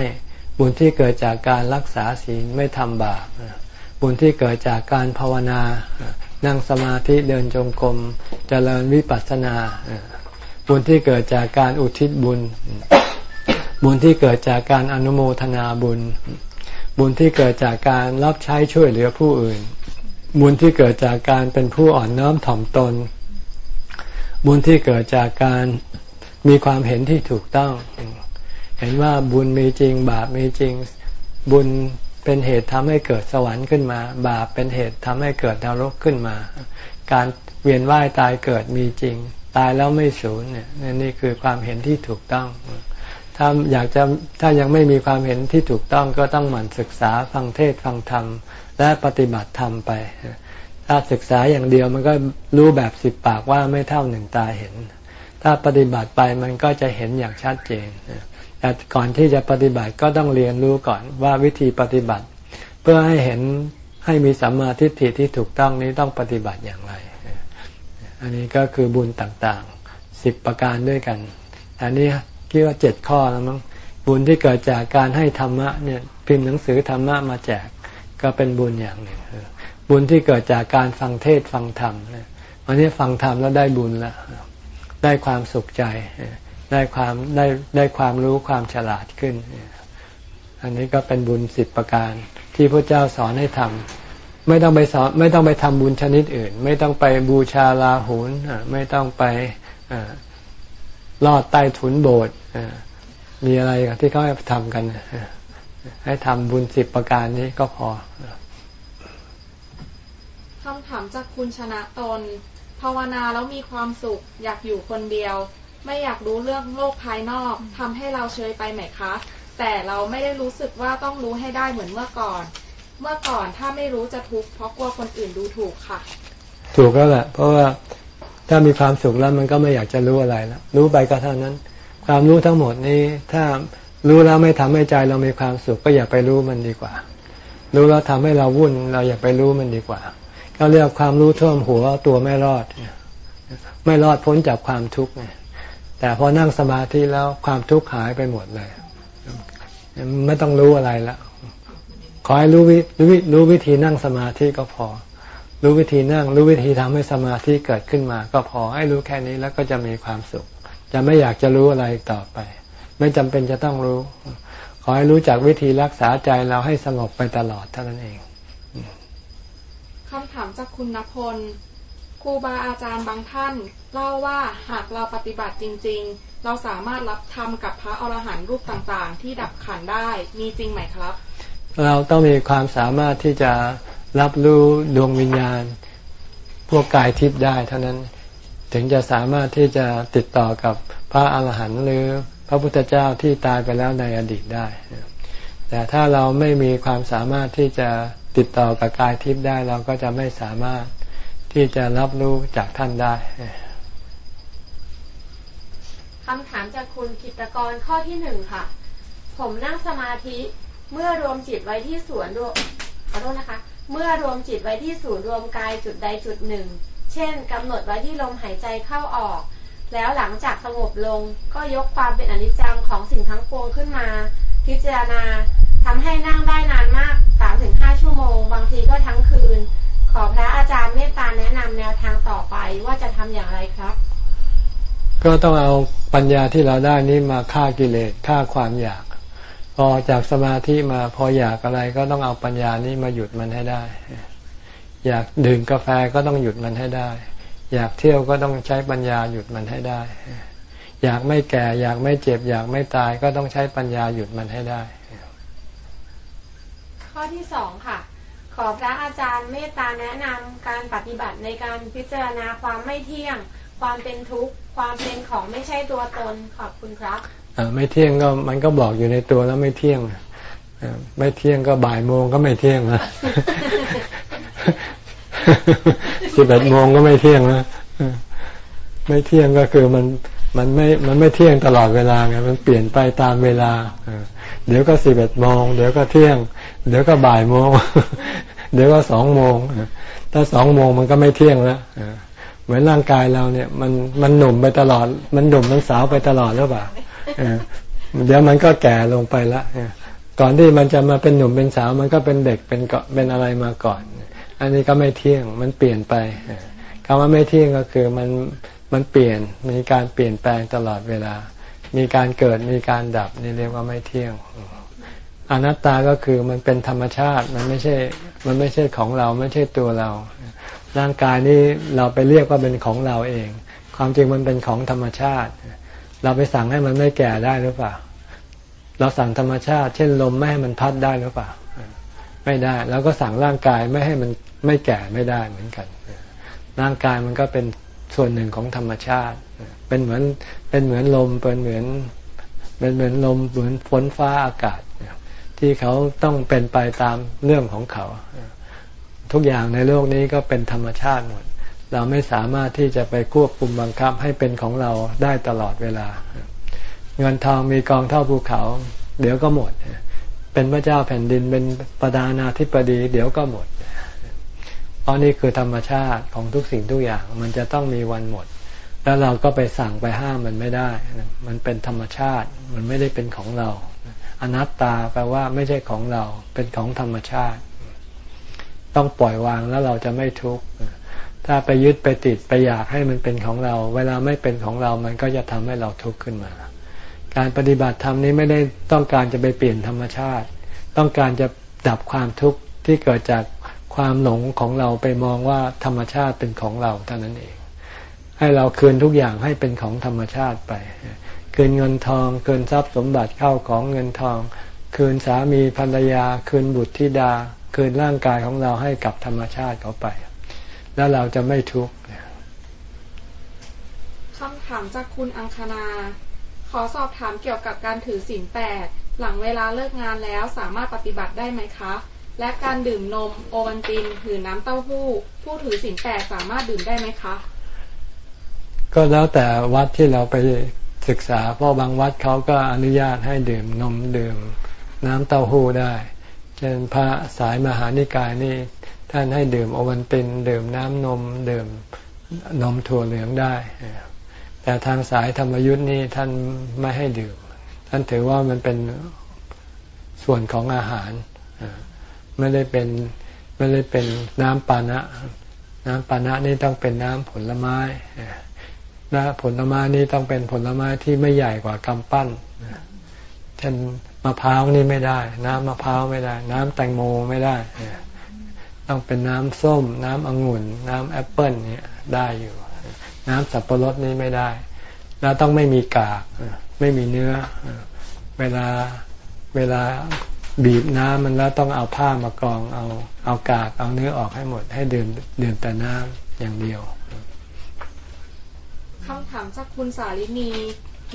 บุญที่เกิดจากการรักษาศีลไม่ทำบาปบุญที่เกิดจากการภาวนา นั่งสมาธิเดินจงกรมเจริญวิปัสสนา บุญที่เกิดจากการอุทิศบุญ บุญที่เกิดจากการอนุโมทนาบุญ บุญที่เกิดจากการรับใช้ช่วยเหลือผู้อื่น บุญที่เกิดจากการเป็นผู้อ่อนน้อมถ่อมตน บุญที่เกิดจากการมีความเห็นที่ถูกต้อง เห็นว่าบุญมีจริง บาปมีจริง บุญเป็นเหตุทำให้เกิดสวรรค์ขึ้นมา บาปเป็นเหตุทำให้เกิดนรกขึ้นมา การเวียนว่ายตายเกิดมีจริง ตายแล้วไม่สูญเนี่ยนี่คือความเห็นที่ถูกต้อง ถ้าอยากจะถ้ายังไม่มีความเห็นที่ถูกต้องก็ต้องหมั่นศึกษาฟังเทศฟังธรรม และปฏิบัติธรรมไป ถ้าศึกษาอย่างเดียวมันก็รู้แบบสิบปากว่าไม่เท่าหนึ่งตาเห็น ถ้าปฏิบัติไปมันก็จะเห็นอย่างชัดเจนแต่ก่อนที่จะปฏิบัติก็ต้องเรียนรู้ก่อนว่าวิธีปฏิบัติ เพื่อให้เห็นให้มีสัมมาทิฏฐิที่ถูกต้องนี้ต้องปฏิบัติอย่างไร อันนี้ก็คือบุญต่างๆสิบประการด้วยกัน อันนี้ คิดว่าเจ็ดข้อแล้วมั้งบุญที่เกิดจากการให้ธรรมะเนี่ยพิมพ์หนังสือธรรมะมาแจกก็เป็นบุญอย่างหนึ่งบุญที่เกิดจากการฟังเทศฟังธรรมวันนี้ฟังธรรมแล้วได้บุญล้วได้ความสุขใจ ได้ความได้ได้ความรู้ความฉลาดขึ้น อันนี้ก็เป็นบุญสิบประการที่พระเจ้าสอนให้ทำไม่ต้องไปสอนไม่ต้องไปทำบุญชนิดอื่น ไม่ต้องไปบูชาลาหุนไม่ต้องไป ลอดใต้ถุนโบสถ์มีอะไรที่เขาให้ทำกัน ให้ทำบุญสิบประการนี้ก็พอคำถามจากคุณชนะตน ภาวนาแล้วมีความสุข อยากอยู่คนเดียว ไม่อยากรู้เรื่องโลกภายนอกทำให้เราเฉยไปไหมคะ แต่เราไม่ได้รู้สึกว่าต้องรู้ให้ได้เหมือนเมื่อก่อน เมื่อก่อนถ้าไม่รู้จะทุกข์เพราะกลัวคนอื่นดูถูกค่ะ ถูกแล้วแหละเพราะว่า ถ้ามีความสุขแล้วมันก็ไม่อยากจะรู้อะไรแล้วรู้ไปก็เท่านั้น ความรู้ทั้งหมดนี้ถ้ารู้แล้วไม่ทำให้ใจเรามีความสุขก็อย่าไปรู้มันดีกว่า รู้แล้วทำให้เราวุ่น เราอย่าไปรู้มันดีกว่าก็เรียกความรู้ท่วมหัวตัวไม่รอด ไม่รอดพ้นจากความทุกข์แต่พอนั่งสมาธิแล้วความทุกข์หายไปหมดเลย ไม่ต้องรู้อะไรแล้วขอให้รู้วิรู้วิธีนั่งสมาธิก็พอ รู้วิธีนั่ง รู้วิธีทำให้สมาธิเกิดขึ้นมา ก็พอให้รู้แค่นี้แล้วก็จะมีความสุข จะไม่อยากจะรู้อะไรต่อไป ไม่จำเป็นจะต้องรู้ ขอให้รู้จักวิธีรักษาใจเราให้สงบไปตลอดเท่านั้นเองคำถามจากคุณณพลครูบาอาจารย์บางท่านเล่าว่าหากเราปฏิบัติจริง ๆ เราสามารถรับธรรมกับพระอรหันต์รูปต่างๆ ที่ดับขันได้มีจริงไหมครับ เราต้องมีความสามารถที่จะ รับรู้ดวงวิญญาณ พวกกายทิพย์ได้ เท่านั้นถึงจะสามารถที่จะติดต่อกับพระอรหันต์หรือพระพุทธเจ้าที่ตายไปแล้วในอดีตได้ แต่ถ้าเราไม่มีความสามารถที่จะติดต่อกับกายทิพย์ได้ เราก็จะไม่สามารถที่จะรับรู้จากท่านได้คำถามจากคุณกิตกรข้อที่หนึ่งค่ะ ผมนั่งสมาธิเมื่อรวมจิตไว้ที่ศูนย์รวมขอโทษนะคะ เมื่อรวมจิตไว้ที่ศูนย์รวมกายจุดใดจุดหนึ่ง เช่นกำหนดไว้ที่ลมหายใจเข้าออก แล้วหลังจากสงบลงก็ยกความเป็นอนิจจังของสิ่งทั้งปวงขึ้นมา พิจารณาทำให้นั่งได้นานมากสามถึงห้าชั่วโมง บางทีก็ทั้งคืน ขอพระอาจารย์เมตตาแนะนำแนวทางต่อไปว่าจะทำอย่างไรครับ ก็ต้องเอาปัญญาที่เราได้นี้มาฆ่ากิเลสฆ่าความอยาก อจากสมาธิมาพออยากอะไรก็ต้องเอาปัญญานี้มาหยุดมันให้ได้ อยากดื่มกาแฟก็ต้องหยุดมันให้ได้ อยากเที่ยวก็ต้องใช้ปัญญาหยุดมันให้ได้ อยากไม่แก่ อยากไม่เจ็บ อยากไม่ตายก็ต้องใช้ปัญญาหยุดมันให้ได้ ข้อที่สองค่ะ ขอพระอาจารย์เมตตาแนะนำการปฏิบัติในการพิจารณาความไม่เที่ยง ความเป็นทุกข์ ความเป็นของไม่ใช่ตัวตนขอบคุณครับ ไม่เที่ยงก็มันก็บอกอยู่ในตัวแล้วไม่เที่ยงไม่เที่ยงก็บ่ายโมงก็ไม่เที่ยงนะสิบเอ็ดโมงก็ไม่เที่ยงนะไม่เที่ยงก็คือมันมันไม่ มันไม่เที่ยงตลอดเวลาไง มันเปลี่ยนไปตามเวลา เดี๋ยวก็สิบเอ็ดโมง เดี๋ยวก็เที่ยง เดี๋ยวก็บ่ายโมง เดี๋ยวก็สองโมง ถ้าสองโมงมันก็ไม่เที่ยงแล้วเหมือนร่างกายเราเนี่ย มัน มันหนุ่มไปตลอด มันหนุ่มมันสาวไปตลอดหรือเปล่า เดี๋ยวมันก็แก่ลงไปละก่อนที่มันจะมาเป็นหนุ่มเป็นสาว มันก็เป็นเด็กเป็นเกาะเป็นอะไรมาก่อน อันนี้ก็ไม่เที่ยงมันเปลี่ยนไปคำว่าไม่เที่ยงก็คือมันมันเปลี่ยนมีการเปลี่ยนแปลงตลอดเวลา มีการเกิดมีการดับนี่เรียกว่าไม่เที่ยงอนัตตาก็คือมันเป็นธรรมชาติมันไม่ใช่ มันไม่ใช่ของเราไม่ใช่ตัวเรา ร่างกายนี้เราไปเรียกว่าเป็นของเราเอง ความจริงมันเป็นของธรรมชาติ เราไปสั่งให้มันไม่แก่ได้หรือเปล่า เราสั่งธรรมชาติ เช่นลมไม่ให้มันพัดได้หรือเปล่า ไม่ได้ แล้วก็สั่งร่างกายไม่ให้มันไม่แก่ไม่ได้เหมือนกัน ร่างกายมันก็เป็นส่วนหนึ่งของธรรมชาติ เป็นเหมือนเป็นเหมือนลมเป็นเหมือนเป็นเหมือนลมเหมือนฝนฟ้าอากาศ ที่เขาต้องเป็นไปตามเรื่องของเขา ทุกอย่างในโลกนี้ก็เป็นธรรมชาติหมด เราไม่สามารถที่จะไปควบคุมบังคับให้เป็นของเราได้ตลอดเวลา เงินทองมีกองเท่าภูเขา เดี๋ยวก็หมด เป็นพระเจ้าแผ่นดินเป็นประธานาธิบดี เดี๋ยวก็หมดเพราะนี่คือธรรมชาติของทุกสิ่งทุกอย่าง มันจะต้องมีวันหมด แล้วเราก็ไปสั่งไปห้ามมันไม่ได้ มันเป็นธรรมชาติ มันไม่ได้เป็นของเรา อนัตตาแปลว่าไม่ใช่ของเรา เป็นของธรรมชาติ ต้องปล่อยวางแล้วเราจะไม่ทุกข์ ถ้าไปยึดไปติดไปอยากให้มันเป็นของเรา เวลาไม่เป็นของเรา มันก็จะทำให้เราทุกข์ขึ้นมา การปฏิบัติธรรมนี้ไม่ได้ต้องการจะไปเปลี่ยนธรรมชาติ ต้องการจะดับความทุกข์ที่เกิดจากความหลงของเราไปมองว่าธรรมชาติเป็นของเราเท่านั้นเอง ให้เราคืนทุกอย่างให้เป็นของธรรมชาติไป คืนเงินทอง คืนทรัพย์สมบัติเข้าของเงินทอง คืนสามีภรรยา คืนบุตรธิดา คืนร่างกายของเราให้กับธรรมชาติเขาไป แล้วเราจะไม่ทุกข์คำถามจากคุณอังคณา ขอสอบถามเกี่ยวกับการถือศีลแปดหลังเวลาเลิกงานแล้วสามารถปฏิบัติได้ไหมคะ และการดื่มนมโอวัลตินหรือน้ำเต้าหู้ ผู้ถือศีลแปดสามารถดื่มได้ไหมคะ ก็แล้วแต่วัดที่เราไปศึกษา เพราะบางวัดเขาก็อนุญาตให้ดื่มนมดื่มน้ำเต้าหู้ได้ เช่นพระสายมหานิกายนี่ ท่านให้ดื่มอวัลตินดื่มน้ำนม ดื่มนมถั่วเหลืองได้ แต่ทางสายธรรมยุทธ์นี่ท่านไม่ให้ดื่ม ท่านถือว่ามันเป็นส่วนของอาหาร ไม่ได้เป็นไม่ได้เป็นน้ำปานะ น้ำปานะนี่ต้องเป็นน้ำผลไม้และผลไม้นี่ต้องเป็นผลไม้ที่ไม่ใหญ่กว่ากำปั้นเช่นมะพร้าวนี่ไม่ได้ น้ำมะพร้าวไม่ได้ น้ำแตงโมไม่ได้ ต้องเป็นน้ำส้ม น้ำองุ่น น้ำแอปเปิ้ลเนี่ยได้อยู่ น้ำสับปะรดนี่ไม่ได้ แล้วต้องไม่มีกากไม่มีเนื้อ เวลาเวลาบีบน้ำมันแล้วต้องเอาผ้ามากรองเอาเอากากเอาเนื้อออกให้หมด ให้ดื่มดื่มแต่น้ำอย่างเดียวคำถามจากคุณสาลินี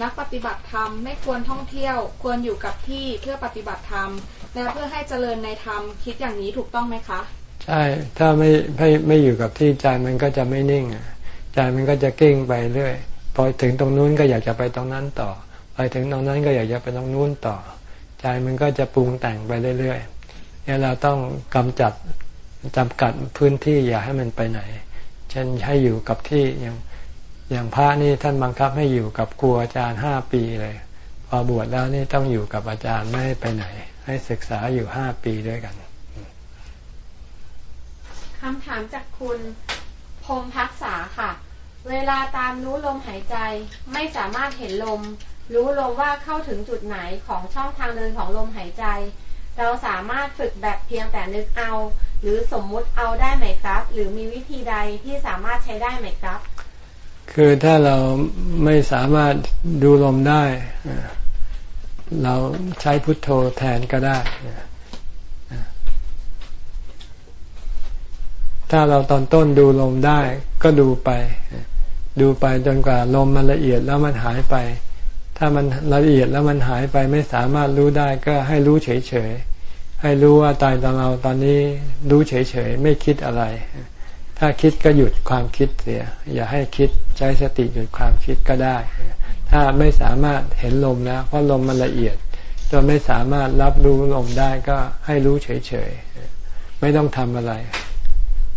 นักปฏิบัติธรรมไม่ควรท่องเที่ยว ควรอยู่กับที่เพื่อปฏิบัติธรรม และเพื่อให้เจริญในธรรมคิดอย่างนี้ถูกต้องไหมคะ ใช่ ถ้าไม่ไม่ไม่อยู่กับที่ใจมันก็จะไม่นิ่งใจมันก็จะเก้งไปเรื่อยพอถึงตรงนู้นก็อยากจะไปตรงนั้นต่อ ไปถึงตรงนั้นก็อยากจะไปตรงนู้นต่อ ใจมันก็จะปรุงแต่งไปเรื่อยๆเนี่ยเราต้องกำจัดจำกัดพื้นที่อย่าให้มันไปไหน เช่นให้อยู่กับที่อย่างอย่างพระนี่ท่านบังคับให้อยู่กับครูอาจารย์ห้าปีเลย พอบวชแล้วนี่ต้องอยู่กับอาจารย์ไม่ไปไหน ให้ศึกษาอยู่ห้าปีด้วยกัน คำถามจากคุณพงพักษาค่ะ เวลาตามรู้ลมหายใจไม่สามารถเห็นลม รู้ลมว่าเข้าถึงจุดไหนของช่องทางเดินของลมหายใจ เราสามารถฝึกแบบเพียงแต่นึกเอา หรือสมมุติเอาได้ไหมครับ หรือมีวิธีใดที่สามารถใช้ได้ไหมครับ คือถ้าเราไม่สามารถดูลมได้ เราใช้พุทโธแทนก็ได้ ถ้าเราตอนต้นดูลมได้ก็ดูไป ดูไปจนกว่าลมมันละเอียดแล้วมันหายไป ถ้ามันละเอียดแล้วมันหายไปไม่สามารถรู้ได้ก็ให้รู้เฉยๆให้รู้ว่าตายตอนเราตอนนี้รู้เฉยๆไม่คิดอะไร ถ้าคิดก็หยุดความคิดเสีย อย่าให้คิดใช้สติหยุดความคิดก็ได้ ถ้าไม่สามารถเห็นลมแล้วเพราะลมมันละเอียดจนไม่สามารถรับรู้ลมได้ก็ให้รู้เฉยๆไม่ต้องทำอะไร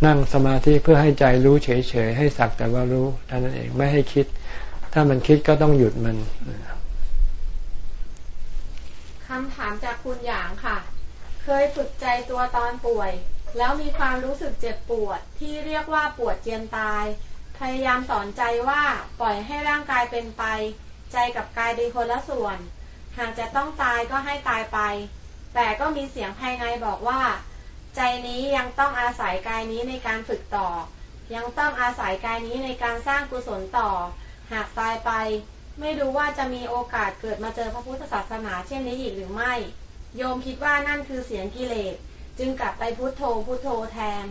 นั่งสมาธิเพื่อให้ใจรู้เฉยๆให้สักแต่ว่ารู้เท่านั้นเองไม่ให้คิด ถ้ามันคิดก็ต้องหยุดมันคำถามจากคุณหยางค่ะ เคยฝึกใจตัวตอนป่วย แล้วมีความรู้สึกเจ็บปวดที่เรียกว่าปวดเจียนตาย พยายามสอนใจว่าปล่อยให้ร่างกายเป็นไป ใจกับกายเป็นคนละส่วน หากจะต้องตายก็ให้ตายไป แต่ก็มีเสียงภายในบอกว่า ใจนี้ยังต้องอาศัยกายนี้ในการฝึกต่อ ยังต้องอาศัยกายนี้ในการสร้างกุศลต่อ หากตายไป ไม่รู้ว่าจะมีโอกาสเกิดมาเจอพระพุทธศาสนาเช่นนี้อีกหรือไม่ โยมคิดว่านั่นคือเสียงกิเลส จึงกลับไปพุโทโธพุโทโธแทน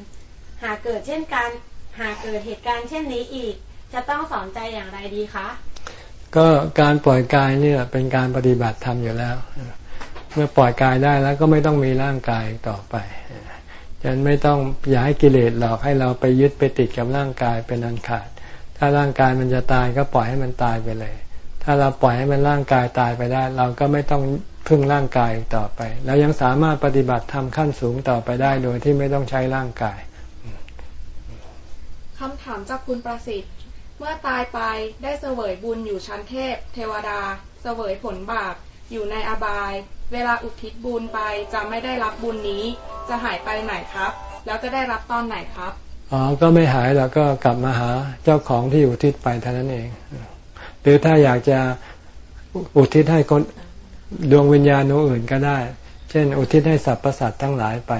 หากเกิดเช่นกันหากเกิดเหตุการณ์เช่นนี้อีก จะต้องสอนใจอย่างไรดีคะก็การปล่อยกายเนี่ยเป็นการปฏิบัติธรรมอยู่แล้ว เมื่อปล่อยกายได้แล้วก็ไม่ต้องมีร่างกายต่อไป ฉะนั้นไม่ต้องอย่าให้กิเลสหลอกให้เราไปยึดไปติดกับร่างกายเป็นอันขาด ถ้าร่างกายมันจะตายก็ปล่อยให้มันตายไปเลย ถ้าเราปล่อยให้มันร่างกายตายไปได้ เราก็ไม่ต้องพึ่งร่างกายต่อไป แล้วยังสามารถปฏิบัติทำขั้นสูงต่อไปได้โดยที่ไม่ต้องใช้ร่างกายคำถามจากคุณประสิทธิ์ เมื่อตายไปได้เสวยบุญอยู่ชั้นเทพ เทวดา เสวยผลบาป อยู่ในอบาย เวลาอุทิศบุญไปจะไม่ได้รับบุญนี้ จะหายไปไหนครับ แล้วจะได้รับตอนไหนครับอ๋อก็ไม่หายแล้วก็กลับมาหาเจ้าของที่อุทิศไปเท่านั้นเอง หรือถ้าอยากจะอุทิศให้คนดวงวิญญาณดวงอื่นก็ได้ เช่น อุทิศให้สรรพสัตว์ทั้งหลายไป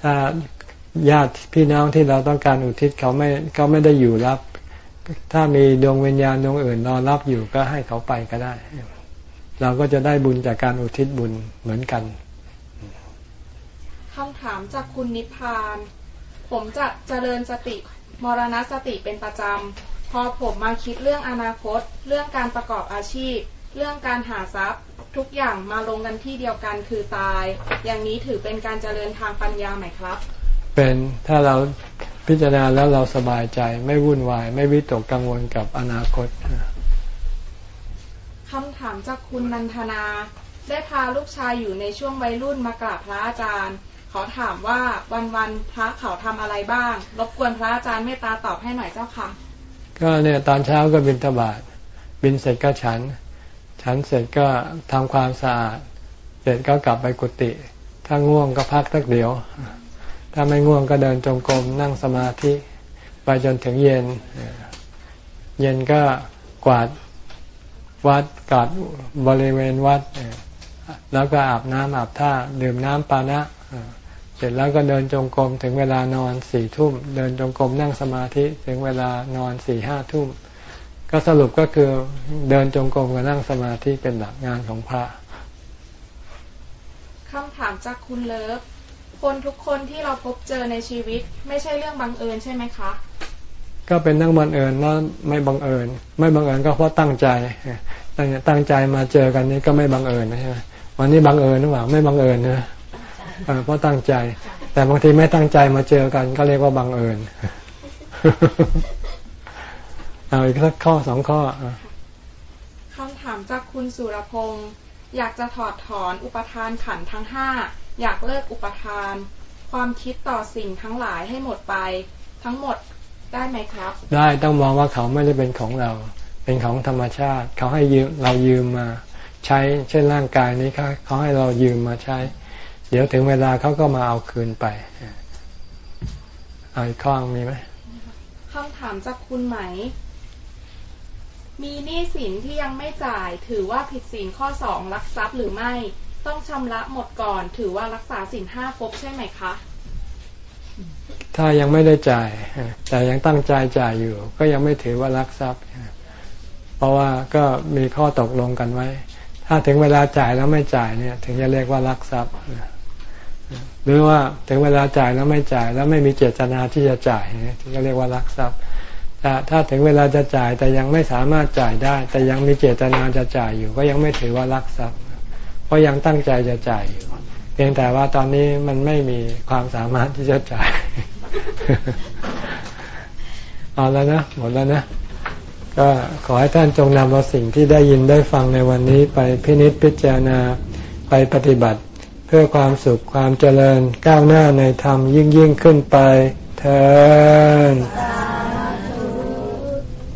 ถ้าญาติพี่น้องที่เราต้องการอุทิศเขาไม่เขาไม่ได้อยู่รับ ถ้ามีดวงวิญญาณดวงอื่นรอรับอยู่ก็ให้เขาไปก็ได้ เราก็จะได้บุญจากการอุทิศบุญเหมือนกันคำถามจากคุณนิพพาน ผมจะเจริญสติมรณสติเป็นประจำ พอผมมาคิดเรื่องอนาคต เรื่องการประกอบอาชีพ เรื่องการหาทรัพย์ ทุกอย่างมาลงกันที่เดียวกันคือตาย อย่างนี้ถือเป็นการเจริญทางปัญญาไหมครับ เป็นถ้าเราพิจารณาแล้วเราสบายใจไม่วุ่นวาย ไม่วิตกกังวลกับอนาคต คำถามจากคุณนันทนา ได้พาลูกชายอยู่ในช่วงวัยรุ่นมากราบพระอาจารย์ขอถามว่าวันวันพระเขาทำอะไรบ้าง รบกวนพระอาจารย์เมตตาตอบให้หน่อยเจ้าค่ะ ก็เนี่ยตอนเช้าก็บินตบาทบินเสร็จก็ฉัน ฉันเสร็จก็ทำความสะอาด เสร็จก็กลับไปกุฏิถ้าง่วงก็พักสักเดี๋ยว ถ้าไม่ง่วงก็เดินจงกรมนั่งสมาธิ ไปจนถึงเย็น เย็นก็กวาด วัดกวาดบริเวณวัด แล้วก็อาบน้ำอาบท่าดื่มน้ำปานะเสร็จแล้วก็เดินจงกรมถึงเวลานอนสี่ทุ่ม เดินจงกรมนั่งสมาธิถึงเวลานอนสี่ห้าทุ่ม ก็สรุปก็คือเดินจงกรมกับนั่งสมาธิเป็นหลักงานของพระคำถามจากคุณเลิฟคนทุกคนที่เราพบเจอในชีวิต ไม่ใช่เรื่องบังเอิญใช่ไหมคะ ก็เป็นนั่งบังเอิญแล้วไม่บังเอิญ ไม่บังเอิญก็เพราะตั้งใจ ตั้งใจมาเจอกันนี้ก็ไม่บังเอิญใช่ไหมวันนี้บังเอิญหรือเปล่าไม่บังเอิญนะเพราะตั้งใจ แต่บางทีไม่ตั้งใจมาเจอกัน ก็เรียกว่าบังเอิญเอาอีกสักข้อสองข้อคำถามจากคุณสุรพงศ์อยากจะถอดถอนอุปทานขันทั้งห้าอยากเลิกอุปทาน ความคิดต่อสิ่งทั้งหลายให้หมดไป ทั้งหมด ได้ไหมครับ ได้ต้องมองว่าเขาไม่ได้เป็นของเรา เป็นของธรรมชาติ เขาให้ยืมเรายืมมาใช้ เช่นร่างกายนี้เขาเขาให้เรายืมมาใช้ เดี๋ยวถึงเวลาเขาก็มาเอาคืนไปเอาอีกข้อมีไหมคำถามจากคุณไหม มีหนี้สินที่ยังไม่จ่าย ถือว่าผิดสินข้อสองรักทรัพย์หรือไม่ ต้องชำระหมดก่อน ถือว่ารักษาสินห้าครบใช่ไหมคะ ถ้ายังไม่ได้จ่าย แต่ยังตั้งใจจ่ายอยู่ ก็ยังไม่ถือว่ารักทรัพย์ เพราะว่าก็มีข้อตกลงกันไว้ ถ้าถึงเวลาจ่ายแล้วไม่จ่ายเนี่ย ถึงจะเรียกว่ารักทรัพย์หรือว่าถึงเวลาจ่ายแล้วไม่จ่าย แล้วไม่มีเจตนาที่จะจ่ายถึงจะเรียกว่ารักทรัพย์แต่ถ้าถึงเวลาจะจ่ายแต่ยังไม่สามารถจ่ายได้ แต่ยังมีเจตนาจะจ่ายอยู่ ก็ยังไม่ถือว่ารักทรัพย์ เพราะยังตั้งใจจะจ่ายอยู่ พียงแต่ว่าตอนนี้มันไม่มีความสามารถที่จะจ่ายเอาแล้วนะหมดแล้วนะ ก็ขอให้ท่านจงนำเอาสิ่งที่ได้ยินได้ฟังในวันนี้ไปพินิจพิจารณาไปปฏิบัติ เพื่อความสุขความเจริญก้าวหน้าในธรรมยิ่งยิ่งขึ้นไปเธอ